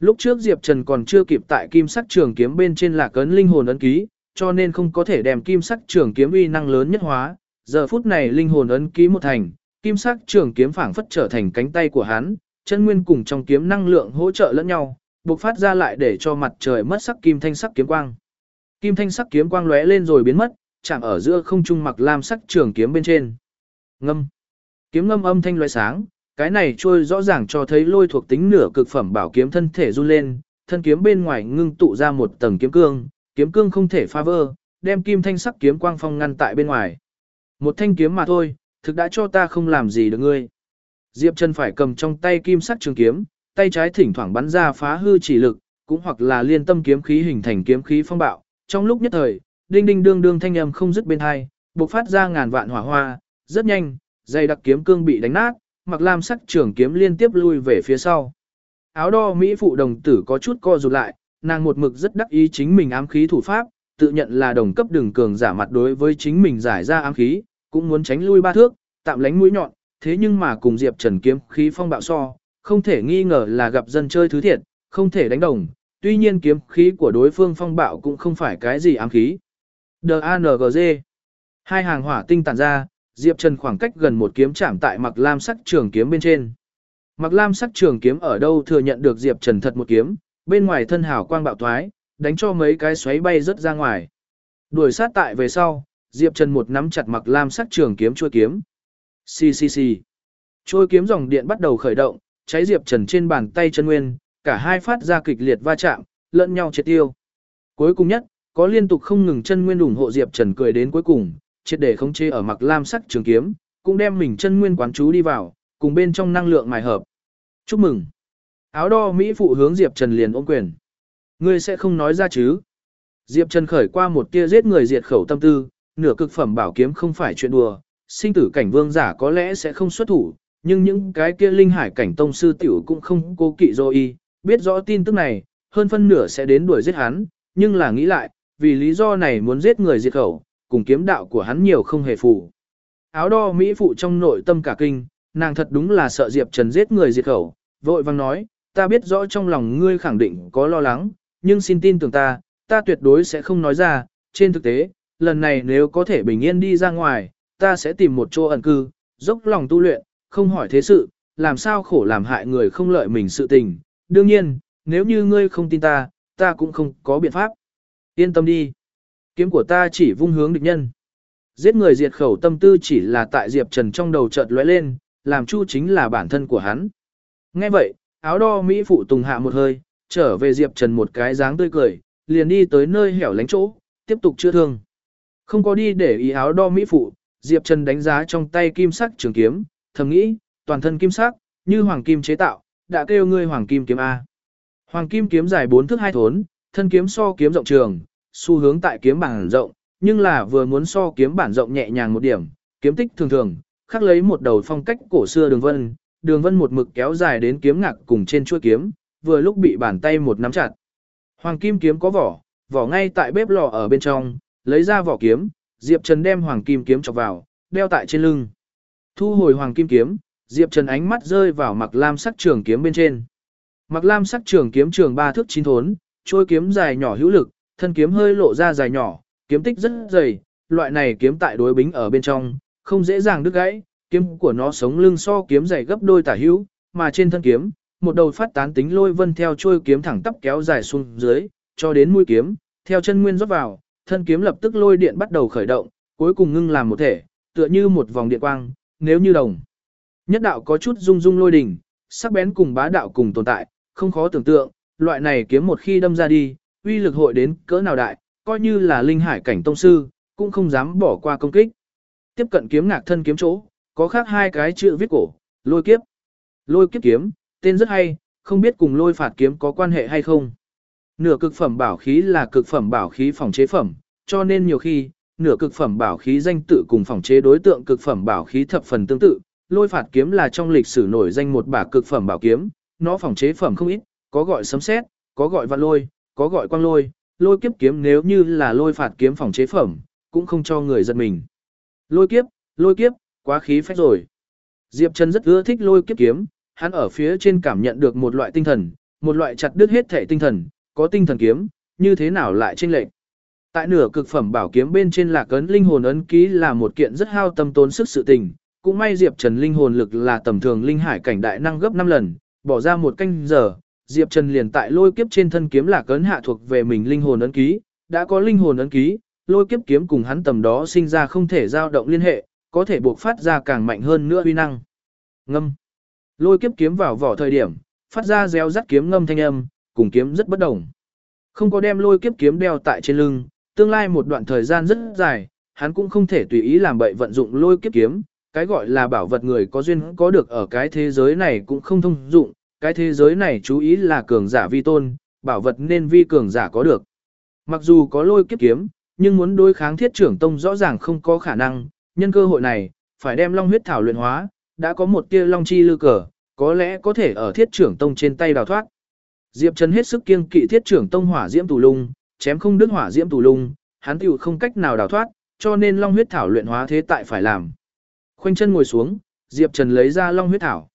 Lúc trước Diệp Trần còn chưa kịp tại kim sắc trường kiếm bên trên là cấn linh hồn ấn ký, cho nên không có thể đem kim sắc trường kiếm uy năng lớn nhất hóa. Giờ phút này linh hồn ấn ký một thành, kim sắc trường kiếm phảng phất trở thành cánh tay của hắn, chân nguyên cùng trong kiếm năng lượng hỗ trợ lẫn nhau, bộc phát ra lại để cho mặt trời mất sắc kim thanh sắc kiếm quang. Kim thanh sắc kiếm quang lóe lên rồi biến mất, chạm ở giữa không trung mặc lam sắc trường kiếm bên trên. Ngâm. Kiếm ngâm âm thanh lóe sáng, cái này trôi rõ ràng cho thấy lôi thuộc tính nửa cực phẩm bảo kiếm thân thể run lên, thân kiếm bên ngoài ngưng tụ ra một tầng kiếm cương, kiếm cương không thể phá vỡ, đem kim thanh sắc kiếm quang phong ngăn tại bên ngoài. Một thanh kiếm mà thôi, thực đã cho ta không làm gì được ngươi. Diệp Trần phải cầm trong tay kim sắc trường kiếm, tay trái thỉnh thoảng bắn ra phá hư chỉ lực, cũng hoặc là liên tâm kiếm khí hình thành kiếm khí phong bạo. Trong lúc nhất thời, đinh đinh đương đương thanh âm không dứt bên hai, bộc phát ra ngàn vạn hỏa hoa, rất nhanh, dây đặc kiếm cương bị đánh nát, mặc lam sắc trường kiếm liên tiếp lui về phía sau. Áo đo Mỹ phụ đồng tử có chút co rụt lại, nàng một mực rất đắc ý chính mình ám khí thủ pháp, tự nhận là đồng cấp đường cường giả mặt đối với chính mình giải ra ám khí, cũng muốn tránh lui ba thước, tạm lánh mũi nhọn, thế nhưng mà cùng Diệp Trần kiếm khí phong bạo so, không thể nghi ngờ là gặp dân chơi thứ thiệt, không thể đánh đồng, tuy nhiên kiếm khí của đối phương phong bạo cũng không phải cái gì ám khí. D.A.N.G.G. Hai hàng hỏa tinh tản ra, Diệp Trần khoảng cách gần một kiếm chạm tại mặc lam sắc trường kiếm bên trên. Mặc lam sắc trường kiếm ở đâu thừa nhận được Diệp Trần thật một kiếm, bên ngoài thân hào quang bạo thoái, đánh cho mấy cái xoáy bay rớt ra ngoài. Đuổi sát tại về sau, Diệp Trần một nắm chặt mặc lam sắc trường kiếm chua kiếm. Xì xì xì. Trôi kiếm dòng điện bắt đầu khởi động, cháy Diệp Trần trên bàn tay chân nguyên, cả hai phát ra kịch liệt va chạm, lẫn nhau triệt tiêu. Cuối cùng nhất, có liên tục không ngừng chân nguyên ủng hộ Diệp Trần cười đến cuối cùng, triệt để khống chế ở mặc lam sắc trường kiếm, cũng đem mình chân nguyên quán chú đi vào, cùng bên trong năng lượng mài hợp. Chúc mừng. Áo đo Mỹ phụ hướng Diệp Trần liền ôm quyền. Ngươi sẽ không nói ra chứ? Diệp Trần khởi qua một tia giết người diệt khẩu tâm tư, nửa cực phẩm bảo kiếm không phải chuyện đùa, sinh tử cảnh vương giả có lẽ sẽ không xuất thủ, nhưng những cái kia linh hải cảnh tông sư tiểu cũng không cố kỵ do y, biết rõ tin tức này, hơn phân nửa sẽ đến đuổi giết hắn, nhưng là nghĩ lại, vì lý do này muốn giết người diệt khẩu, cùng kiếm đạo của hắn nhiều không hề phù. Áo đo Mỹ phụ trong nội tâm cả kinh, nàng thật đúng là sợ Diệp Trần giết người diệt khẩu, vội vang nói, ta biết rõ trong lòng ngươi khẳng định có lo lắng, nhưng xin tin tưởng ta, ta tuyệt đối sẽ không nói ra, trên thực tế, lần này nếu có thể bình yên đi ra ngoài, ta sẽ tìm một chỗ ẩn cư, dốc lòng tu luyện, không hỏi thế sự, làm sao khổ làm hại người không lợi mình sự tình. Đương nhiên, nếu như ngươi không tin ta, ta cũng không có biện pháp. Yên tâm đi. Kiếm của ta chỉ vung hướng địch nhân. Giết người diệt khẩu tâm tư chỉ là tại Diệp Trần trong đầu chợt lóe lên, làm Chu chính là bản thân của hắn. Nghe vậy, áo đo Mỹ phụ tùng hạ một hơi, trở về Diệp Trần một cái dáng tươi cười, liền đi tới nơi hẻo lánh chỗ, tiếp tục chữa thương. Không có đi để ý áo đo Mỹ phụ, Diệp Trần đánh giá trong tay kim sắc trường kiếm, thầm nghĩ, toàn thân kim sắc, như hoàng kim chế tạo, đã kêu ngươi hoàng kim kiếm A. Hoàng kim kiếm dài 4 thước 2 thốn, thân kiếm so kiếm rộng trường, xu hướng tại kiếm bản rộng, nhưng là vừa muốn so kiếm bản rộng nhẹ nhàng một điểm, kiếm tích thường thường, khắc lấy một đầu phong cách cổ xưa đường vân, đường vân một mực kéo dài đến kiếm ngạc cùng trên chuôi kiếm, vừa lúc bị bàn tay một nắm chặt. Hoàng kim kiếm có vỏ, vỏ ngay tại bếp lò ở bên trong, lấy ra vỏ kiếm, Diệp Trần đem hoàng kim kiếm chọc vào, đeo tại trên lưng. Thu hồi hoàng kim kiếm, Diệp Trần ánh mắt rơi vào mặc lam sắc trường kiếm bên trên. Mặc lam sắc trường kiếm trường ba thước chín thốn, trôi kiếm dài nhỏ hữu lực, thân kiếm hơi lộ ra dài nhỏ, kiếm tích rất dày, loại này kiếm tại đối bính ở bên trong, không dễ dàng đứt gãy, kiếm của nó sống lưng so kiếm dày gấp đôi tả hữu, mà trên thân kiếm, một đầu phát tán tính lôi vân theo trôi kiếm thẳng tắp kéo dài xuống dưới, cho đến mũi kiếm, theo chân nguyên rót vào, thân kiếm lập tức lôi điện bắt đầu khởi động, cuối cùng ngưng làm một thể, tựa như một vòng điện quang, nếu như đồng. Nhất đạo có chút rung rung lôi đỉnh, sắc bén cùng bá đạo cùng tồn tại, không khó tưởng tượng, loại này kiếm một khi đâm ra đi, uy lực hội đến cỡ nào đại, coi như là linh hải cảnh tông sư, cũng không dám bỏ qua công kích. Tiếp cận kiếm ngạc thân kiếm chỗ, có khác hai cái chữ viết cổ, lôi kiếp. Lôi kiếp kiếm, tên rất hay, không biết cùng lôi phạt kiếm có quan hệ hay không. Nửa cực phẩm bảo khí là cực phẩm bảo khí phòng chế phẩm, cho nên nhiều khi, nửa cực phẩm bảo khí danh tự cùng phòng chế đối tượng cực phẩm bảo khí thập phần tương tự. Lôi phạt kiếm là trong lịch sử nổi danh một bả cực phẩm bảo kiếm, nó phòng chế phẩm không ít, có gọi sấm sét, có gọi vạn lôi, có gọi quang lôi, lôi kiếp kiếm nếu như là lôi phạt kiếm phòng chế phẩm, cũng không cho người giật mình. Lôi kiếp, lôi kiếp, quá khí phách rồi. Diệp Trần rất ưa thích lôi kiếp kiếm, hắn ở phía trên cảm nhận được một loại tinh thần, một loại chặt đứt hết thể tinh thần, có tinh thần kiếm, như thế nào lại chênh lệch. Tại nửa cực phẩm bảo kiếm bên trên lạc ấn linh hồn ấn ký là một kiện rất hao tâm tốn sức sự tình, cũng may Diệp Trần linh hồn lực là tầm thường linh hải cảnh đại năng gấp 5 lần, bỏ ra một canh giờ, Diệp Trần liền tại lôi kiếp trên thân kiếm lạc ấn hạ thuộc về mình linh hồn ấn ký, đã có linh hồn ấn ký, lôi kiếp kiếm cùng hắn tầm đó sinh ra không thể dao động liên hệ, có thể buộc phát ra càng mạnh hơn nữa uy năng. Ngâm. Lôi kiếp kiếm vào vỏ thời điểm, phát ra réo rắt kiếm ngâm thanh âm, cùng kiếm rất bất đồng. Không có đem lôi kiếp kiếm đeo tại trên lưng, tương lai một đoạn thời gian rất dài, hắn cũng không thể tùy ý làm bậy vận dụng lôi kiếp kiếm, cái gọi là bảo vật người có duyên có được ở cái thế giới này cũng không thông dụng, cái thế giới này chú ý là cường giả vi tôn, bảo vật nên vi cường giả có được. Mặc dù có lôi kiếp kiếm, nhưng muốn đối kháng thiết trưởng tông rõ ràng không có khả năng, nhân cơ hội này, phải đem long huyết thảo luyện hóa, đã có một tia long chi lư cờ, có lẽ có thể ở thiết trưởng tông trên tay đào thoát. Diệp Trần hết sức kiêng kỵ thiết trưởng tông hỏa diễm tù lung, chém không đứt hỏa diễm tù lung, hắn tiểu không cách nào đào thoát, cho nên long huyết thảo luyện hóa thế tại phải làm. Khoanh chân ngồi xuống, Diệp Trần lấy ra long huyết thảo.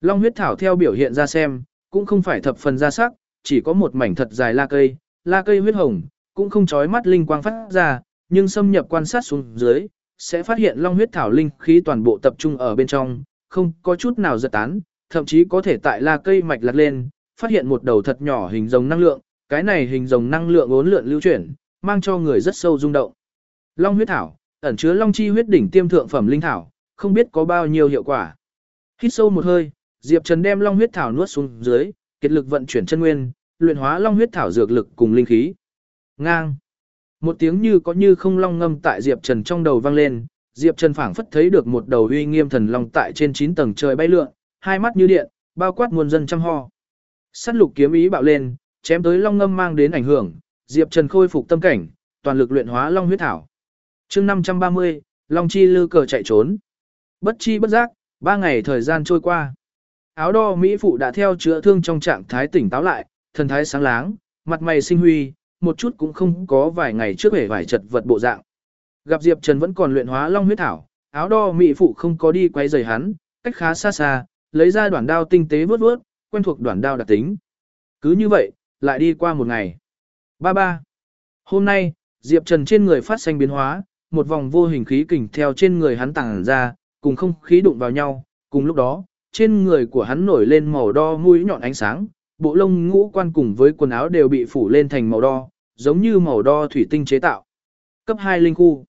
Long huyết thảo theo biểu hiện ra xem, cũng không phải thập phần ra sắc, chỉ có một mảnh thật dài la cây, la cây huyết hồng, cũng không chói mắt linh quang phát ra, nhưng xâm nhập quan sát xuống dưới, sẽ phát hiện long huyết thảo linh khí toàn bộ tập trung ở bên trong, không có chút nào giật tán, thậm chí có thể tại la cây mạch lật lên, phát hiện một đầu thật nhỏ hình rồng năng lượng, cái này hình rồng năng lượng ốn lượn lưu chuyển, mang cho người rất sâu rung động. Long huyết thảo, ẩn chứa long chi huyết đỉnh tiêm thượng phẩm linh thảo, không biết có bao nhiêu hiệu quả. Hít sâu một hơi, Diệp Trần đem long huyết thảo nuốt xuống dưới, kết lực vận chuyển chân nguyên, luyện hóa long huyết thảo dược lực cùng linh khí. Ngang. Một tiếng như có như không long ngâm tại Diệp Trần trong đầu vang lên, Diệp Trần phảng phất thấy được một đầu uy nghiêm thần long tại trên 9 tầng trời bay lượn, hai mắt như điện, bao quát muôn dân trăm ho. Sắt lục kiếm ý bạo lên, chém tới long ngâm mang đến ảnh hưởng, Diệp Trần khôi phục tâm cảnh, toàn lực luyện hóa long huyết thảo. Chương 530, Long chi lư cờ chạy trốn. Bất chi bất giác, ba ngày thời gian trôi qua. Áo đo Mỹ phụ đã theo chữa thương trong trạng thái tỉnh táo lại, thần thái sáng láng, mặt mày sinh huy, một chút cũng không có vài ngày trước hề vài chật vật bộ dạng. Gặp Diệp Trần vẫn còn luyện hóa long huyết thảo, áo đo Mỹ phụ không có đi quay rời hắn, cách khá xa xa, lấy ra đoạn đao tinh tế vướt vướt, quen thuộc đoạn đao đặc tính. Cứ như vậy, lại đi qua một ngày. Ba ba. Hôm nay, Diệp Trần trên người phát sinh biến hóa, một vòng vô hình khí kình theo trên người hắn tàng ra, cùng không khí đụng vào nhau, cùng lúc đó, trên người của hắn nổi lên màu đo mũi nhọn ánh sáng, bộ lông ngũ quan cùng với quần áo đều bị phủ lên thành màu đo, giống như màu đo thủy tinh chế tạo. Cấp 2 linh khu.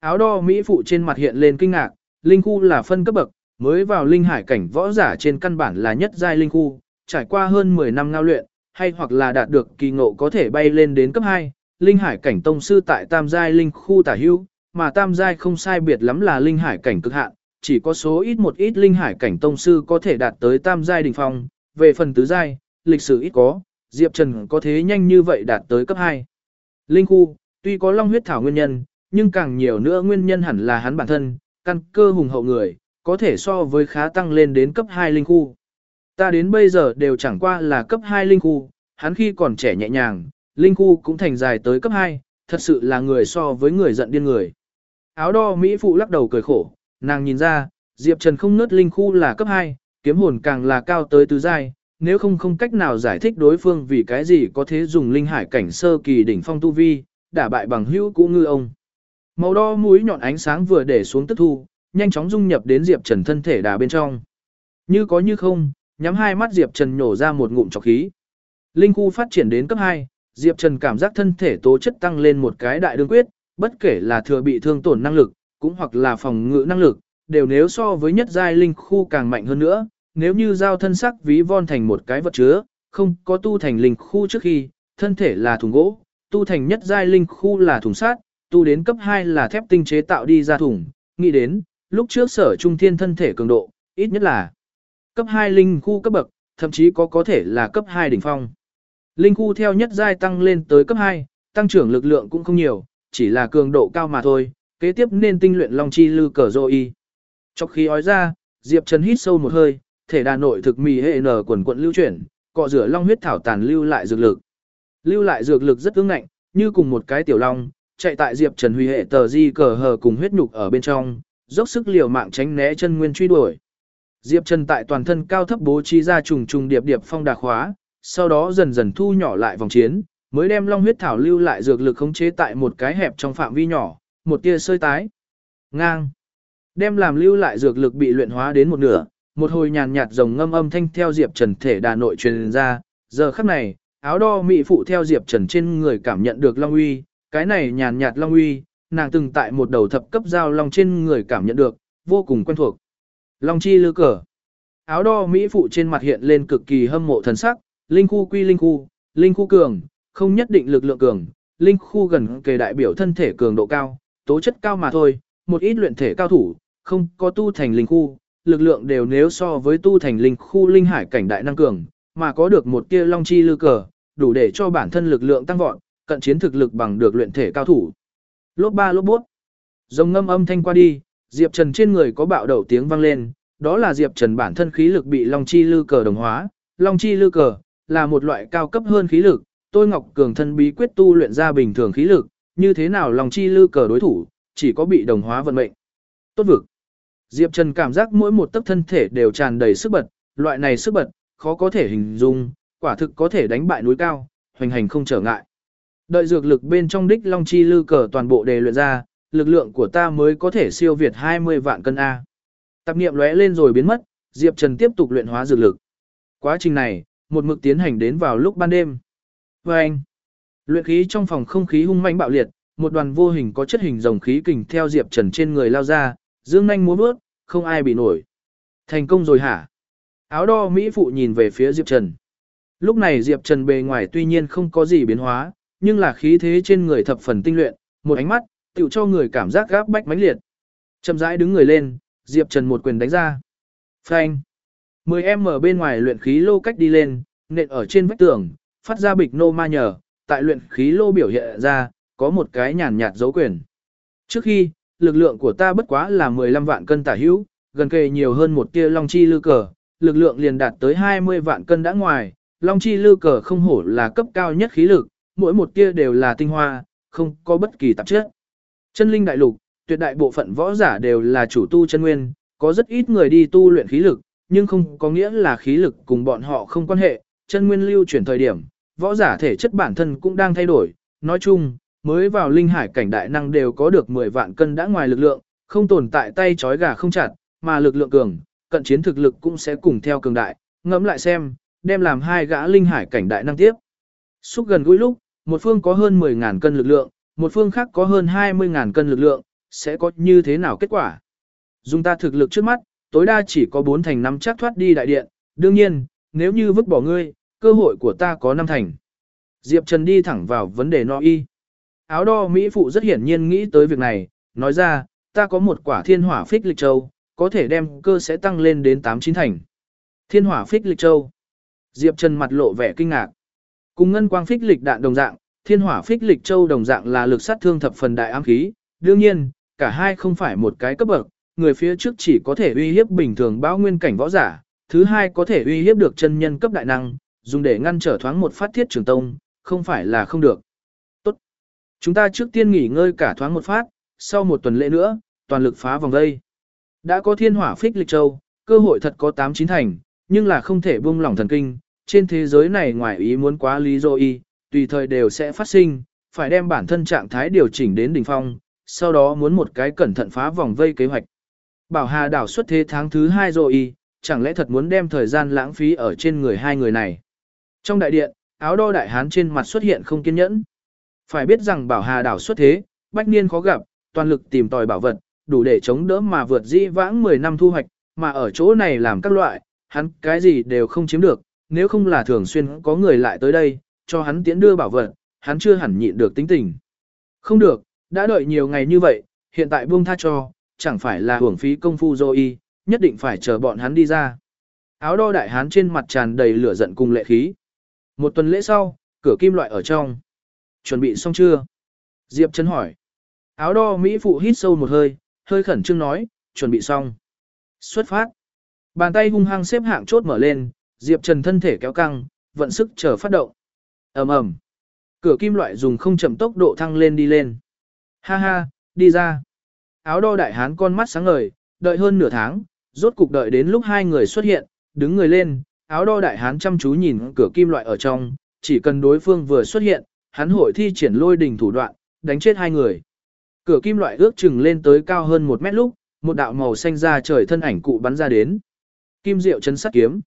Áo đo mỹ phụ trên mặt hiện lên kinh ngạc, linh khu là phân cấp bậc, mới vào linh hải cảnh võ giả trên căn bản là nhất giai linh khu, trải qua hơn 10 năm ngao luyện, hay hoặc là đạt được kỳ ngộ có thể bay lên đến cấp 2, linh hải cảnh tông sư tại tam giai linh khu tả hữu, mà tam giai không sai biệt lắm là linh hải cảnh cực hạn, chỉ có số ít một ít linh hải cảnh tông sư có thể đạt tới tam giai đỉnh phong, về phần tứ giai, lịch sử ít có, Diệp Trần có thế nhanh như vậy đạt tới cấp 2. Linh khu, tuy có long huyết thảo nguyên nhân, nhưng càng nhiều nữa nguyên nhân hẳn là hắn bản thân, căn cơ hùng hậu người, có thể so với khá tăng lên đến cấp 2 linh khu. Ta đến bây giờ đều chẳng qua là cấp 2 linh khu, hắn khi còn trẻ nhẹ nhàng, linh khu cũng thành dài tới cấp 2, thật sự là người so với người giận điên người. Áo đo Mỹ phụ lắc đầu cười khổ, nàng nhìn ra, Diệp Trần không nớt linh khu là cấp 2, kiếm hồn càng là cao tới tứ giai, nếu không không cách nào giải thích đối phương vì cái gì có thể dùng linh hải cảnh sơ kỳ đỉnh phong tu vi, đả bại bằng hữu cũ ngư ông. Màu đo mũi nhọn ánh sáng vừa để xuống tức thu, nhanh chóng dung nhập đến Diệp Trần thân thể đà bên trong. Như có như không, nhắm hai mắt Diệp Trần nhổ ra một ngụm trọc khí. Linh khu phát triển đến cấp 2, Diệp Trần cảm giác thân thể tố chất tăng lên một cái đại đương quyết, bất kể là thừa bị thương tổn năng lực, cũng hoặc là phòng ngự năng lực, đều nếu so với nhất giai linh khu càng mạnh hơn nữa, nếu như giao thân sắc ví von thành một cái vật chứa, không có tu thành linh khu trước khi, thân thể là thùng gỗ, tu thành nhất giai linh khu là thùng sát, tu đến cấp 2 là thép tinh chế tạo đi ra thùng, nghĩ đến, lúc trước sở trung thiên thân thể cường độ, ít nhất là cấp 2 linh khu cấp bậc, thậm chí có có thể là cấp 2 đỉnh phong. Linh khu theo nhất giai tăng lên tới cấp 2, tăng trưởng lực lượng cũng không nhiều, chỉ là cường độ cao mà thôi, kế tiếp nên tinh luyện long chi lư cờ dô y. Trong khi ói ra, Diệp Trần hít sâu một hơi, thể đà nội thực mì hệ nở quần quận lưu chuyển, cọ rửa long huyết thảo tàn lưu lại dược lực. Lưu lại dược lực rất ương ngạnh, như cùng một cái tiểu long, chạy tại Diệp Trần huy hệ tờ di cờ hờ cùng huyết nhục ở bên trong, dốc sức liều mạng tránh né chân nguyên truy đuổi. Diệp Trần tại toàn thân cao thấp bố trí ra trùng trùng điệp điệp phong đà khóa, sau đó dần dần thu nhỏ lại vòng chiến, mới đem long huyết thảo lưu lại dược lực khống chế tại một cái hẹp trong phạm vi nhỏ, một tia sơi tái. Ngang. Đem làm lưu lại dược lực bị luyện hóa đến một nửa, một hồi nhàn nhạt rồng ngâm âm thanh theo Diệp Trần thể đà nội truyền ra, giờ khắc này, áo đo mị phụ theo Diệp Trần trên người cảm nhận được long uy, cái này nhàn nhạt long uy, nàng từng tại một đầu thập cấp giao long trên người cảm nhận được, vô cùng quen thuộc. Long chi lư cờ. Áo đo mỹ phụ trên mặt hiện lên cực kỳ hâm mộ thần sắc, linh khu quy linh khu, linh khu cường, không nhất định lực lượng cường, linh khu gần kề đại biểu thân thể cường độ cao, tố chất cao mà thôi, một ít luyện thể cao thủ, không có tu thành linh khu, lực lượng đều nếu so với tu thành linh khu linh hải cảnh đại năng cường, mà có được một tia long chi lư cờ, đủ để cho bản thân lực lượng tăng vọt, cận chiến thực lực bằng được luyện thể cao thủ. Lốp ba lốp bốt, Rồng ngâm âm thanh qua đi, Diệp Trần trên người có bạo đầu tiếng vang lên, đó là Diệp Trần bản thân khí lực bị long chi lư cờ đồng hóa, long chi lư cờ là một loại cao cấp hơn khí lực, tôi Ngọc Cường thân bí quyết tu luyện ra bình thường khí lực, như thế nào Long chi lư cờ đối thủ, chỉ có bị đồng hóa vận mệnh. Tốt vực. Diệp Trần cảm giác mỗi một tấc thân thể đều tràn đầy sức bật, loại này sức bật, khó có thể hình dung, quả thực có thể đánh bại núi cao, hoành hành không trở ngại. Đợi dược lực bên trong đích long chi lư cờ toàn bộ đề luyện ra, lực lượng của ta mới có thể siêu việt 20 vạn cân A. Tạp niệm lóe lên rồi biến mất, Diệp Trần tiếp tục luyện hóa dược lực. Quá trình này, một mực tiến hành đến vào lúc ban đêm. Và anh, luyện khí trong phòng không khí hung mãnh bạo liệt, một đoàn vô hình có chất hình rồng khí kình theo Diệp Trần trên người lao ra, dương nhanh múa bước, không ai bị nổi. Thành công rồi hả? Áo đo Mỹ phụ nhìn về phía Diệp Trần. Lúc này Diệp Trần bề ngoài tuy nhiên không có gì biến hóa, nhưng là khí thế trên người thập phần tinh luyện, một ánh mắt, tự cho người cảm giác gáp bách mãnh liệt. Chậm rãi đứng người lên, Diệp Trần một quyền đánh ra. Phanh. 10 em ở bên ngoài luyện khí lô cách đi lên, nện ở trên vách tường, phát ra bịch nô ma nhờ, tại luyện khí lô biểu hiện ra, có một cái nhàn nhạt dấu quyền. Trước khi, lực lượng của ta bất quá là 15 vạn cân tả hữu, gần kề nhiều hơn một tia long chi lư cờ, lực lượng liền đạt tới 20 vạn cân đã ngoài, long chi lư cờ không hổ là cấp cao nhất khí lực, mỗi một tia đều là tinh hoa, không có bất kỳ tạp chất. Chân linh đại lục, tuyệt đại bộ phận võ giả đều là chủ tu chân nguyên, có rất ít người đi tu luyện khí lực, nhưng không có nghĩa là khí lực cùng bọn họ không quan hệ, chân nguyên lưu chuyển thời điểm, võ giả thể chất bản thân cũng đang thay đổi, nói chung, mới vào linh hải cảnh đại năng đều có được 10 vạn cân đã ngoài lực lượng, không tồn tại tay chói gà không chặt, mà lực lượng cường, cận chiến thực lực cũng sẽ cùng theo cường đại, ngẫm lại xem, đem làm hai gã linh hải cảnh đại năng tiếp. Xúc gần gũi lúc, một phương có hơn 10.000 cân lực lượng, một phương khác có hơn 20.000 cân lực lượng, sẽ có như thế nào kết quả? Dùng ta thực lực trước mắt, tối đa chỉ có 4 thành năm chắc thoát đi đại điện, đương nhiên, nếu như vứt bỏ ngươi, cơ hội của ta có 5 thành. Diệp Trần đi thẳng vào vấn đề no y. Áo đo Mỹ Phụ rất hiển nhiên nghĩ tới việc này, nói ra, ta có một quả thiên hỏa phích lịch châu, có thể đem cơ sẽ tăng lên đến 8-9 thành. Thiên hỏa phích lịch châu. Diệp Trần mặt lộ vẻ kinh ngạc. Cùng ngân quang phích lịch đạn đồng dạng, thiên hỏa phích lịch châu đồng dạng là lực sát thương thập phần đại ám khí. Đương nhiên, cả hai không phải một cái cấp bậc, người phía trước chỉ có thể uy hiếp bình thường bão nguyên cảnh võ giả, thứ hai có thể uy hiếp được chân nhân cấp đại năng, dùng để ngăn trở thoáng một phát thiết trường tông, không phải là không được. Tốt. Chúng ta trước tiên nghỉ ngơi cả thoáng một phát, sau một tuần lễ nữa, toàn lực phá vòng đây. Đã có thiên hỏa phích lịch châu, cơ hội thật có 8-9 thành, nhưng là không thể buông lỏng thần kinh, trên thế giới này ngoài ý muốn quá lý do y, tùy thời đều sẽ phát sinh, phải đem bản thân trạng thái điều chỉnh đến đỉnh phong, sau đó muốn một cái cẩn thận phá vòng vây kế hoạch. Bảo Hà đảo xuất thế tháng thứ hai rồi y, chẳng lẽ thật muốn đem thời gian lãng phí ở trên người hai người này. Trong đại điện, áo đo đại hán trên mặt xuất hiện không kiên nhẫn. Phải biết rằng Bảo Hà đảo xuất thế, bách niên khó gặp, toàn lực tìm tòi bảo vật, đủ để chống đỡ mà vượt di vãng 10 năm thu hoạch, mà ở chỗ này làm các loại, hắn cái gì đều không chiếm được, nếu không là thường xuyên có người lại tới đây, cho hắn tiễn đưa bảo vật, hắn chưa hẳn nhịn được tính tình. Không được, đã đợi nhiều ngày như vậy, hiện tại buông tha cho, chẳng phải là hưởng phí công phu dô y, nhất định phải chờ bọn hắn đi ra. Áo đo đại hán trên mặt tràn đầy lửa giận cùng lệ khí. Một tuần lễ sau, cửa kim loại ở trong. Chuẩn bị xong chưa? Diệp Trấn hỏi. Áo đo Mỹ phụ hít sâu một hơi, hơi khẩn trương nói, chuẩn bị xong. Xuất phát. Bàn tay hung hăng xếp hạng chốt mở lên, Diệp Trần thân thể kéo căng, vận sức chờ phát động ầm ầm, Cửa kim loại dùng không chậm tốc độ thăng lên đi lên. Ha ha, đi ra. Áo đo đại hán con mắt sáng ngời, đợi hơn nửa tháng, rốt cục đợi đến lúc hai người xuất hiện, đứng người lên, áo đo đại hán chăm chú nhìn cửa kim loại ở trong, chỉ cần đối phương vừa xuất hiện, hắn hội thi triển lôi đỉnh thủ đoạn, đánh chết hai người. Cửa kim loại ước chừng lên tới cao hơn một mét lúc, một đạo màu xanh ra trời thân ảnh cụ bắn ra đến. Kim diệu chấn sắt kiếm.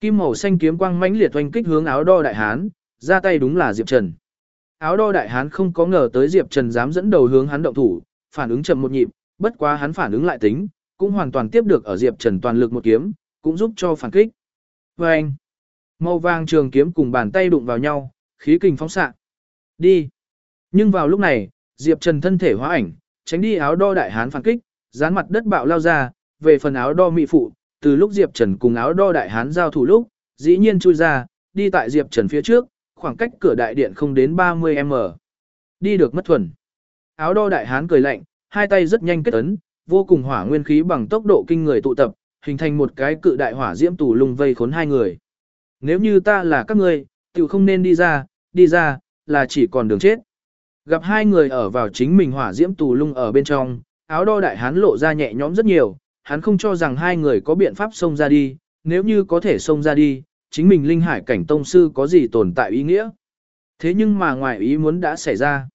Kim màu xanh kiếm quang mãnh liệt oanh kích hướng áo đo đại hán, ra tay đúng là Diệp Trần. Áo đo đại hán không có ngờ tới Diệp Trần dám dẫn đầu hướng hắn động thủ, phản ứng chậm một nhịp, bất quá hắn phản ứng lại tính, cũng hoàn toàn tiếp được ở Diệp Trần toàn lực một kiếm, cũng giúp cho phản kích. Và anh, màu vàng trường kiếm cùng bàn tay đụng vào nhau, khí kình phóng xạ. Đi. Nhưng vào lúc này, Diệp Trần thân thể hóa ảnh, tránh đi áo đo đại hán phản kích, dán mặt đất bạo lao ra, về phần áo đo mị phụ, từ lúc Diệp Trần cùng áo đo đại hán giao thủ lúc, dĩ nhiên chui ra, đi tại Diệp Trần phía trước, khoảng cách cửa đại điện không đến 30m. Đi được mất thuần. Áo đo đại hán cười lạnh, hai tay rất nhanh kết ấn, vô cùng hỏa nguyên khí bằng tốc độ kinh người tụ tập, hình thành một cái cự đại hỏa diễm tù lùng vây khốn hai người. Nếu như ta là các ngươi, tiểu không nên đi ra, đi ra, là chỉ còn đường chết. Gặp hai người ở vào chính mình hỏa diễm tù lung ở bên trong, áo đo đại hán lộ ra nhẹ nhõm rất nhiều, hắn không cho rằng hai người có biện pháp xông ra đi, nếu như có thể xông ra đi, chính mình linh hải cảnh tông sư có gì tồn tại ý nghĩa. Thế nhưng mà ngoài ý muốn đã xảy ra.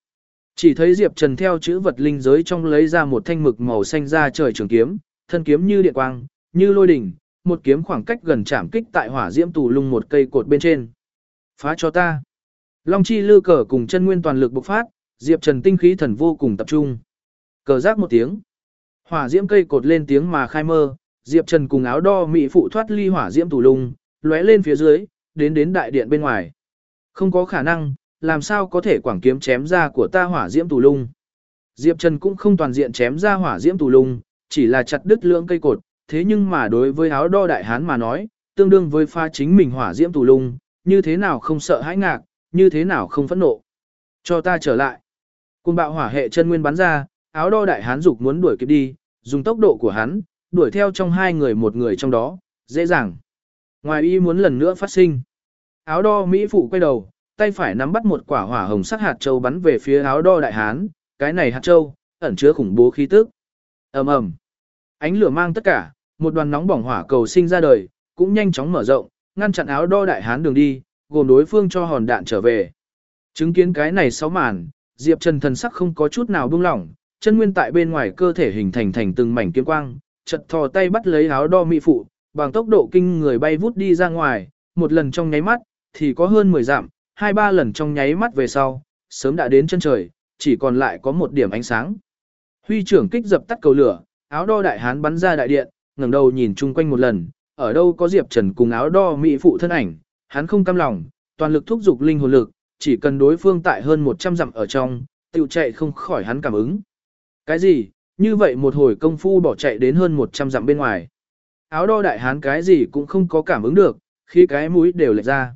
Chỉ thấy Diệp Trần theo chữ vật linh giới trong lấy ra một thanh mực màu xanh ra trời trường kiếm, thân kiếm như điện quang, như lôi đỉnh, một kiếm khoảng cách gần chạm kích tại hỏa diễm tù lung một cây cột bên trên. Phá cho ta. Long chi lư cờ cùng chân nguyên toàn lực bộc phát, Diệp Trần tinh khí thần vô cùng tập trung. Cờ rác một tiếng. Hỏa diễm cây cột lên tiếng mà khai mơ, Diệp Trần cùng áo đo mỹ phụ thoát ly hỏa diễm tù lung, lóe lên phía dưới, đến đến đại điện bên ngoài. Không có khả năng, làm sao có thể quảng kiếm chém ra của ta hỏa diễm tù lung. Diệp Trần cũng không toàn diện chém ra hỏa diễm tù lung, chỉ là chặt đứt lưỡng cây cột, thế nhưng mà đối với áo đo đại hán mà nói, tương đương với pha chính mình hỏa diễm tù lung, như thế nào không sợ hãi ngạc, như thế nào không phẫn nộ. Cho ta trở lại. Cùng bạo hỏa hệ chân nguyên bắn ra, áo đo đại hán dục muốn đuổi kịp đi, dùng tốc độ của hắn, đuổi theo trong hai người một người trong đó, dễ dàng. Ngoài y muốn lần nữa phát sinh. Áo đo Mỹ phụ quay đầu, tay phải nắm bắt một quả hỏa hồng sắc hạt châu bắn về phía áo đo đại hán, cái này hạt châu, ẩn chứa khủng bố khí tức. ầm ầm, Ánh lửa mang tất cả, một đoàn nóng bỏng hỏa cầu sinh ra đời, cũng nhanh chóng mở rộng, ngăn chặn áo đo đại hán đường đi, gồm đối phương cho hòn đạn trở về. Chứng kiến cái này sáu màn, Diệp Trần thần sắc không có chút nào buông lỏng, chân nguyên tại bên ngoài cơ thể hình thành thành từng mảnh kiếm quang, chật thò tay bắt lấy áo đo mỹ phụ, bằng tốc độ kinh người bay vút đi ra ngoài, một lần trong nháy mắt, thì có hơn 10 dặm, hai ba lần trong nháy mắt về sau, sớm đã đến chân trời, chỉ còn lại có một điểm ánh sáng. Huy trưởng kích dập tắt cầu lửa, áo đo đại hán bắn ra đại điện, ngẩng đầu nhìn chung quanh một lần, ở đâu có Diệp Trần cùng áo đo mỹ phụ thân ảnh, hắn không cam lòng, toàn lực thúc giục linh hồn lực, chỉ cần đối phương tại hơn 100 dặm ở trong, tiêu chạy không khỏi hắn cảm ứng. Cái gì? Như vậy một hồi công phu bỏ chạy đến hơn 100 dặm bên ngoài. Áo đo đại hán cái gì cũng không có cảm ứng được, khi cái mũi đều lệch ra.